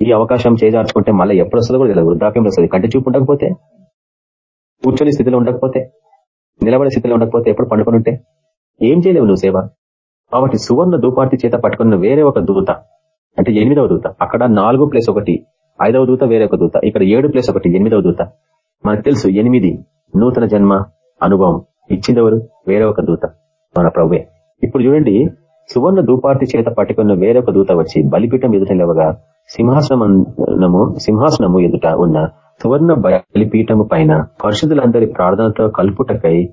Speaker 2: ఈ అవకాశం చేజార్చుకుంటే మళ్ళీ ఎప్పుడు వస్తుందో కూడా తెలియదు. వృద్ధాప్యం వస్తుంది. కంటి చూపు ఉండకపోతే కూర్చొని స్థితిలో ఉండకపోతే నిలబడే స్థితిలో ఉండకపోతే ఎప్పుడు పండుకొని ఉంటే ఏం చేయలేవు నువ్వు సేవ. కాబట్టి సువర్ణ దూపార్తి చేత పట్టుకున్న వేరే ఒక దూత అంటే ఎనిమిదవ దూత అక్కడ నాలుగు ప్లేస్ ఒకటి ఐదవ దూత వేరే ఒక దూత. ఇక్కడ ఏడు ప్లేస్ ఒకటి ఎనిమిదవ దూత. మనకు తెలుసు ఎనిమిది నూతన జన్మ అనుభవం. ఇచ్చిందెవరు వేరే ఒక దూత. మన ప్రభువే ఇప్పుడు చూడండి సువర్ణ దూపార్తి చేత పట్టుకున్న వేరొక దూత వచ్చి బలిపీఠం ఎదుట లేవగా సింహాసనము సింహాసనము ఎదుట ఉన్న సువర్ణ బలిపీఠము పైన పరిశుద్ధులందరి ప్రార్థనతో కల్పుటకై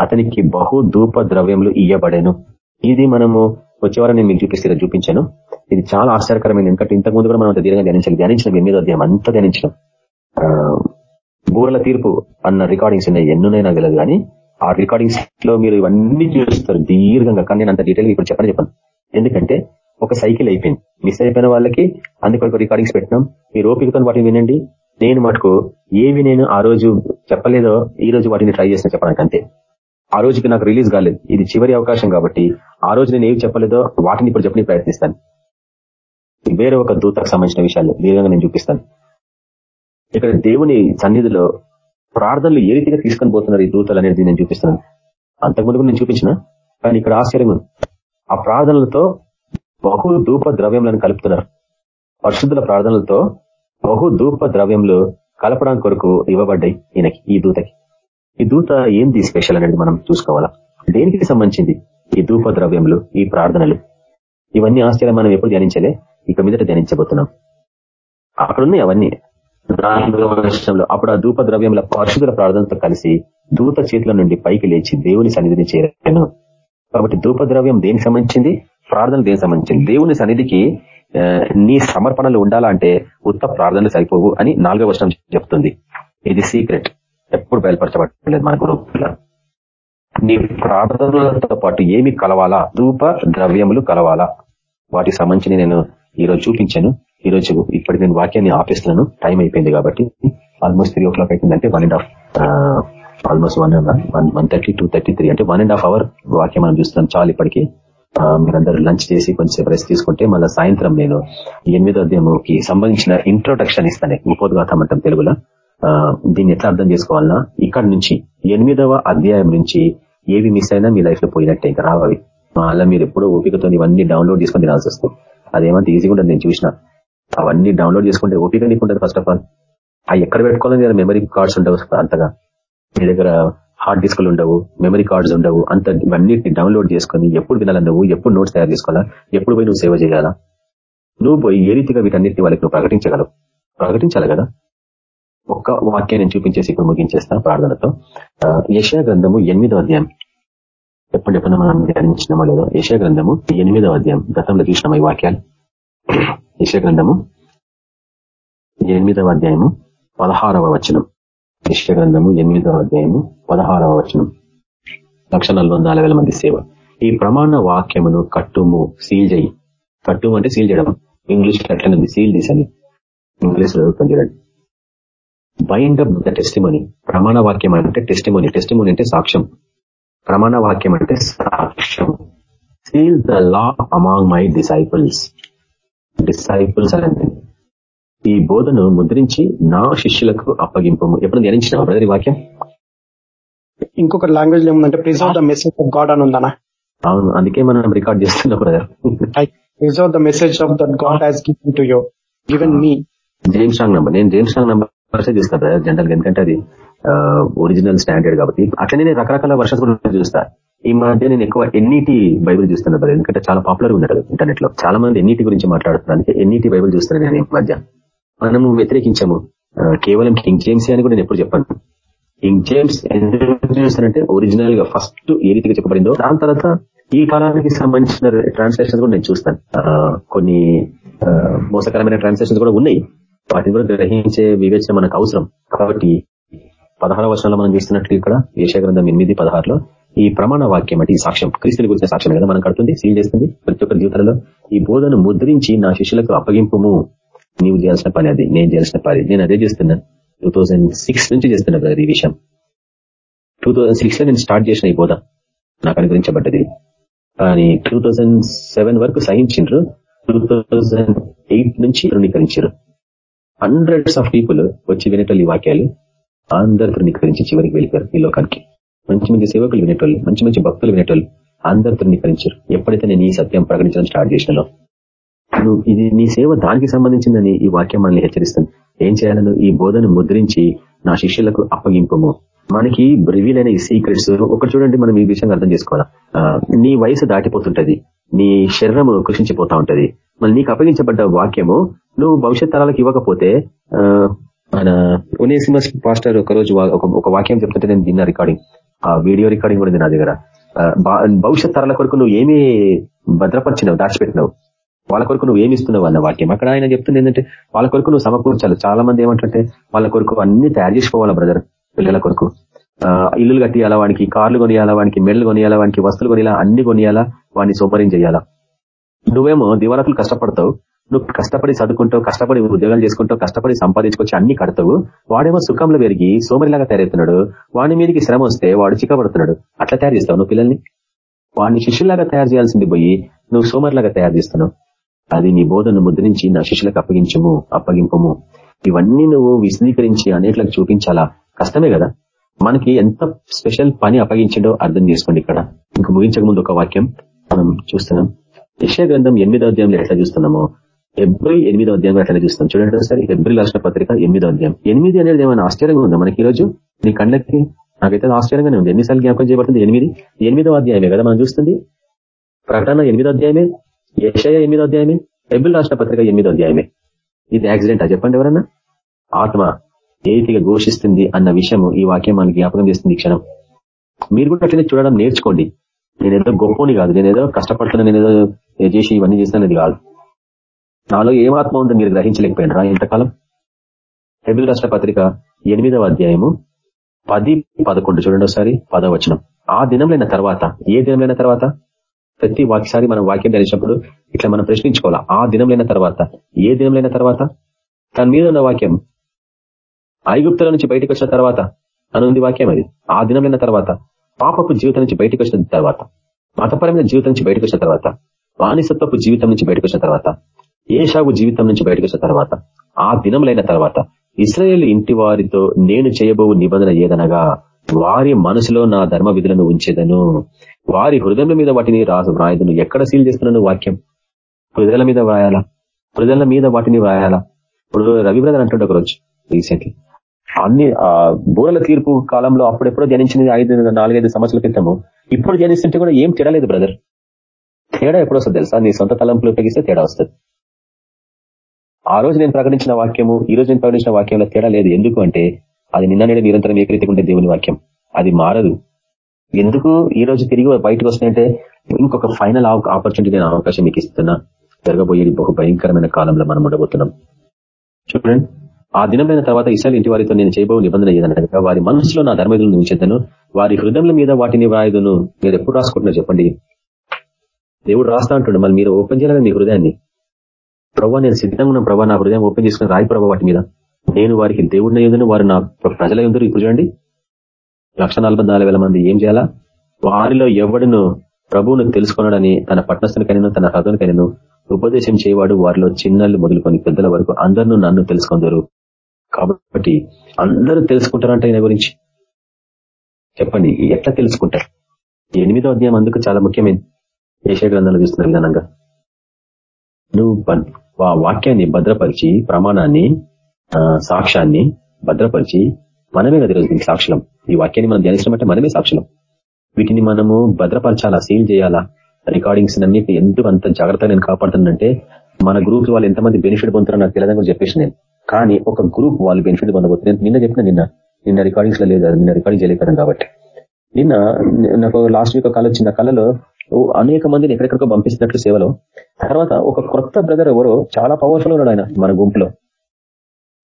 Speaker 2: అతనికి బహు ధూప ద్రవ్యములు ఇయ్యబడేను. ఇది మనము వచ్చేవారని మీకు చూపిస్తే చూపించాను. ఇది చాలా ఆశ్చర్యకరమైన ఎందుకంటే ఇంతకుముందు కూడా మనం అంత దీర్ఘంగా ధ్యానించాలి ధ్యానించిన ఎనిమిదో అధ్యాయం అంతా ధ్యానించడం బూరల తీర్పు అన్న రికార్డింగ్స్ ఉన్నాయి. ఎన్నున్నాయి నాకు తెలియదు కానీ ఆ రికార్డింగ్స్లో మీరు ఇవన్నీ చూస్తారు దీర్ఘంగా. కానీ నేను అంత డీటెయిల్ ఇప్పుడు చెప్పని చెప్పాను. ఎందుకంటే ఒక సైకిల్ అయిపోయింది. మిస్ అయిపోయిన వాళ్ళకి అందుకొరకు రికార్డింగ్స్ పెట్టినాం. మీరు ఓపికతో వాటిని వినండి. నేను మటుకు ఏవి నేను ఆ రోజు చెప్పలేదో ఈ రోజు వాటిని ట్రై చేసిన చెప్పడానికి అంతే. ఆ రోజుకి నాకు రిలీజ్ కాలేదు. ఇది చివరి అవకాశం కాబట్టి ఆ రోజు నేను ఏవి చెప్పలేదో వాటిని ఇప్పుడు చెప్పని ప్రయత్నిస్తాను. వేరే ఒక దూతకు సంబంధించిన విషయాలు దీర్ఘంగా నేను చూపిస్తాను. ఇక్కడ దేవుని సన్నిధిలో ప్రార్థనలు ఏ రీతిగా తీసుకొని పోతున్నారు ఈ దూతలు అనేది నేను చూపిస్తున్నాను. అంతకుముందు నేను చూపించిన కానీ ఇక్కడ ఆశ్చర్యం ఆ ప్రార్థనలతో బహు ధూప ద్రవ్యములను కలుపుతున్నారు. పరిశుద్ధుల ప్రార్థనలతో బహు ధూప ద్రవ్యములు కలపడానికి కొరకు ఇవ్వబడ్డాయి ఈయనకి ఈ దూతకి. ఈ దూత ఏంది స్పెషల్ అనేది మనం చూసుకోవాలా? దేనికి సంబంధించింది ఈ ధూప ద్రవ్యములు ఈ ప్రార్థనలు? ఇవన్నీ ఆశ్చర్యం మనం ఎప్పుడు ధ్యానించలే. ఇక మీదట ధ్యానించబోతున్నాం. అక్కడ ఉన్నాయి అవన్నీ వర్షంలో అప్పుడు ఆ ధూప ద్రవ్యముల పరిశుద్ధుల ప్రార్థనతో కలిసి దూత చేతుల నుండి పైకి లేచి దేవుని సన్నిధిని చేరాను. కాబట్టి ధూప ద్రవ్యం దేనికి సంబంధించింది? ప్రార్థన దేనికి సంబంధించింది? దేవుని సన్నిధికి నీ సమర్పణలు ఉండాలంటే ఉత్త ప్రార్థనలు సరిపోవు అని నాలుగో వర్షం చెప్తుంది. ఇది సీక్రెట్. ఎప్పుడు బయలుపరచబడలేదు మన గ్రూప్లో నీ ప్రార్థనలతో పాటు ఏమి కలవాలా? ధూప ద్రవ్యములు కలవాలా? వాటికి సంబంధించి నేను ఈరోజు చూపించాను. ఈ రోజు ఇప్పటి నేను వాక్యాన్ని ఆపేస్తున్నాను. టైం అయిపోయింది కాబట్టి ఆల్మోస్ట్ త్రీ ఓ క్లాక్ అయిపోయిందంటే one and half almost one one one thirty two thirty three అంటే వన్ అండ్ హాఫ్ అవర్ వాక్యం మనం చూస్తున్నాం. చాలు ఇప్పటికి. మీరందరూ లంచ్ చేసి కొంచెం రెస్ట్ తీసుకుంటే మళ్ళీ సాయంత్రం నేను ఎనిమిదో అధ్యాయంకి సంబంధించిన ఇంట్రొడక్షన్ ఇస్తాను. ఉపోద్ఘాతం అంటాం తెలుగులో. దీన్ని ఎట్లా అర్థం చేసుకోవాలన్నా ఇక్కడ నుంచి ఎనిమిదవ అధ్యాయం నుంచి ఏవి మిస్ అయినా మీ లైఫ్లో పోయినట్టే ఇంకా రావవి మళ్ళీ మీరు ఎప్పుడో ఓపికతో ఇవన్నీ డౌన్లోడ్ చేసుకుని తినాల్సి వస్తుంది. అదేమంత ఈజీగా ఉంటుంది నేను చూసిన. అవన్నీ డౌన్లోడ్ చేసుకుంటే ఓపిక నీకుంటుంది ఫస్ట్ ఆఫ్ ఆల్ అవి ఎక్కడ పెట్టుకోవాలని మెమరీ కార్డ్స్ ఉండవు అంతగా. మీ దగ్గర హార్డ్ డిస్క్లు ఉండవు మెమరీ కార్డ్స్ ఉండవు అంత ఇవన్నిటిని డౌన్లోడ్ చేసుకుని ఎప్పుడు వినాలా నువ్వు ఎప్పుడు నోట్స్ తయారు చేసుకోవాలా ఎప్పుడు పోయి నువ్వు సేవ చేయాలా? నువ్వు పోయి ఏ రీతిగా వీటన్నిటిని వాళ్ళకి నువ్వు ప్రకటించగలవు? ప్రకటించాలి కదా. ఒక్క వాక్యాన్ని చూపించేసి ఇప్పుడు ముగించేస్తా ప్రార్థనతో. యశా గ్రంథము ఎనిమిదో అధ్యాయం. ఎప్పుడు ఎప్పుడు మనం ధ్యానించినామో లేదో యశా గ్రంథము ఎనిమిదవ అధ్యాయం. గతంలో చూసినాం ఈ వాక్యాలు? యశా గ్రంథము ఎనిమిదవ అధ్యాయము పదహారవ వచనం. యశ గ్రంథము ఎనిమిదవ అధ్యాయము పదహారవ వచనం. లక్ష మంది సేవ. ఈ ప్రమాణ వాక్యమును కట్టుము సీల్ చేయి. కట్టుము అంటే సీల్ చేయడం ఇంగ్లీష్ అట్లనే సీల్ తీసని ఇంగ్లీష్ చదువుతాం చూడండి. బైండ్ అప్ ద టెస్టిమోని ప్రమాణ వాక్యం అంటే టెస్టిమోని టెస్టిమోని అంటే సాక్ష్యం. ప్రమాణ వాక్యం అంటే సాక్ష్యం. Seal the law among my disciples disciples అనేది ఈ బోధను ముద్రించి నా శిష్యులకు అప్పగింపు ఎప్పుడు ధ్యానించిన బ్రదర్ వాక్యం?
Speaker 3: ఇంకొక లాంగ్వేజ్లో ఏముందంటే preserve the message of God అని ఉందనా
Speaker 2: అవును అందుకే మనం రికార్డ్ చేస్తున్నాం brother.
Speaker 3: Preserve the message of that God has given to you given me
Speaker 2: James Strong number నేను జేమ్స్ స్ట్రాంగ్ నంబర్ చూస్తాను బ్రదర్ జనరల్ ఎందుకంటే అది ఒరిజినల్ స్టాండర్డ్ కాబట్టి అట్లనే నేను రకరకాల వర్షాలు కూడా చూస్తా. ఈ మధ్య నేను ఎక్కువ ఎన్నిటి బైబుల్ చూస్తున్నా బ్రదర్ ఎందుకంటే చాలా పాపులర్ ఉన్నాడు ఇంటర్నెట్లో. చాలా మంది ఎన్నిటి గురించి మాట్లాడుతున్నారు ఎన్నిటి బైబుల్ చూస్తున్నాను నేను ఈ మధ్య. మనము వ్యతిరేకించాము. కేవలం కింగ్ జేమ్స్ అని కూడా నేను ఎప్పుడు చెప్పాను. కింగ్ జేమ్స్ చూస్తానంటే ఒరిజినల్గా ఫస్ట్ ఏ రీతిగా చెప్పబడిందో దాని తర్వాత ఈ కాలానికి సంబంధించిన ట్రాన్స్లేషన్ కూడా నేను చూస్తాను. కొన్ని మోసకరమైన ట్రాన్స్లేషన్స్ కూడా ఉన్నాయి. వాటిని కూడా గ్రహించే వివేచన మనకు అవసరం. కాబట్టి పదహారవ వర్షంలో మనం చూస్తున్నట్లు ఇక్కడ గ్రంథం ఎనిమిది పదహారులో ఈ ప్రమాణ వాక్యం అంటే ఈ సాక్ష్యం క్రీస్తుని గురించిన సాక్ష్యం కదా మనం కడుతుంది సీల్ చేస్తుంది ప్రతి ఒక్కరి జీవితంలో ఈ బోధను ముద్రించి నా శిష్యులకు అప్పగింపుము. నీవు చేయాల్సిన పని అది నేను చేయాల్సిన పని నేను అదే చేస్తున్నా. టూ నుంచి చేస్తున్నా బ్రదర్ ఈ విషయం. టూ లో నేను స్టార్ట్ చేసిన ఈ బోధ. నాకు అనుగ్రహించబడ్డది. కానీ టూ వరకు సహించిండ్రు. టూ నుంచి ధృవీకరించారు హండ్రెడ్స్ ఆఫ్ పీపుల్ వచ్చి వినేటోళ్ళు ఈ వాక్యాలు. అందరు తృణీకరించి చివరికి వెళ్ళిపోయారు ఈ లోకానికి. మంచి మంచి సేవకులు వినేటోళ్ళు మంచి మంచి భక్తులు వినేటోళ్ళు అందరు తృణీకరించారు ఎప్పుడైతే నేను ఈ సత్యం ప్రకటించడం స్టార్ట్ చేసినానో. నువ్వు ఇది నీ సేవ దానికి సంబంధించిందని ఈ వాక్యం మనల్ని హెచ్చరిస్తుంది. ఏం చేయాలను ఈ బోధను ముద్రించి నా శిష్యులకు అప్పగింపము. మనకి రివీల్ అయిన ఈ సీక్రెట్స్ ఒకటి చూడండి మనం ఈ విషయంగా అర్థం చేసుకోవాలా. నీ వయసు దాటిపోతుంటది. నీ శరీరము కృషించిపోతా ఉంటది. మళ్ళీ నీకు అప్పగించబడ్డ వాక్యము నువ్వు భవిష్యత్ తరాలకు ఇవ్వకపోతే మన ఉనేసిమస్ పాస్టర్ ఒకరోజు ఒక వాక్యం చెప్తుంటే నేను విన్న రికార్డింగ్ ఆ వీడియో రికార్డింగ్ కూడా నా దగ్గర. భవిష్యత్ తరాల కొరకు నువ్వు ఏమీ భద్రపరిచినావు దాచిపెట్టినావు? వాళ్ళ కొరకు నువ్వు ఏమి ఇస్తున్నావు అన్న వాక్యం? అక్కడ ఆయన చెప్తుంది ఏంటంటే వాళ్ళ కొరకు నువ్వు సమకూర్చాలి. చాలా మంది ఏమంటుంటే వాళ్ళ కొరకు అన్ని తయారు చేసుకోవాలా బ్రదర్ పిల్లల కొరకు. ఆ, ఇల్లులు కట్టియాలా వానికి కార్లు కొనియాలా వానికి మెళ్ళు కొనియాలా వానికి వస్తువులు కొనియాలా అన్ని కొనియాలా వాడిని సోమరిం చేయాలా? నువ్వేమో దివారాతులు కష్టపడతావు నువ్వు కష్టపడి చదువుకుంటావు కష్టపడి ఉద్యోగాలు చేసుకుంటావు కష్టపడి సంపాదించుకొచ్చి అన్ని కడతావు వాడేమో సుఖంలో పెరిగి సోమరిలాగా తయారవుతున్నాడు వాడి మీదకి శ్రమ వస్తే వాడు చిక్కబడుతున్నాడు. అట్లా తయారు చేస్తావు నువ్వు పిల్లల్ని? వాడిని శిష్యులాగా తయారు చేయాల్సింది పోయి నువ్వు సోమరిలాగా తయారు చేస్తున్నావు. అది నీ బోధను ముద్రించి నా శిష్యులకు అప్పగించము అప్పగింపము. ఇవన్నీ నువ్వు విశదీకరించి అనేట్లకు చూపించాలా? కష్టమే కదా. మనకి ఎంత స్పెషల్ పని అప్పగించిండో అర్థం చేసుకోండి ఇక్కడ. ఇంక ముగించక ముందు ఒక వాక్యం మనం చూస్తున్నాం. యశ గ్రంథం ఎనిమిదో అధ్యాయంలో ఎట్లా చూస్తున్నామో? ఎబ్రి ఎనిమిదో అధ్యాయం అట్లా చూస్తాం. చూడండి ఒకసారి ఎబ్రి రాష్ట్ర పత్రిక ఎనిమిదో అధ్యాయం. ఎనిమిది అనేది ఏమైనా ఆశ్చర్యంగా ఉందా మనకి ఈ రోజు నీ కళ్ళకి నాకైతే ఆశ్చర్యంగానే ఉంది. ఎన్నిసార్లు జ్ఞాపకం చేయబడుతుంది? ఎనిమిది. ఎనిమిదో అధ్యాయమే కదా మనం చూస్తుంది? ప్రకటన ఎనిమిదో అధ్యాయమే? యశయ ఎనిమిదో అధ్యాయమే? ఎబిల్ రాష్ట్ర పత్రిక ఎనిమిదో అధ్యాయమే? ఇది యాక్సిడెంట్? చెప్పండి ఎవరన్నా? ఆత్మ ఏతిగా ఘోషిస్తుంది అన్న విషయము ఈ వాక్యం మనకి జ్ఞాపకం చేస్తుంది క్షణం. మీరు కూడా అట్లనే చూడడం నేర్చుకోండి. నేనేదో గొప్పని కాదు. నేనేదో కష్టపడుతున్నా నేనేదో చేసి ఇవన్నీ చేస్తున్నది కాదు. నాలో ఏం ఆత్మ ఉందో మీరు గ్రహించలేకపోయినరా ఇంతకాలం? హెబిల్ రాష్ట్ర పత్రిక ఎనిమిదవ అధ్యాయము పది పదకొండు చూడండి ఒకసారి పదవచనం ఆ దినంలైన తర్వాత ఏ దినంలైన తర్వాత? ప్రతి వాకిసారి మనం వాక్యం ధరించినప్పుడు ఇట్లా మనం ప్రశ్నించుకోవాలా? ఆ దినంలైన తర్వాత ఏ దినంలైన తర్వాత? తన మీద ఉన్న వాక్యం ఐగుప్తుల నుంచి బయటకు వచ్చిన తర్వాత అనుంది వాక్యం అది. ఆ దినంలైన తర్వాత పాపపు జీవితం నుంచి బయటకు వచ్చిన తర్వాత మతపరమైన జీవితం నుంచి బయటకు వచ్చిన తర్వాత బానిసత్వపు జీవితం నుంచి బయటకు వచ్చిన తర్వాత ఏషాగు జీవితం నుంచి బయటకు వచ్చిన తర్వాత ఆ దినములైన తర్వాత ఇస్రాయేల్ ఇంటి వారితో నేను చేయబో నిబంధన ఏదనగా వారి మనసులో నా ధర్మ విధులను ఉంచేదను. వారి హృదయం మీద వాటిని రాసు వ్రాయదును. ఎక్కడ సీల్ చేస్తున్నాను వాక్యం? హృదయాల మీద వ్రాయాలా? హృదయాల మీద వాటిని వ్రాయాలా? ఇప్పుడు రవి బ్రదర్ అంటుండే ఒకరోజు రీసెంట్లీ. అన్ని ఆ బూరల తీర్పు కాలంలో అప్పుడెప్పుడో జనించింది ఐదు నాలుగైదు సంవత్సరాల క్రితము. ఇప్పుడు జనిస్తుంటే కూడా ఏం తేడా లేదు బ్రదర్. తేడా ఎప్పుడు వస్తుంది తెలుసా? నీ సొంత తలంపులు ఉపయోగిస్తే తేడా వస్తుంది. ఆ రోజు నేను ప్రకటించిన వాక్యము ఈ రోజు నేను ప్రకటించిన వాక్యంలో తేడా లేదు. ఎందుకు అంటే అది నిన్న నేడు నిరంతరం ఏకరీతిగా ఉండే దేవుని వాక్యం. అది మారదు. ఎందుకు ఈ రోజు తిరిగి బయటకు వస్తుందంటే ఇంకొక ఫైనల్ ఆపర్చునిటీ నేను అవకాశం మీకు ఇస్తున్నా. జరగబోయేది బహు భయంకరమైన కాలంలో మనం ఉండబోతున్నాం. చూడండి. ఆ దినమైన తర్వాత ఇసాల్ ఇంటి వారితో నేను చేయబో నిబంధన ఏదనగా వారి మనసులో నా ధర్మదులను ఉంచేద్దను వారి హృదయంల మీద వాటిని వ్రాయదును. మీరు ఎప్పుడు రాసుకుంటున్నారు చెప్పండి. దేవుడు రాస్తా అంటుండే మళ్ళీ మీరు ఓపెన్ చేయాలని మీ హృదయాన్ని. ప్రభావ నేను సిద్ధంగా ఉన్న ప్రభావ నా హృదయం ఓపెన్ చేసుకుని రాయి ప్రభావ వాటి మీద. నేను వారికి దేవుడిని ఎందును వారు నా ప్రజల ఎందురు ఇప్పుడు చూడండి. లక్ష మంది ఏం చేయాలా? వారిలో ఎవడును ప్రభువును తెలుసుకున్నాడని తన పట్టణస్థునికైనా తన హృదయానికైనా ఉపదేశం చేయవాడు వారిలో చిన్నలు మొదలుకొని పెద్దల వరకు అందరినూ నన్ను తెలుసుకుందరు. కాబట్టి అందరూ తెలుసుకుంటారంట ఈయన గురించి. చెప్పండి ఎట్లా తెలుసుకుంటారు? ఎనిమిదో అధ్యాయం అందుకు చాలా ముఖ్యమైనది ఏషియా గ్రంథాలు చూస్తున్న విధానంగా. నువ్వు ఆ వాక్యాన్ని భద్రపరిచి ప్రమాణాన్ని సాక్ష్యాన్ని భద్రపరిచి మనమే కదా ఈరోజు దీనికి సాక్షులం. ఈ వాక్యాన్ని మనం ధ్యానించడం మనమే సాక్షులం. వీటిని మనము భద్రపరచాలా సీల్ చేయాలా? రికార్డింగ్స్ అన్నిటి ఎందుకు అంత జాగ్రత్తగా నేను కాపాడుతానంటే మన గ్రూప్ వాళ్ళు ఎంతమంది బెనిఫిట్ పొందుతారో నాకు తెలియదని కూడా చెప్పేసి నేను. కానీ ఒక గ్రూప్ వాళ్ళు బెనిఫిట్ పొందబోతుంది నిన్న చెప్పిన నిన్న నిన్న రికార్డింగ్స్లో లేదు నిన్న రికార్డింగ్ చేయలేకపోయాను కాబట్టి. నిన్న నాకు లాస్ట్ వీక్ కళ వచ్చిన కళలో అనేక మందిని ఎక్కడెక్కడికో పంపించినట్లు సేవలో. తర్వాత ఒక కొత్త బ్రదర్ ఎవరో చాలా పవర్ఫుల్ ఉన్నాడు ఆయన మన గుంపులో.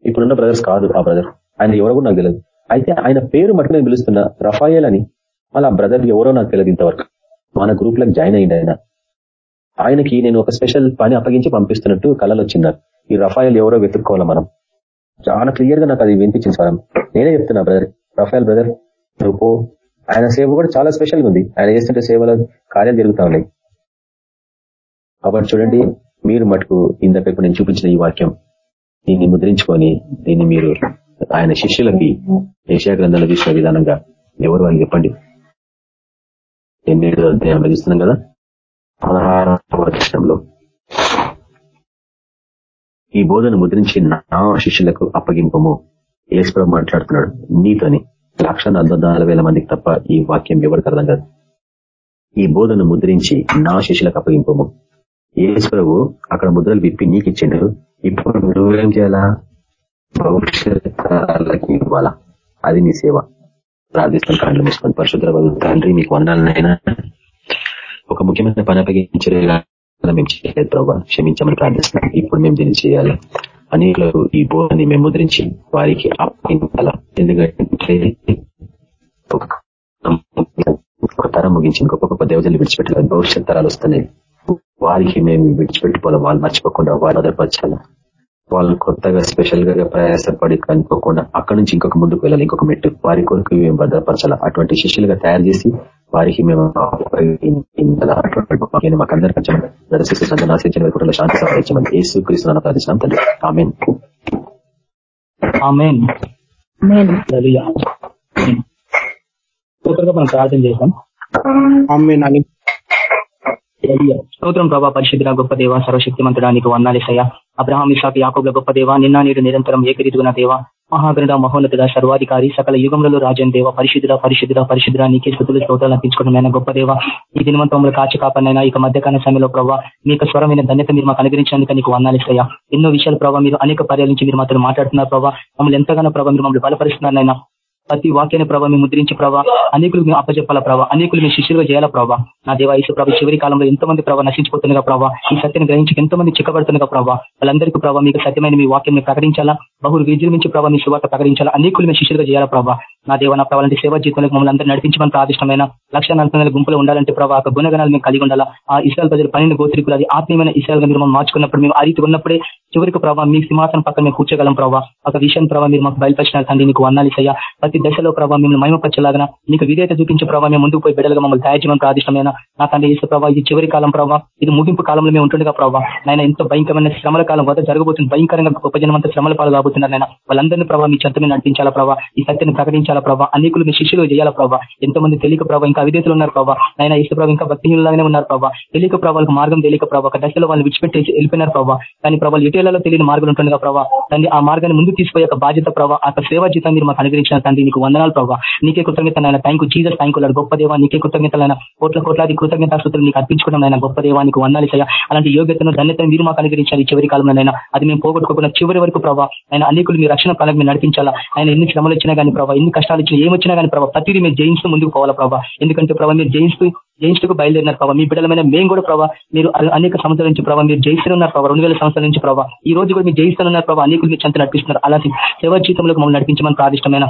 Speaker 2: ఇప్పుడున్న బ్రదర్స్ కాదు ఆ బ్రదర్ ఆయన ఎవరో కూడా నాకు తెలియదు అయితే ఆయన పేరు మటుకు నేను పిలుస్తున్నా రఫాయల్ అని మళ్ళీ ఆ బ్రదర్ ఎవరో నాకు తెలియదు ఇంతవరకు. మన గ్రూప్ జాయిన్ అయ్యింది ఆయన. ఆయనకి నేను ఒక స్పెషల్ పని అప్పగించి పంపిస్తున్నట్టు కళలు వచ్చిన్నారు ఈ రఫాయల్ ఎవరో వెతుక్కోవాలి మనం. చాలా క్లియర్గా నాకు అది వినిపించింది సార్. నేనే చెప్తున్నా బ్రదర్ రఫాయల్ బ్రదర్ నువ్వు ఆయన సేవ కూడా చాలా స్పెషల్గా ఉంది. ఆయన చేస్తుంటే సేవలో కార్యాలు జరుగుతూ ఉన్నాయి. కాబట్టి చూడండి మీరు మటుకు ఇందాక నేను చూపించిన ఈ వాక్యం దీన్ని ముద్రించుకొని దీన్ని మీరు ఆయన శిష్యులకి ఏషియా గ్రంథంలో చూసిన విధానంగా ఎవరు అని చెప్పండి. ఎనిమిదో అధ్యాయంలో చూస్తున్నాం కదా? పదహారవ ఈ బోధన ముద్రించి నా శిష్యులకు అప్పగింపము. ఏసుప్రభు మాట్లాడుతున్నాడు నీతోని. లక్ష వేల మందికి తప్ప ఈ వాక్యం ఎవరికి అర్థం కాదు. ఈ బోధను ముద్రించి నా శిష్యులకు అప్పగింపము. ఏసుప్రభు అక్కడ ముద్రలు విప్పి నీకు ఇచ్చిండు. ఇప్పుడు నువ్వేం చేయాలా? భవిష్యత్తులకి ఇవ్వాలా? అది నీ సేవ. ప్రార్థిస్తాను కళ్ళు మూసుకొని. పరిశుద్ధ తండ్రి మీకు వందాలనైనా ఒక ముఖ్యమైన పని అప్పగించే మేము చేయలేదు ప్రభావ క్షమించమని ప్రార్థిస్తున్నాం. ఇప్పుడు మేము దీన్ని చేయాలి. అనేకులకు ఈ బోధని మేము ముద్రించి వారికి అప్పగించాల? ఎందుకంటే ఒక తరం ముగించి ఇంకొక గొప్ప దేవతలు విడిచిపెట్టాలి. భవిష్యత్ తరాలు వస్తున్నాయి. వారికి మేము విడిచిపెట్టుకోవాలి? వాళ్ళు మర్చిపోకుండా వారు భద్రపరచాలి? వాళ్ళు కొత్తగా స్పెషల్గా ప్రయాసపడి కనుకోకుండా అక్కడి నుంచి ఇంకొక ముందుకు వెళ్ళాలి ఇంకొక మెట్టు. వారి కొరకు మేము భద్రపరచాలి? అటువంటి శిష్యులుగా తయారు చేసి వారికి మేము అటువంటి కుటుంబ శాంతి సహాయించమని ఏసు తండ్రి. ఆమెన్.
Speaker 4: మనం ప్రార్థన
Speaker 3: అని
Speaker 4: స్తోత్రం ప్రభా పరిశుద్ధ గొప్ప దేవ సర్వశక్తిమంతుడానికి వందాలేసయ్య అబ్రహాం ఇసాక్ యాకోబ్ల గొప్ప దేవ నిన్న నేడు నిరంతరం ఏకరీతున్న దేవ. మహాగరుడ మహోన్నతుడ సర్వాధికారి సకల యుగంలో రాజన్ దేవ. పరిశుద్ధుడ పరిశుద్ధుడ పరిశుద్ధుడ నీకే స్థుతులు స్తోత్రాలు అర్పించుకోవడం గొప్ప దేవ. ఈ దినవంతంలో కాచి కాపనైనా ఇక మధ్యకాల సమయంలో ప్రభావ మీకు స్వరమైన ధన్యత మీరు మాకు అనుగ్రహించినందుకు నీకు వందాలిస్తాయా ఎన్నో విషయాలు ప్రభావ మీరు అనేక పర్యాల నుంచి మీరు మాత్రం మాట్లాడుతున్నారు ప్రభావ మమ్మల్ని ఎంతగానో ప్రభావ మీరు మమ్మల్ని బలపరుస్తున్నారనైనా. ప్రతి వాక్యాన్ని ప్రభావ మేము ముద్రించి ప్రభావ అనేకులు మేము అప్పచెప్పాల ప్రభావ అనేకులు మేము శిష్యులుగా చేయాల ప్రభావ నా దేవ ఈసు ప్రభావ చివరి కాలంలో ఎంతమంది ప్రభావ నశించిపోతుండగా ప్రభావ ఈ సత్యాన్ని గ్రహించి ఎంతమంది చిక్కబడుతుండగా ప్రభావ వాళ్ళందరికీ ప్రభావ మీకు సత్యమైన మీ వాక్యం ప్రకటించాలా? బహురు విజృంభించి ప్రభావ మీ శుభార్త ప్రకటించాలా? అనేకులు మీ శిష్యులుగా చేయాలా ప్రభావ నా దేవన ప్రభావాలంటే సేవా జీవితంలో మమ్మల్ని అందరూ నడిపించమని ప్రాదిష్టమైన లక్ష నలభై గుంపులు ఉండాలంటే ప్రభావ ఒక గుణగణాలు మేము కలిగి ఉండాలా? ఆ ఇసాల ప్రజలు పన్నెండు గోత్రికులు అది ఆత్మీయమైన ఇసాల్గా మీరు మార్చుకున్నప్పుడు మేము ఆ రీతి ఉన్నప్పుడే చివరికి ప్రభావ మీ సింహాసనం పక్కన మేము కూర్చోగలం ప్రభావ ఒక విషయం ప్రభావ మీరు మాకు బయలుపరిచిన తండ్రి నీకు వందాలిసయ్యా ప్రతి దశలో ప్రభావ మిమ్మల్ని మహిమపరచలాగా నీకు విధేత చూపించే ప్రభావ మేము ముందుకు పోయి బిడ్డలుగా మమ్మల్ని తయారు చేయడం ప్రాదిష్టమైన నా తండ్రి ఇసు ప్రభావ ఇది చివరి కాలం ప్రభావ ఇది ముగింపు కాలంలో మేము ఉంటుండగా ప్రభావ నాయన ఎంతో భయంకరమైన శ్రమల కాలం వద్ద జరగబోతుంది భయంకరంగా గొప్ప శ్రమల పాలు పోతున్నారు నాయన. వాళ్ళందరినీ ప్రభావ మీ చెంత నడిపించాలా ప్రభావ ఈ సత్యాన్ని ప్రకటించాలా ప్రభావ అనేకులు మీ శిష్యులు చేయాలా ప్రభావ ఎంతో మంది తెలియక ప్రభావ ఇంకా అవిధేతలు ఉన్నారు ప్రభావ నాయన ఇసు ప్రభావ ఇంకా భక్తిహీనులాగానే ఉన్నారు ప్రభావ తెలియక ప్రభావాలకు మార్గం తెలియక ప్రభావ ఒక దశలో వాళ్ళు విడిచిపెట్టేసి వెళ్ళిపోయినారు ప్రభావ కానీ ప్రభావ ఎటేళ్ళలో తెలియని మార్గం ఉంటుండగా ప్రభావ తండ్రి ఆ మార్గాన్ని ముందు తీసుకుపోయే బాధ్యత ప్రభావ ఆ సేవా జీతం మీరు మాకు అనుగ్రహించిన తండ్రి నీకు వందనాలు ప్రభావ నీకే కృతజ్ఞత ఆయన థ్యాంక్ జీజస్ థ్యాంక్ గొప్ప దేవా నీకే కృతజ్ఞతలైన కోట్ల కోట్లాది కృతజ్ఞతాస్తుతులు నీకు అర్పించుకోవడం ఆయన గొప్ప దేవానికి నీకు వందాలి అలాంటి యోగ్యతను ధన్యతను మీరు మాకు అనుగ్రహించాలి చివరి కాలంలో అది మేము పోగొట్టుకోకుండా చివరి వరకు ప్రభావ ఆయన అనేకులు మీ రక్షణ కాలం మీరు నడిపించాలా? ఆయన ఎన్ని శ్రమలు వచ్చినా కానీ ప్రభావ ఎన్ని కష్టాలు వచ్చినా ఏమొచ్చినా కానీ ప్రభావ ప్రతిదీ మీరు జయించుతూ ముందుకు పోవాలా ప్రభావ ఎందుకంటే ప్రభావ మీరు జయిస్తూ జయించుకు బయలుదేరినారు ప్రభావ మీ బిడ్డలమైన మేము కూడా ప్రభావ మీరు అనేక సంవత్సరాల నుంచి ప్రభావ మీరు జయిస్తున్నారు ప్రభావ రెండు వేల సంవత్సరాల నుంచి ప్రభావ ఈ రోజు కూడా మీరు జయిస్తున్నారు ప్రభావ అనేకులు మీరు చెంత నడిపిస్తున్నారు. అలాంటి సేవ జీవితంలో మమ్మల్ని నడిపించమని ప్రాదిష్టమైన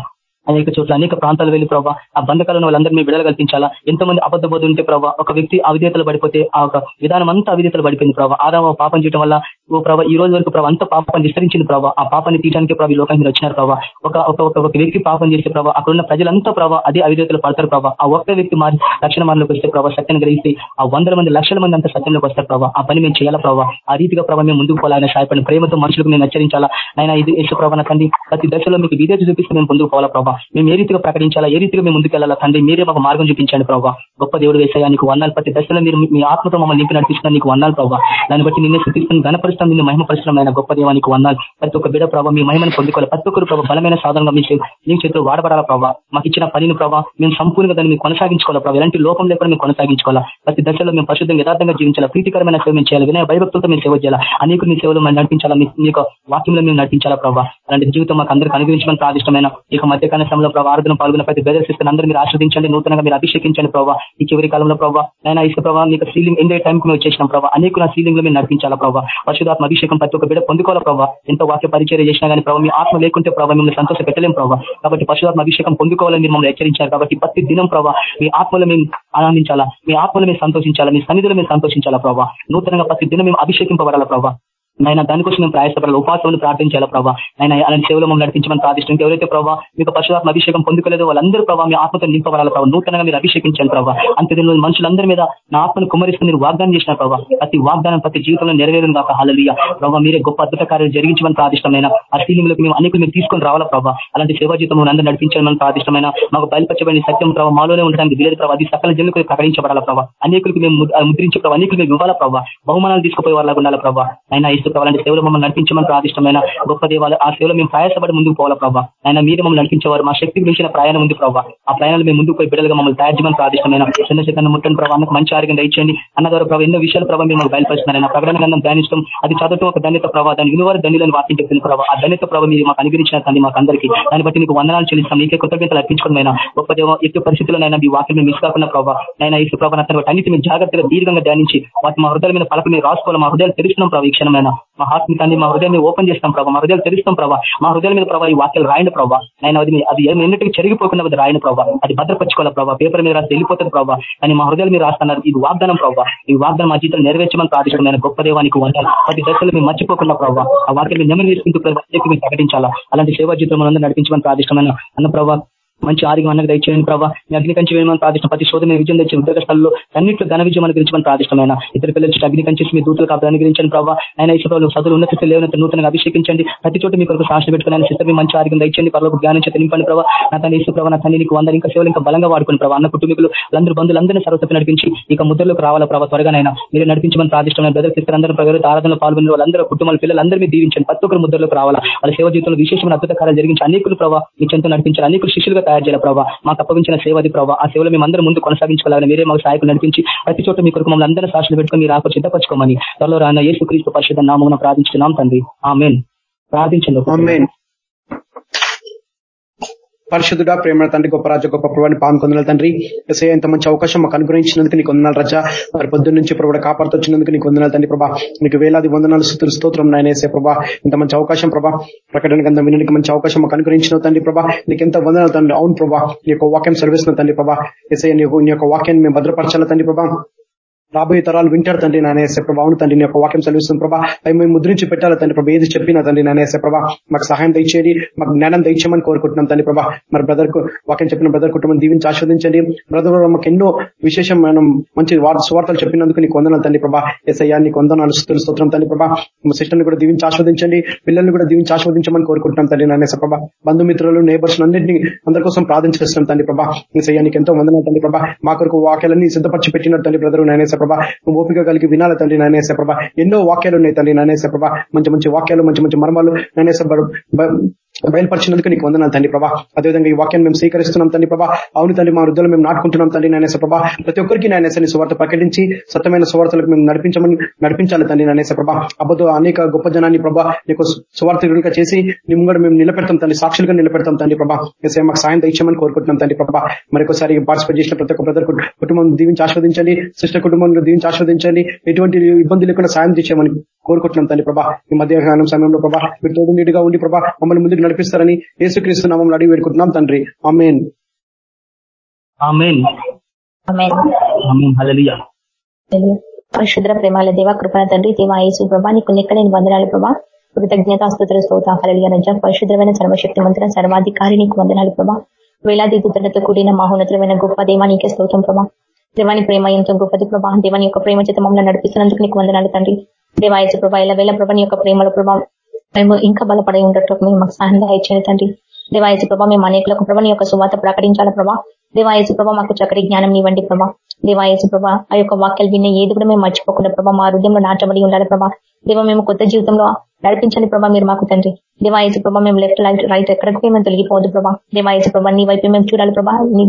Speaker 4: అనేక చోట్ల అనేక ప్రాంతాలు వెళ్ళి ప్రభావ ఆ బంధకాలను వాళ్ళందరూ మీ విడుదల కల్పించాలా? ఎంతమంది అబద్ధ బోధ ఉంటే ప్రభావ ఒక వ్యక్తి అవిధేతలు పడిపోతే ఆ ఒక విధానం అంతా అవిధేతలు పడిపోయింది ప్రభావ ఆదావ పాపం చేయడం వల్ల ఓ ప్రభావ ఈ రోజు వరకు ప్రభావ అంత పాపం విస్తరించింది ప్రభావ ఆ పాపాన్ని తీయడానికి ప్రభావ ఈ లోకానికి వచ్చినారు ప్రభావ ఒక ఒక వ్యక్తి పాపం చేసే ప్రభావ అక్కడ ఉన్న ప్రజలంతా ప్రభావ అదే అవిధేతలు పడతారు ప్రభావ ఆ ఒక్క వ్యక్తి మారి లక్షణ మార్లోకి వస్తే ప్రభావ సత్యం గ్రహిస్తే ఆ వందల మంది లక్షల మంది అంతా సత్యంలోకి వస్తారు ప్రభావ ఆ పని మేము చేయాలా ప్రభావ ఆ రీతిగా ప్రభావ మేము ముందుకు పోవాలని సాయపడిన ప్రేమతో మనుషులకు మేము హెచ్చరించాలా? నైనా ఇది యశ ప్రభావ తండ్రి. ప్రతి దశలో మీకు విధేత చూపిస్తే మేము ముందుకు పోవాలా ప్రభావ మేము ఏ రీతిగా ప్రకటించాలా? ఏ రీతిగా మేము ముందుకు వెళ్ళాలా? తండ్రి మీరే మాకు మార్గం చూపించండి ప్రభావ గొప్ప దేవుడు వేసాయా నీకు వందాలు ప్రతి దశలో మీరు మీ ఆత్మతో మమ్మల్ని నింపి నడిపిస్తున్నారు నీకు వందాలు ప్రభావ దాన్ని బట్టి నిన్నే శుద్ధిస్తాను ఘనపరుస్తాం నిన్ను మహిమ పరిశ్రమైన గొప్ప దేవానికి వందాలు. ప్రతి ఒక్క బిడ ప్రభావ మీ మహిమను పొందుకోవాలి. ప్రతి ఒక్కరు ప్రభావ బలమైన సాధనంగా మీ మీ చేతులు వాడబడాల ప్రభావ మాకు ఇచ్చిన పనిని ప్రభావ మేము సంపూర్ణంగా దాన్ని మేము కొనసాగించుకోవాలి ప్రభావ ఎలాంటి లోపం లేకుండా మేము కొనసాగించుకోవాలా? ప్రతి దశలో మేము పరిశుద్ధంగా యథార్థంగా జీవించాలా? ప్రీతికరమైన సేవ మేము చేయాలి? వినయ భయభక్తులతో మేము సేవ చేయాలా? అనేక మీ సేవలు మేము నడిపించాలా? మీ యొక్క వాక్యంలో మేము నడిపించాలా ప్రభావ అలాంటి జీవితం మాకు అందరికీ అనుగ్రహించమని ప్రాదిష్టమైన ఇక మధ్యకాల సమయంలో ప్రభావ ఆరాధన పాల్గొన్న ప్రతి బెదర్ అందరూ మీరు ఆశ్రదించండి నూతనంగా మీరు అభిషేకించండి ప్రభావ ఈ చివరి కాలంలో ప్రభావ నేను ఇసుక ప్రభావ మీకు సీలింగ్ ఎందే టైంకి మేము వచ్చేసిన ప్రభావ అనేక సీలింగ్లో మేము నడిపించాలా ప్రభావ పరిశుధాత్మ అభిషేకం ప్రతి ఒక్క బిడ పొందుకోవాల ప్రభావ ఎంతో వాక్య పరిచయం చేసినా కానీ ప్రభావ మీ ఆత్మ లేకుంటే ప్రభావ మిమ్మల్ని సంతోష పెట్టలేం ప్రభావ కాబట్టి పరిశుధాత్మ అభిషేకం పొందుకోవాలని మీరు మమ్మల్ని హెచ్చరించారు కాబట్టి ప్రతి దినం ప్రభావ మీ ఆత్మలో మేము ఆనందించాలా? మీ ఆత్మలో మేము సంతోషించాలా? మీ సన్నిధిలో మేము సంతోషించాలా ప్రభావ నూతనంగా ప్రతి దినం మేము అభిషేకింపబడాలా ప్రభావ నాయన దానికోసం మేము ప్రయాసపడాలి ఉపాసంలో ప్రార్థించాలా ప్రభావ ఆయన అలాంటి సేవలో మమ్మల్ని నడిపించమని ప్రార్థిస్తుంది ఎవరైతే ప్రభావ మీకు పశువాత్మ అభిషేకం పొందుకోలేదో వాళ్ళందరూ ప్రభావ మీ ఆత్మతో నింపబడాలి ప్రభావ నూతనంగా మీరు అభిషేకించాలి ప్రభావ అంత్యదిన మనుషులందరి మీద నా ఆత్మను కుమరిస్తూ మీరు వాగ్దానం చేసిన ప్రభావ ప్రతి వాగ్దానం ప్రతి జీవితంలో నెరవేరును కాక హాలలియ ప్రభావ మీరే గొప్ప అద్భుత కార్యాలు జరిగించమని ప్రార్థిష్టమైన ఆ స్థితిలోకి మేము అనేకులు మీరు తీసుకొని రావాలా ప్రభావ అలాంటి సేవా జీవితం అందరూ నడిపించమని ప్రార్థిష్టమైన మాకు బయలుపరచబడిన సత్యం ప్రభావ మాలోనే ఉండడానికి వీలేదు ప్రభావ అది సకల జనులకు ప్రకటించబడాల ప్రభావ అనేకులకు మేము ముద్రించే ప్రభావ అనేకులు మేము ఇవ్వాలా ప్రభావ బహుమానాలు తీసుకుపోయే వాళ్ళ ఉండాలి ప్రభావ అయినా ఇసు సేవలు మమ్మల్ని నడిపించమని ప్రాదిష్టమైన గొప్ప దేవాలు ఆ సేవలో మేము ప్రయాసపడి ముందుకు పోవాలా ప్రభావ ఆయన మీరు మమ్మల్ని నడిపించేవారు మా శక్తి మించిన ప్రయాణం ఉంది ప్రభావ ఆ ప్రయాణాలు మేము ముందుకు పోయి బిడ్డలుగా మమ్మల్ని తయారు చేయమని ప్రాదిష్టమైన చంద్రశేఖర్ ముట్టని ప్రభావ అన్నకు మంచి ఆరోగ్యం దయచేయండి. అన్న ద్వారా ప్రభావ ఎన్నో విషయాలు ప్రభావ మేము బయలుపరుస్తున్నారైనా ప్రకటన గంధం ధ్యానించడం అది చదవటం ఒక ధన్యత ప్రభావ దాని ఇనువారు ధన్యులను వాక్యం ప్రభావ ఆ ధన్యత ప్రభావ మీరు మాకు అనుగ్రహించిన తండ్రి మాకు అందరికీ. దాన్ని బట్టి మీకు వందనాలు చెల్లిస్తాం. మీకే కృతజ్ఞతలు అర్పించుకున్నైనా గొప్ప దేవ ఎట్టి పరిస్థితుల్లోనైనా మీ వాక్యం మేము మిస్ కాకుండా ప్రభావ నైనా ఈ ప్రభావ అతను అన్నిటి మేము జాగ్రత్తగా దీర్ఘంగా ధ్యానించి వాటి మా హృదయాల మీద పలక మీరు రాసుకోవాలి మా హృదయాలు తెలుస్తున్నాం ప్రభావ ఈ క్షణమైన మా హాస్మి తండ్రి మా హృదయాన్ని ఓపెన్ చేస్తాం ప్రభావ మా హృదయాలు తెలుస్తాం ప్రభావ మా హృదయాల మీద ప్రభావ ఈ వాక్యాలు రాయండి ప్రభావ నేను అది అది ఎన్నిటికీ చెరిగిపోకుండా అది రాయని ప్రభావ అది భద్రపరచుకోవాలి ప్రభావ పేపర్ మీద రాసి వెళ్ళిపోతుంది ప్రభావ కానీ మా హృదయాలు మీరు రాస్తున్నారు. ఇది వాగ్దానం ప్రభావ ఈ వాగ్దానం మా జీవితం నెరవేర్చమని ప్రార్థిస్తున్నాను గొప్ప దేవానికి వందాలు ప్రతి దశలు మేము మర్చిపోకుండా ప్రభావ ఆ వాక్యం నెమ్మది తీసుకుంటూ ప్రతి ప్రకటించాలా? అలాంటి సేవా జీవితం మనందరూ నడిపించమని ప్రార్థిస్తున్నాను. అన్న ప్రభావ మంచి ఆరోగ్యం అన్నది దయచేయండి ప్రభావ మీ అగ్ని కంచి వేయమని ప్రార్థిష్టం ప్రతి శోధన విజయం తెచ్చి ఉద్యోగ స్థలంలో అన్నింటిలో ఘన విజయం అనుగ్రహించమని ప్రార్థిష్టమైన ఇద్దరు పిల్లలు అగ్ని కంచి మీ దూతలు కాబట్టి అనుగ్రహించండి ప్రభావ ఆయన ఇసులో చదువులు ఉన్నత స్థితి లేవనంత నూతనంగా అభిషేకించండి. ప్రతి చోట మీ కొరకు సాక్షి పెట్టుకుని సిద్ధం మీ మంచి ఆరోగ్యం దయచేయండి. పర్లకు జ్ఞానం చేత నింపండి ప్రభావ నా తన ఇసు ప్రభావ నా తల్లి నీకు వందరు ఇంకా సేవలు ఇంకా బలంగా వాడుకుని ప్రభావ అన్న కుటుంబీకులు అందరూ బంధువులందరినీ సర్వసభ నడిపించి ఇక ముద్రలోకి రావాల ప్రభావ త్వరగానైనా మీరు నడిపించమని ప్రార్థిష్టమైన బ్రదర్ సిస్టర్ అందరూ ప్రజలు ఆరాధనలో పాల్గొన్న వాళ్ళందరూ కుటుంబాల పిల్లలందరినీ దీవించండి. ప్రతి ఒక్కరు ముద్రలోకి రావాలా? వాళ్ళ సేవ జీవితంలో విశేషమైన అద్భుత కార్యాలు జరిగించి అనేకులు ప్రభావ మీ చెంత నడిపించాలి. అనేకులు శిష్యులుగా తయారు చేయాలి ప్రభావ మాకు అప్పగించిన సేవది ప్రభావ ఆ సేవలో మేమందరం ముందు కొనసాగించుకోవాలని మీరే మాకు సహాయకులు నడిపించి ప్రతి చోట మీ కొరకు మమ్మల్ని అందరూ సాక్షులు పెట్టుకుని మీరు ఆకు చింతపరచుకోమని త్వరలో రాన్న యేసు క్రీస్తు పరిషత్ నామం ప్రార్థించున్నాం తండ్రి. ఆమెన్. ప్రార్థించండి
Speaker 3: పరిశుద్ధుడా ప్రేమ తండ్రి గొప్ప రాజు గొప్ప పాము పాల్గొందాలి తండ్రి. ఎస్ఐ ఇంత మంచి అవకాశం మాకు అనుగ్రహించినందుకు నీకు వందనాలు రజ. మరి పొద్దున్న నుంచి ప్రభావ కాపాడుతొచ్చినందుకు నీకు వందనాలు తండ్రి ప్రభా. నీకు వేలాది వందనాలు స్థుతులు స్తోత్రం నాయనేసే ప్రభా. ఇంత మంచి అవకాశం ప్రభా. ప్రకటన గంధం వినడానికి మంచి అవకాశం మాకు అనుగ్రహించిన తండ్రి ప్రభా. నీకు ఎంత వందనాలు తండ్రి. అవును ప్రభా. నీ యొక్క వాక్యం సర్వీస్ తండ్రి ప్రభా. ఎస్ఐ నీ యొక్క వాక్యాన్ని మేము భద్రపరచాల తండ్రి ప్రభా. రాబోయే తరాలు వింటారు తండ్రి నానేసే ప్రభా. అవును తండ్రి నీ యొక్క వాక్యం చదివిస్తుంది ప్రభా. అవి మేము ముద్రించి పెట్టాలి తండ్రి ప్రభా? ఏది చెప్పినా తండ్రి నానేసే ప్రభా. మాకు సహాయం దయచేయండి. మాకు జ్ఞానం దయచేయమని కోరుకుంటున్నాం తండ్రి ప్రభా. మరి బ్రదర్ వాక్యం చెప్పిన బ్రదర్ కుటుంబం దీవించి ఆస్వాదించండి బ్రదర్ మాకు ఎన్నో విశేషం మనం మంచి సువార్తలు చెప్పినందుకు నీకు వందనాలు తండ్రి ప్రభా. ఎస్ఐయా నీకు వందనాలు స్తుతులు స్తోత్రం తండ్రి ప్రభా. మా సిస్టర్ని కూడా దీవించి ఆస్వాదించండి పిల్లల్ని కూడా దీవించి ఆస్వాదించమని కోరుకుంటున్నాం తండ్రి నానేసే ప్రభా. బంధుమిత్రులు నేబర్స్ అన్నింటినీ అందరి కోసం ప్రార్థించేస్తున్నాం తండ్రి ప్రభా. ఎస్ఐయా నీకు ఎంతో వందనాలు తండ్రి ప్రభా. మా కొరకు వాక్యాలన్నీ సిద్ధపరిచి పెట్టినట్టు తండ్రి బ్రదర్ నానేసే ప్రభా. నువ్వు ఓపిక కలిగి వినాలి తండ్రి నానేసే ప్రభా. ఎన్నో వాక్యాలు ఉన్నాయి తండ్రి నానేసే ప్రభా. మంచి మంచి వాక్యాలు మంచి మంచి మర్మాలు నానేసే బయలుపరిచినందుకు నీకు వందనాలు తండ్రి ప్రభా. అదేవిధంగా ఈ వాక్యాన్ని మేము స్వీకరిస్తున్నాం తండ్రి ప్రభా. అవును తండ్రి మా వృద్ధులు మేము నాటుకుంటున్నాం తండ్రి నానేస ప్రభా. ప్రతి ఒక్కరికి నానేసని సువార్త ప్రకటించి సత్యమైన సువార్తలకు మేము నడిపించమని నడిపించాలి తండ్రి నానేస ప్రభా. అబ్బతో అనేక గొప్ప జనాన్ని ప్రభా నీకు సువార్తలుగా చేసి మేము కూడా మేము నిలబెడతాం తండ్రి సాక్షులుగా నిలబెడతాం తండ్రి ప్రభా. ఎస్ఐ మాకు సాయం ఇచ్చామని కోరుకుంటున్నాం తండ్రి ప్రభా. మరొకసారి పార్టిసిపేట్ చేసిన ప్రతి ఒక్క బ్రదర్ కుటుంబం దీవించి ఆస్వాదించండి సిస్టర్ కుటుంబం దీవించి ఆస్వాదించండి ఎటువంటి ఇబ్బంది లేకుండా సాయం తెచ్చామని కోరుకుంటున్నాం తండ్రి ప్రభా. ఈ మధ్యాహ్నం సమయంలో ప్రభా మీరు తోడు నీటిగా ఉండి ప్రభా మమ్మల్ని ముందుకు నడిపిస్తారని యేసుక్రీస్తు నామం అడిగి వేడుకుంటున్నాం తండ్రి. Amen.
Speaker 4: Amen.
Speaker 6: Amen.
Speaker 4: Amen. Hallelujah.
Speaker 6: పరిశుద్ర ప్రేమాల దేవ కృపణ తండ్రి దేవా యేసు ప్రభా నీకు లెక్కలేని వందనాలు ప్రభా. కృతజ్ఞత స్తోత్ర. స్తోత హలలియ రజ పరిశుద్రమైన సర్వశక్తి మంత్ర సర్వాధికారి నీకు వందనాలు ప్రభా. వేలాది దుద్దలతో కూడిన మహోన్నతమైన గొప్ప దేవా నీకే స్తోత్రం ప్రభా. దేవాని ప్రేమ ఎంతో గొప్పది ప్రభా. దేవాని యొక్క ప్రేమ చేత మమ్మల్ని నడిపిస్తున్నందుకు నీకు వందనాలు తండ్రి. దేవాయచ ప్రభా ఇలా వేల ప్రభా నీ యొక్క ప్రేమల ప్రభావ మేము ఇంకా బలపడి ఉండటం మేము మాకు సహాయం దయచేయండి తండ్రి. దేవాయచ ప్రభా మేము అనేకులకు ప్రభా నీ యొక్క సువాత ప్రకటించాల ప్రభా. దేవాయసు ప్రభా మాకు చక్కటి జ్ఞానం ఇవ్వండి ప్రభా. దేవాయసు ప్రభా ఆ యొక్క వాక్యాలు విన్న ఏది కూడా మేము మర్చిపోకుండా ప్రభా మా హృదయంలో నాటబడి ఉండాలి ప్రభా. దేవ మేము కొత్త జీవితంలో నడిపించండి ప్రభా మీరు మాకు తండ్రి. దేవాయసు ప్రభా మేము లెఫ్ట్ రైట్ రైట్ ఎక్కడికి మేము తొలగిపోవద్దు ప్రభా. దేవాయసు ప్రభా నీ వైపు మేము చూడాలి ప్రభా. నీ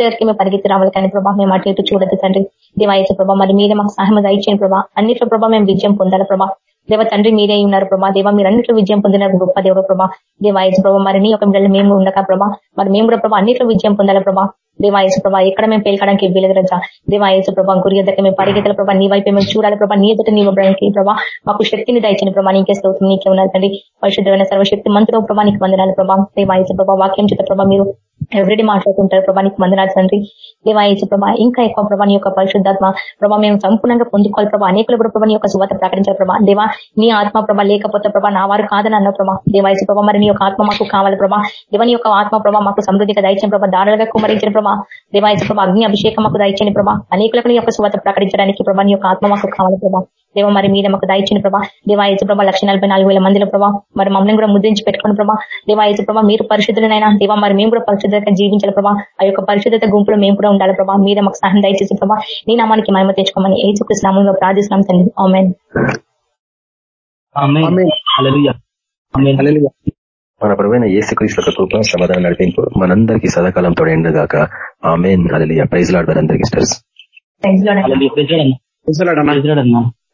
Speaker 6: దగ్గరికి మేము పరిగెత్తి రావాలి కానీ ప్రభా. మేము అటు ఇటు చూడద్దు తండ్రి. దేవాయసు ప్రభా మరి మీరే మాకు సహాయం దయచేయండి ప్రభా. అన్నిట్లో ప్రభా మేము విజయం పొందాలి ప్రభా. దేవ తండ్రి మీరే ఉన్నారు ప్రభా. దేవ మీరు అన్నిట్లో విజయం పొందినారు గొప్ప దేవుడు ప్రభా. దేవాయసు ప్రభా మరి నీ యొక్క బిడ్డలు మేము ఉండక ప్రభా. మరి మేము కూడా ప్రభా అన్నిట్లో విజయం పొందాలి ప్రభా. దేవాయసు ప్రభా ఎక్కడ మేము పేల్కడానికి వీలేదు రజా దేవాయసు ప్రభా గురి ఎద్దక మేము పరిగెత్తల ప్రభా నీ వైపు మేము చూడాలి ప్రభా నీ ఎదుట నీ ప్రభా మాకు శక్తిని దయచని ప్రభా నీకే స్తోత్రం నీకే ఉన్నారు తండ్రి. పరిశుద్ధమైన సర్వశక్తి మంత్రులు ప్రభా నీకు వందనాలు ప్రభా. దేవాయసు ప్రభా వాక్యం చేత ప్రభా మీరు ఎవ్రీడే మాట్లాడుతుంటారు ప్రభా నీకు వందనాలు తండ్రి. దేవాయసు ప్రభా ఇంకా ఎక్కువ ప్రభా నీ యొక్క పరిశుద్ధాత్మ ప్రభా మేము సంపూర్ణంగా పొందుకోవాలి ప్రభా. అనేకులు కూడా ప్రభా నీ యొక్క సువాత ప్రకటించాలి ప్రభా. దేవా నీ ఆత్మ ప్రభా లేకపోతే ప్రభా నా వారు కాదని అన్న ప్రభా. దేవాయసు ప్రభా మరి నీ యొక్క ఆత్మ మాకు కావాలి ప్రభా. దేవని యొక్క ఆత్మ ప్రభా మాకు సమృద్ధిగా దయచని ప్రభా. దారులుగా కుమరించిన ప్రభా. దేవాయసు ప్రభా అగ్ని అభిషేకం మాకు దయచని ప్రభా. అనేకులకు నీ యొక్క సువాత ప్రకటించడానికి ప్రభా నీ యొక్క ఆత్మ మాకు కావాలి ప్రభా. దేవ మరి మీద మాకు దయచిన ప్రభా. దేవాయసు ప్రభా లక్ష నలభై నాలుగు వేల మందిల ప్రభా. మరి మమ్మల్ని కూడా ముద్రించి పెట్టుకుని ప్రభా. దేవాయసు ప్రభా మీరు పరిశుద్ధులనైనా. దేవ మరి మేము కూడా పరిశుద్ధంగా జీవించాలి ప్రభా. ఆ యొక్క పరిశుద్ధత గుంపులో మేము కూడా ఉండాలి ప్రభా. మీద మాకు సహాయం దయచేసి ప్రభా. నీ నామానికి మహిమ తెచ్చుకోమని ఏ చుక్కృష్ణామంలో ప్రార్థిస్తున్నాం తండ్రి. Amen.
Speaker 4: Amen.
Speaker 3: Amen.
Speaker 4: Hallelujah. Amen.
Speaker 3: Hallelujah.
Speaker 2: మన ప్రభుత్వ ఏసుక్రీస్తు యొక్క కృప సమాధానం నడిపింపు మనందరికీ సదాకాలం తోడేండుగాక ఆమెన్. అలలియ ప్రైజ్ లాడ్ అందరికీ స్టర్స్.
Speaker 6: Praise lord.